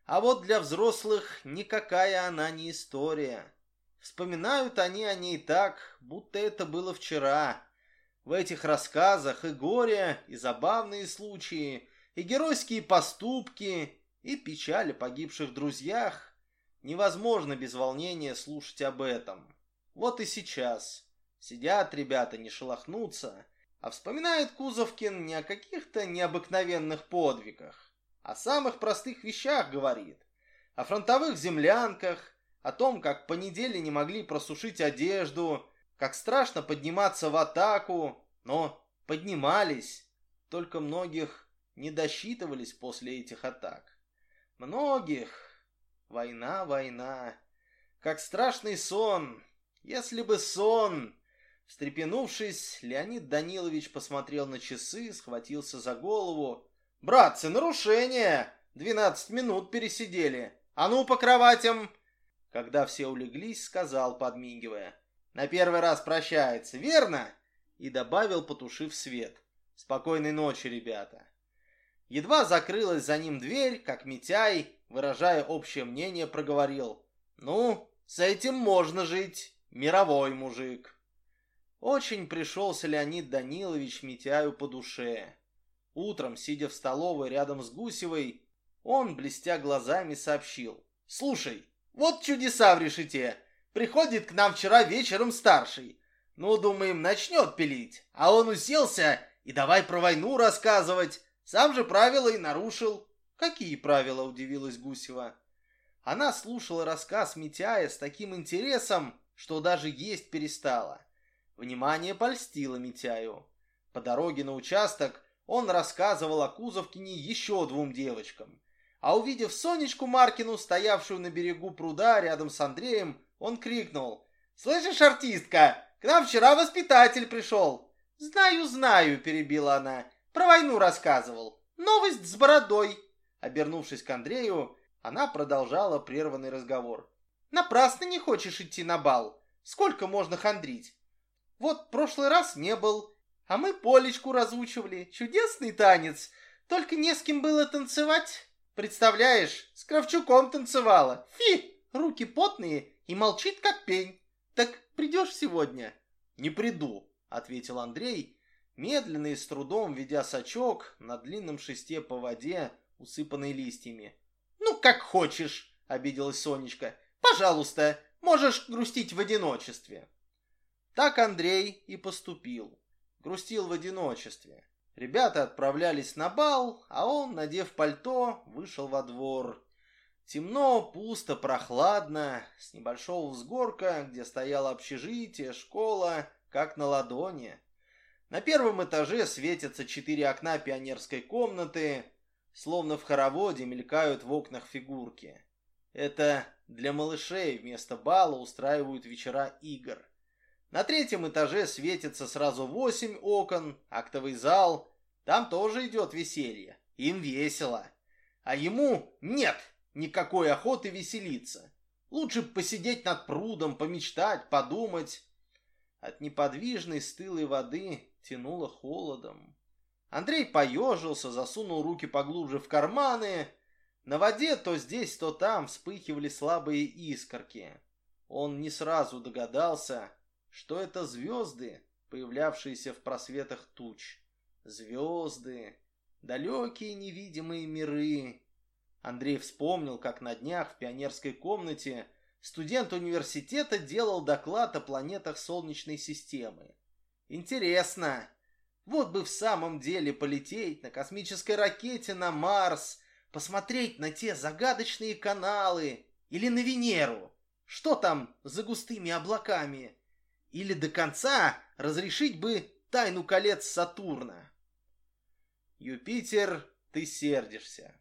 А вот для взрослых никакая она не история. Вспоминают они о ней так, будто это было вчера. В этих рассказах и горе, и забавные случаи, и геройские поступки, и печаль о погибших друзьях. Невозможно без волнения слушать об этом. Вот и сейчас. Сидят ребята, не шелохнутся, а вспоминает Кузовкин не о каких-то необыкновенных подвигах, а о самых простых вещах говорит. О фронтовых землянках, о том, как по неделе не могли просушить одежду, как страшно подниматься в атаку, но поднимались, только многих не досчитывались после этих атак. Многих. Война, война. Как страшный сон. Если бы сон... Встрепенувшись, Леонид Данилович посмотрел на часы, схватился за голову. «Братцы, нарушение! Двенадцать минут пересидели. А ну, по кроватям!» Когда все улеглись, сказал, подмигивая. «На первый раз прощается, верно?» И добавил, потушив свет. «Спокойной ночи, ребята!» Едва закрылась за ним дверь, как Митяй, выражая общее мнение, проговорил. «Ну, с этим можно жить, мировой мужик!» Очень пришелся Леонид Данилович Митяю по душе. Утром, сидя в столовой рядом с Гусевой, он, блестя глазами, сообщил. «Слушай, вот чудеса в решете. Приходит к нам вчера вечером старший. Ну, думаем, начнет пилить. А он уселся и давай про войну рассказывать. Сам же правила и нарушил. Какие правила, удивилась Гусева. Она слушала рассказ Митяя с таким интересом, что даже есть перестала. Внимание польстило Митяю. По дороге на участок он рассказывал о Кузовкине еще двум девочкам. А увидев Сонечку Маркину, стоявшую на берегу пруда рядом с Андреем, он крикнул. «Слышишь, артистка, к нам вчера воспитатель пришел!» «Знаю, знаю», — перебила она. «Про войну рассказывал. Новость с бородой». Обернувшись к Андрею, она продолжала прерванный разговор. «Напрасно не хочешь идти на бал. Сколько можно хандрить? Вот прошлый раз не был, а мы Полечку разучивали. Чудесный танец. Только не с кем было танцевать». Представляешь, с Кравчуком танцевала. Фи, руки потные и молчит, как пень. Так придешь сегодня? Не приду, ответил Андрей, медленно и с трудом ведя сачок на длинном шесте по воде, усыпанной листьями. Ну, как хочешь, обиделась Сонечка. Пожалуйста, можешь грустить в одиночестве. Так Андрей и поступил. Грустил в одиночестве. Ребята отправлялись на бал, а он, надев пальто, вышел во двор. Темно, пусто, прохладно, с небольшого взгорка, где стояло общежитие, школа, как на ладони. На первом этаже светятся четыре окна пионерской комнаты, словно в хороводе мелькают в окнах фигурки. Это для малышей вместо бала устраивают вечера игр. На третьем этаже светится сразу восемь окон, актовый зал, Там тоже идет веселье. Им весело. А ему нет никакой охоты веселиться. Лучше посидеть над прудом, помечтать, подумать. От неподвижной стылой воды тянуло холодом. Андрей поежился, засунул руки поглубже в карманы. На воде то здесь, то там вспыхивали слабые искорки. Он не сразу догадался, что это звезды, появлявшиеся в просветах туч. Звезды, далекие невидимые миры. Андрей вспомнил, как на днях в пионерской комнате студент университета делал доклад о планетах Солнечной системы. Интересно, вот бы в самом деле полететь на космической ракете на Марс, посмотреть на те загадочные каналы или на Венеру. Что там за густыми облаками? Или до конца разрешить бы тайну колец Сатурна? Юпитер, ты сердишься.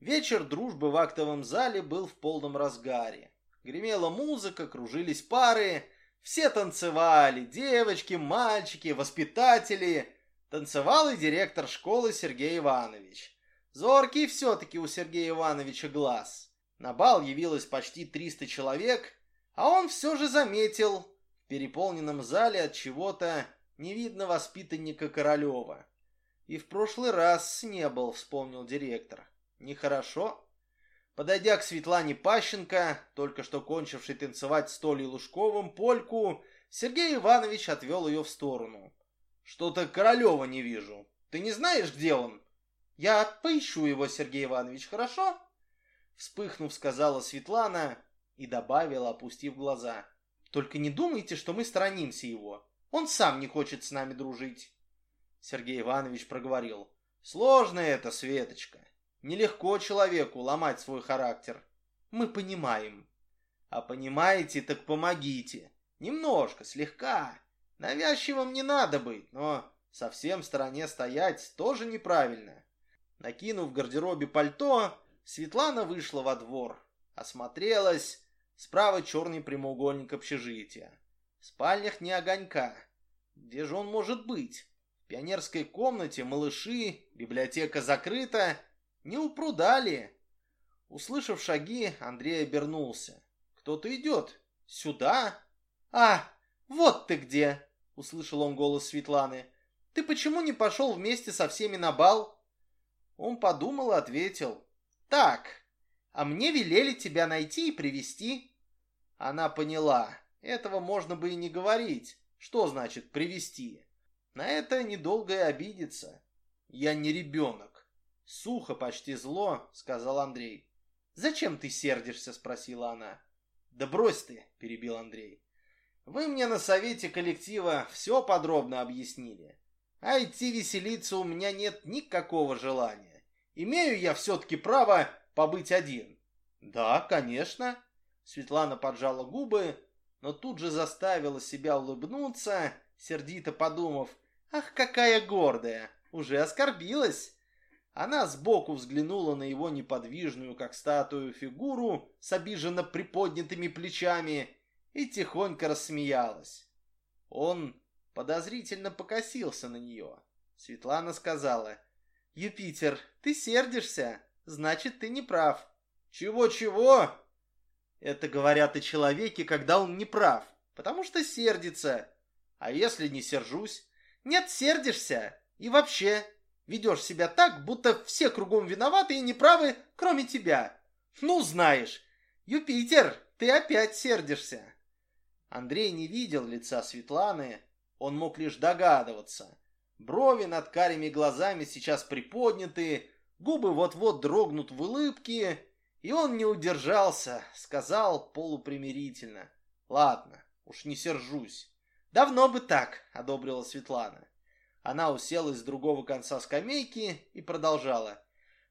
Вечер дружбы в актовом зале был в полном разгаре. Гремела музыка, кружились пары, все танцевали, девочки, мальчики, воспитатели. Танцевал и директор школы Сергей Иванович. Зоркий все-таки у Сергея Ивановича глаз. На бал явилось почти 300 человек, а он все же заметил в переполненном зале от чего-то не видно воспитанника Королева. И в прошлый раз не был, вспомнил директор. Нехорошо. Подойдя к Светлане Пащенко, только что кончившей танцевать с Толей Лужковым польку, Сергей Иванович отвел ее в сторону. «Что-то Королева не вижу. Ты не знаешь, где он?» «Я поищу его, Сергей Иванович, хорошо?» Вспыхнув, сказала Светлана и добавила, опустив глаза. «Только не думайте, что мы сторонимся его. Он сам не хочет с нами дружить». Сергей Иванович проговорил. «Сложно это, Светочка. Нелегко человеку ломать свой характер. Мы понимаем. А понимаете, так помогите. Немножко, слегка. Навязчивым не надо быть, но совсем в стороне стоять тоже неправильно. Накинув в гардеробе пальто, Светлана вышла во двор. Осмотрелась. Справа черный прямоугольник общежития. В спальнях не огонька. Где же он может быть? В пионерской комнате малыши, библиотека закрыта, не у пруда ли? Услышав шаги, Андрей обернулся. Кто-то идет. Сюда? А, вот ты где! Услышал он голос Светланы. Ты почему не пошел вместе со всеми на бал? Он подумал и ответил. Так, а мне велели тебя найти и привести. Она поняла. Этого можно бы и не говорить. Что значит привести? На это недолго и обидеться. Я не ребенок. «Сухо, почти зло», — сказал Андрей. «Зачем ты сердишься?» — спросила она. «Да брось ты», — перебил Андрей. «Вы мне на совете коллектива все подробно объяснили. А идти веселиться у меня нет никакого желания. Имею я все-таки право побыть один». «Да, конечно». Светлана поджала губы, но тут же заставила себя улыбнуться, сердито подумав, «Ах, какая гордая! Уже оскорбилась!» Она сбоку взглянула на его неподвижную, как статую, фигуру с обиженно приподнятыми плечами и тихонько рассмеялась. Он подозрительно покосился на нее. Светлана сказала, «Юпитер, ты сердишься, значит, ты не прав». «Чего-чего?» Это говорят о человеке, когда он не прав, потому что сердится. А если не сержусь? Нет, сердишься. И вообще, Ведешь себя так, будто все кругом виноваты и неправы, кроме тебя. Ну, знаешь, Юпитер, ты опять сердишься. Андрей не видел лица Светланы, он мог лишь догадываться. Брови над карими глазами сейчас приподняты, губы вот-вот дрогнут в улыбке, и он не удержался, сказал полупримирительно. «Ладно, уж не сержусь». «Давно бы так», — одобрила Светлана. Она уселась с другого конца скамейки и продолжала.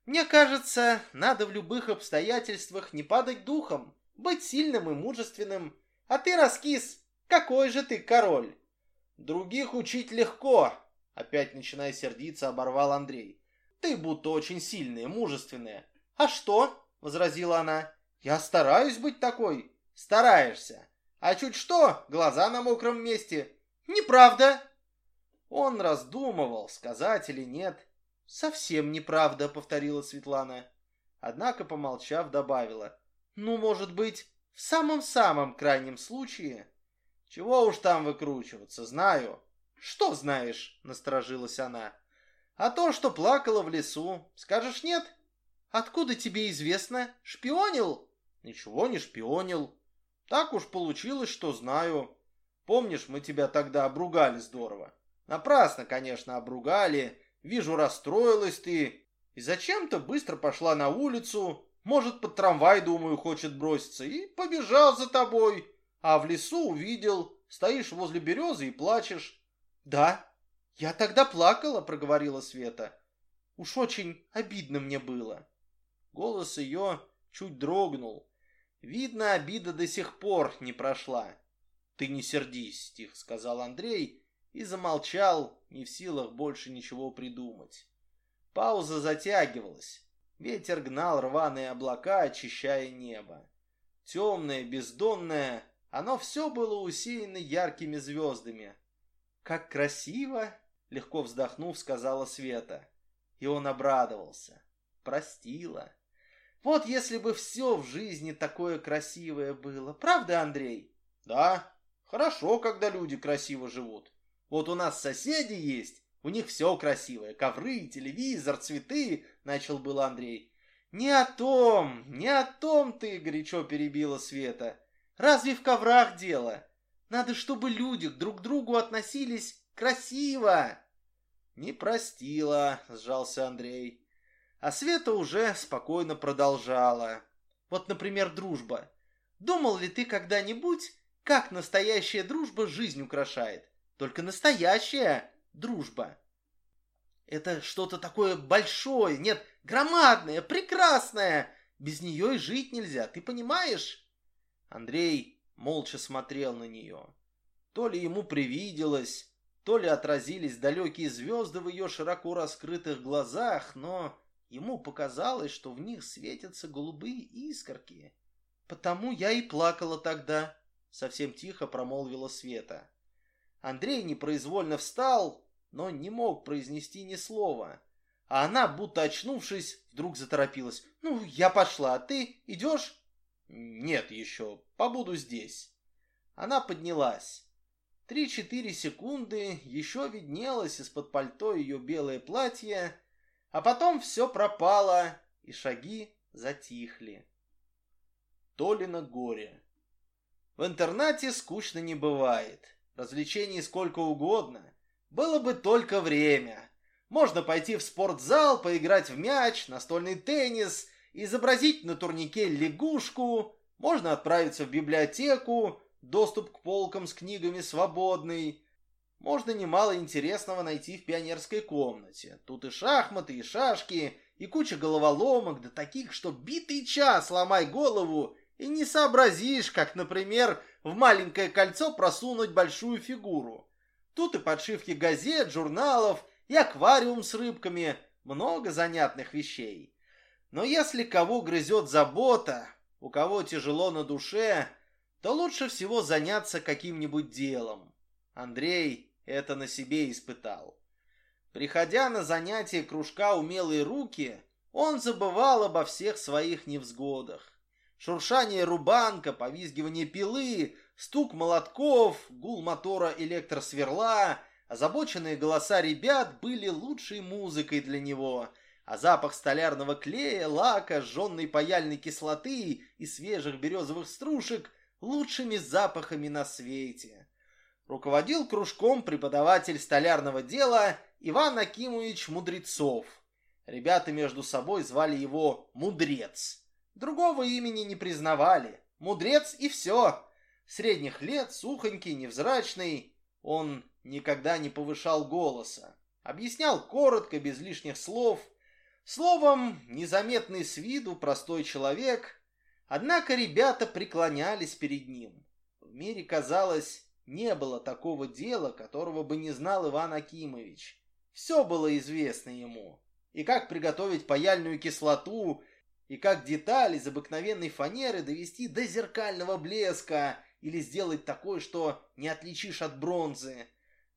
«Мне кажется, надо в любых обстоятельствах не падать духом, быть сильным и мужественным. А ты, раскис, какой же ты король?» «Других учить легко», — опять начиная сердиться, оборвал Андрей. «Ты будто очень сильная, мужественная». «А что?» — возразила она. «Я стараюсь быть такой». «Стараешься. А чуть что, глаза на мокром месте». «Неправда», Он раздумывал, сказать или нет. «Совсем неправда», — повторила Светлана. Однако, помолчав, добавила. «Ну, может быть, в самом-самом крайнем случае...» «Чего уж там выкручиваться, знаю». «Что знаешь?» — насторожилась она. «А то, что плакала в лесу. Скажешь нет?» «Откуда тебе известно? Шпионил?» «Ничего не шпионил. Так уж получилось, что знаю. Помнишь, мы тебя тогда обругали здорово? Напрасно, конечно, обругали. Вижу, расстроилась ты. И зачем-то быстро пошла на улицу. Может, под трамвай, думаю, хочет броситься. И побежал за тобой. А в лесу увидел. Стоишь возле березы и плачешь. Да, я тогда плакала, проговорила Света. Уж очень обидно мне было. Голос ее чуть дрогнул. Видно, обида до сих пор не прошла. «Ты не сердись», — тихо сказал Андрей и замолчал, не в силах больше ничего придумать. Пауза затягивалась. Ветер гнал рваные облака, очищая небо. Темное, бездонное, оно все было усеяно яркими звездами. «Как красиво!» — легко вздохнув, сказала Света. И он обрадовался. Простила. Вот если бы все в жизни такое красивое было. Правда, Андрей? Да, хорошо, когда люди красиво живут. Вот у нас соседи есть, у них все красивое. Ковры, телевизор, цветы, начал был Андрей. Не о том, не о том ты, горячо перебила Света. Разве в коврах дело? Надо, чтобы люди друг к другу относились красиво. Не простила, сжался Андрей. А Света уже спокойно продолжала. Вот, например, дружба. Думал ли ты когда-нибудь, как настоящая дружба жизнь украшает? Только настоящая дружба. Это что-то такое большое, нет, громадное, прекрасное. Без нее и жить нельзя, ты понимаешь? Андрей молча смотрел на нее. То ли ему привиделось, то ли отразились далекие звезды в ее широко раскрытых глазах, но Ему показалось, что в них светятся голубые искорки. «Потому я и плакала тогда», — совсем тихо промолвила Света. Андрей непроизвольно встал, но не мог произнести ни слова. А она, будто очнувшись, вдруг заторопилась. «Ну, я пошла, а ты идешь?» «Нет еще, побуду здесь». Она поднялась. Три-четыре секунды еще виднелось из-под пальто ее белое платье, а потом все пропало, и шаги затихли. Толина горе. В интернате скучно не бывает. Развлечений сколько угодно. Было бы только время. Можно пойти в спортзал, поиграть в мяч, настольный теннис, изобразить на турнике лягушку. Можно отправиться в библиотеку, доступ к полкам с книгами свободный можно немало интересного найти в пионерской комнате. Тут и шахматы, и шашки, и куча головоломок, да таких, что битый час ломай голову и не сообразишь, как, например, в маленькое кольцо просунуть большую фигуру. Тут и подшивки газет, журналов, и аквариум с рыбками, много занятных вещей. Но если кого грызет забота, у кого тяжело на душе, то лучше всего заняться каким-нибудь делом. Андрей это на себе испытал. Приходя на занятия кружка «Умелые руки», он забывал обо всех своих невзгодах. Шуршание рубанка, повизгивание пилы, стук молотков, гул мотора электросверла, озабоченные голоса ребят были лучшей музыкой для него, а запах столярного клея, лака, жженной паяльной кислоты и свежих березовых стружек лучшими запахами на свете. Руководил кружком преподаватель столярного дела Иван Акимович Мудрецов. Ребята между собой звали его Мудрец. Другого имени не признавали. Мудрец и все. Средних лет, сухонький, невзрачный. Он никогда не повышал голоса. Объяснял коротко, без лишних слов. Словом, незаметный с виду простой человек. Однако ребята преклонялись перед ним. В мире казалось не было такого дела, которого бы не знал Иван Акимович. Все было известно ему. И как приготовить паяльную кислоту, и как деталь из обыкновенной фанеры довести до зеркального блеска или сделать такое, что не отличишь от бронзы.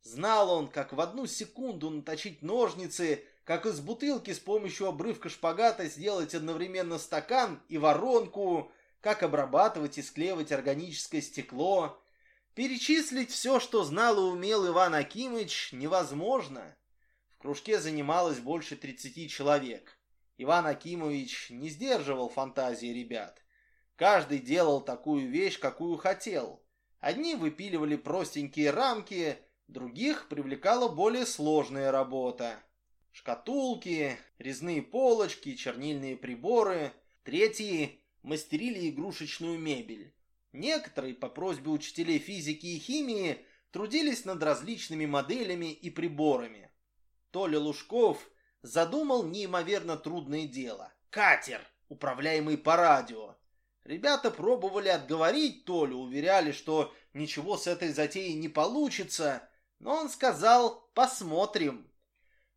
Знал он, как в одну секунду наточить ножницы, как из бутылки с помощью обрывка шпагата сделать одновременно стакан и воронку, как обрабатывать и склеивать органическое стекло. Перечислить все, что знал и умел Иван Акимыч, невозможно. В кружке занималось больше 30 человек. Иван Акимович не сдерживал фантазии ребят. Каждый делал такую вещь, какую хотел. Одни выпиливали простенькие рамки, других привлекала более сложная работа. Шкатулки, резные полочки, чернильные приборы. Третьи мастерили игрушечную мебель. Некоторые, по просьбе учителей физики и химии, трудились над различными моделями и приборами. Толя Лужков задумал неимоверно трудное дело – катер, управляемый по радио. Ребята пробовали отговорить Толю, уверяли, что ничего с этой затеей не получится, но он сказал «посмотрим».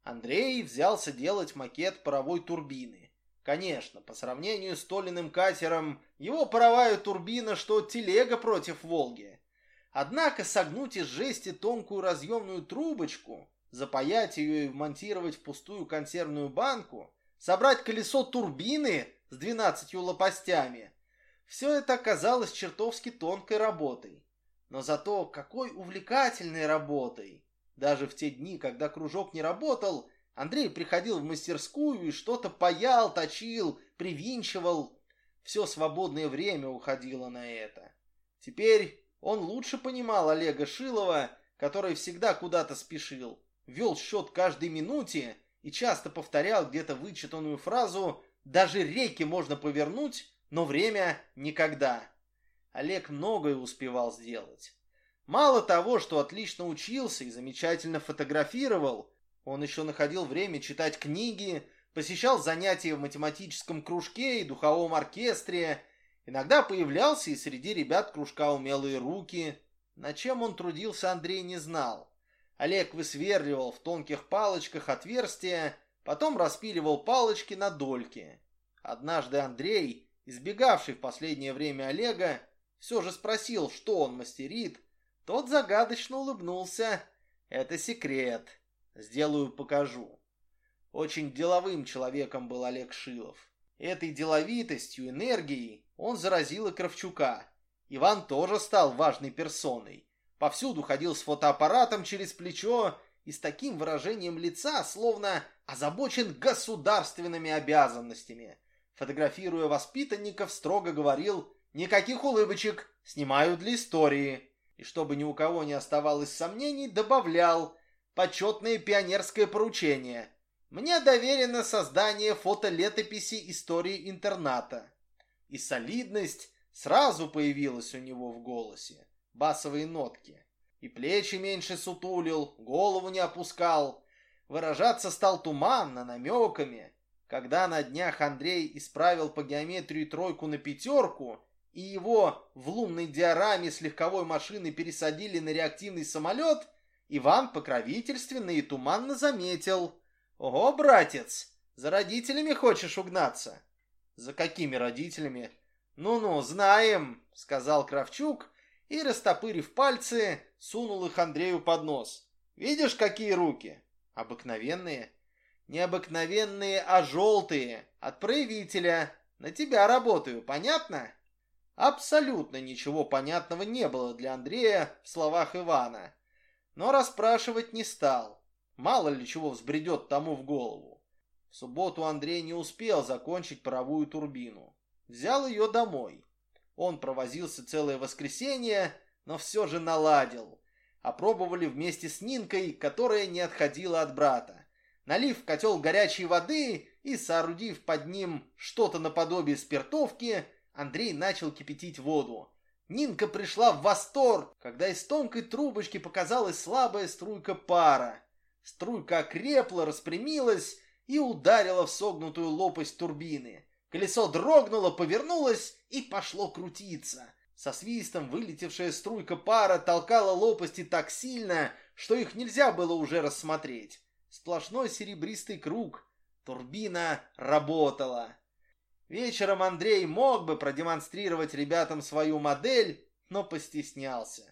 Андрей взялся делать макет паровой турбины. Конечно, по сравнению с Толиным катером, его паровая турбина, что телега против Волги. Однако согнуть из жести тонкую разъемную трубочку, запаять ее и вмонтировать в пустую консервную банку, собрать колесо турбины с двенадцатью лопастями, все это оказалось чертовски тонкой работой. Но зато какой увлекательной работой! Даже в те дни, когда кружок не работал, Андрей приходил в мастерскую и что-то паял, точил, привинчивал. Все свободное время уходило на это. Теперь он лучше понимал Олега Шилова, который всегда куда-то спешил, вел счет каждой минуте и часто повторял где-то вычитанную фразу «Даже реки можно повернуть, но время никогда». Олег многое успевал сделать. Мало того, что отлично учился и замечательно фотографировал, он еще находил время читать книги, посещал занятия в математическом кружке и духовом оркестре, иногда появлялся и среди ребят кружка «Умелые руки». На чем он трудился, Андрей не знал. Олег высверливал в тонких палочках отверстия, потом распиливал палочки на дольки. Однажды Андрей, избегавший в последнее время Олега, все же спросил, что он мастерит. Тот загадочно улыбнулся. «Это секрет. Сделаю, покажу». Очень деловым человеком был Олег Шилов. Этой деловитостью, энергией он заразил и Кравчука. Иван тоже стал важной персоной. Повсюду ходил с фотоаппаратом через плечо и с таким выражением лица, словно озабочен государственными обязанностями. Фотографируя воспитанников, строго говорил «Никаких улыбочек, снимаю для истории». И чтобы ни у кого не оставалось сомнений, добавлял «Почетное пионерское поручение». Мне доверено создание фотолетописи истории интерната. И солидность сразу появилась у него в голосе басовые нотки. И плечи меньше сутулил, голову не опускал. Выражаться стал туманно, намеками. Когда на днях Андрей исправил по геометрии тройку на пятерку, и его в лунной диораме с легковой машины пересадили на реактивный самолет, Иван покровительственно и туманно заметил. «Ого, братец, за родителями хочешь угнаться?» «За какими родителями?» «Ну-ну, знаем», — сказал Кравчук, и, растопырив пальцы, сунул их Андрею под нос. «Видишь, какие руки? Обыкновенные?» «Необыкновенные, а желтые. От проявителя. На тебя работаю, понятно?» Абсолютно ничего понятного не было для Андрея в словах Ивана. Но расспрашивать не стал. Мало ли чего взбредет тому в голову. В субботу Андрей не успел закончить паровую турбину. Взял ее домой. Он провозился целое воскресенье, но все же наладил. Опробовали вместе с Нинкой, которая не отходила от брата. Налив в котел горячей воды и соорудив под ним что-то наподобие спиртовки, Андрей начал кипятить воду. Нинка пришла в восторг, когда из тонкой трубочки показалась слабая струйка пара. Струйка окрепла, распрямилась и ударила в согнутую лопасть турбины. Колесо дрогнуло, повернулось и пошло крутиться. Со свистом вылетевшая струйка пара толкала лопасти так сильно, что их нельзя было уже рассмотреть. Сплошной серебристый круг. Турбина работала. Вечером Андрей мог бы продемонстрировать ребятам свою модель, но постеснялся.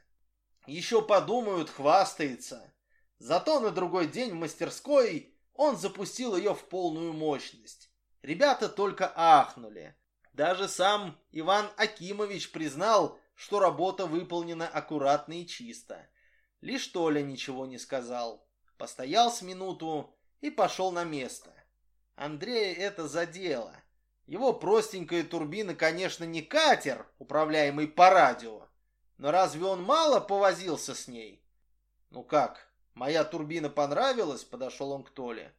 Еще подумают, хвастается. Зато на другой день в мастерской он запустил ее в полную мощность. Ребята только ахнули. Даже сам Иван Акимович признал, что работа выполнена аккуратно и чисто. Лишь Толя ничего не сказал. Постоял с минуту и пошел на место. Андрея это задело. Его простенькая турбина, конечно, не катер, управляемый по радио, но разве он мало повозился с ней? Ну как, моя турбина понравилась? Подошел он к Толе.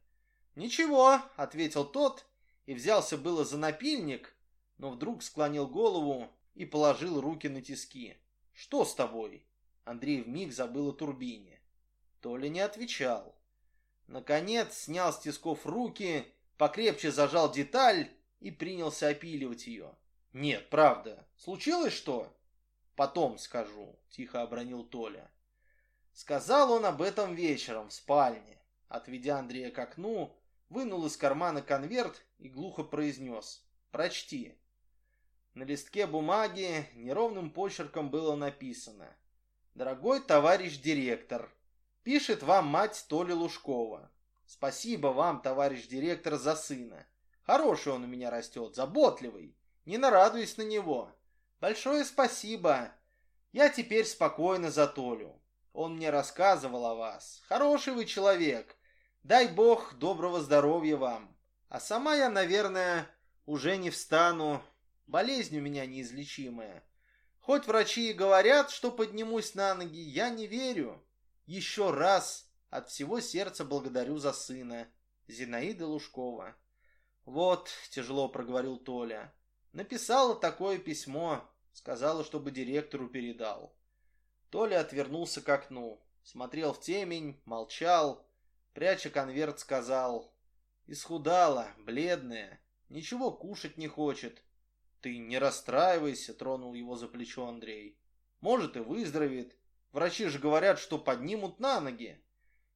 Ничего, ответил тот и взялся было за напильник, но вдруг склонил голову и положил руки на тиски. Что с тобой? Андрей вмиг забыл о турбине. Толя не отвечал. Наконец снял с тисков руки, покрепче зажал деталь и принялся опиливать ее. «Нет, правда. Случилось что?» «Потом скажу», — тихо обронил Толя. Сказал он об этом вечером в спальне. Отведя Андрея к окну, вынул из кармана конверт и глухо произнес «Прочти». На листке бумаги неровным почерком было написано «Дорогой товарищ директор, пишет вам мать Толи Лужкова. Спасибо вам, товарищ директор, за сына. Хороший он у меня растет, заботливый. Не нарадуюсь на него. Большое спасибо. Я теперь спокойно за Толю. Он мне рассказывал о вас. Хороший вы человек. Дай бог доброго здоровья вам. А сама я, наверное, уже не встану. Болезнь у меня неизлечимая. Хоть врачи и говорят, что поднимусь на ноги, я не верю. Еще раз от всего сердца благодарю за сына. Зинаида Лужкова. «Вот», — тяжело проговорил Толя, — «написала такое письмо, сказала, чтобы директору передал». Толя отвернулся к окну, смотрел в темень, молчал, пряча конверт, сказал, «Исхудала, бледная, ничего кушать не хочет». «Ты не расстраивайся», — тронул его за плечо Андрей. «Может, и выздоровеет. Врачи же говорят, что поднимут на ноги».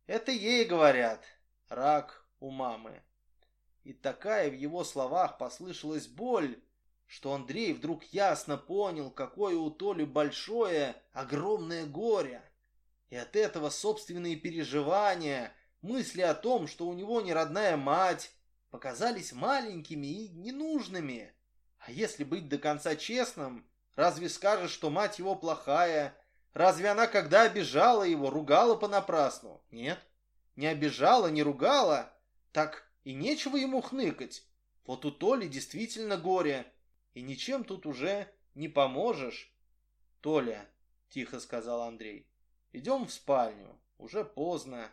«Это ей говорят. Рак у мамы». И такая в его словах послышалась боль, что Андрей вдруг ясно понял, какое у Толи большое, огромное горе. И от этого собственные переживания, мысли о том, что у него не родная мать, показались маленькими и ненужными. А если быть до конца честным, разве скажешь, что мать его плохая? Разве она когда обижала его, ругала понапрасну? Нет, не обижала, не ругала. Так и нечего ему хныкать. Вот у Толи действительно горе, и ничем тут уже не поможешь. Толя, тихо сказал Андрей, идем в спальню, уже поздно.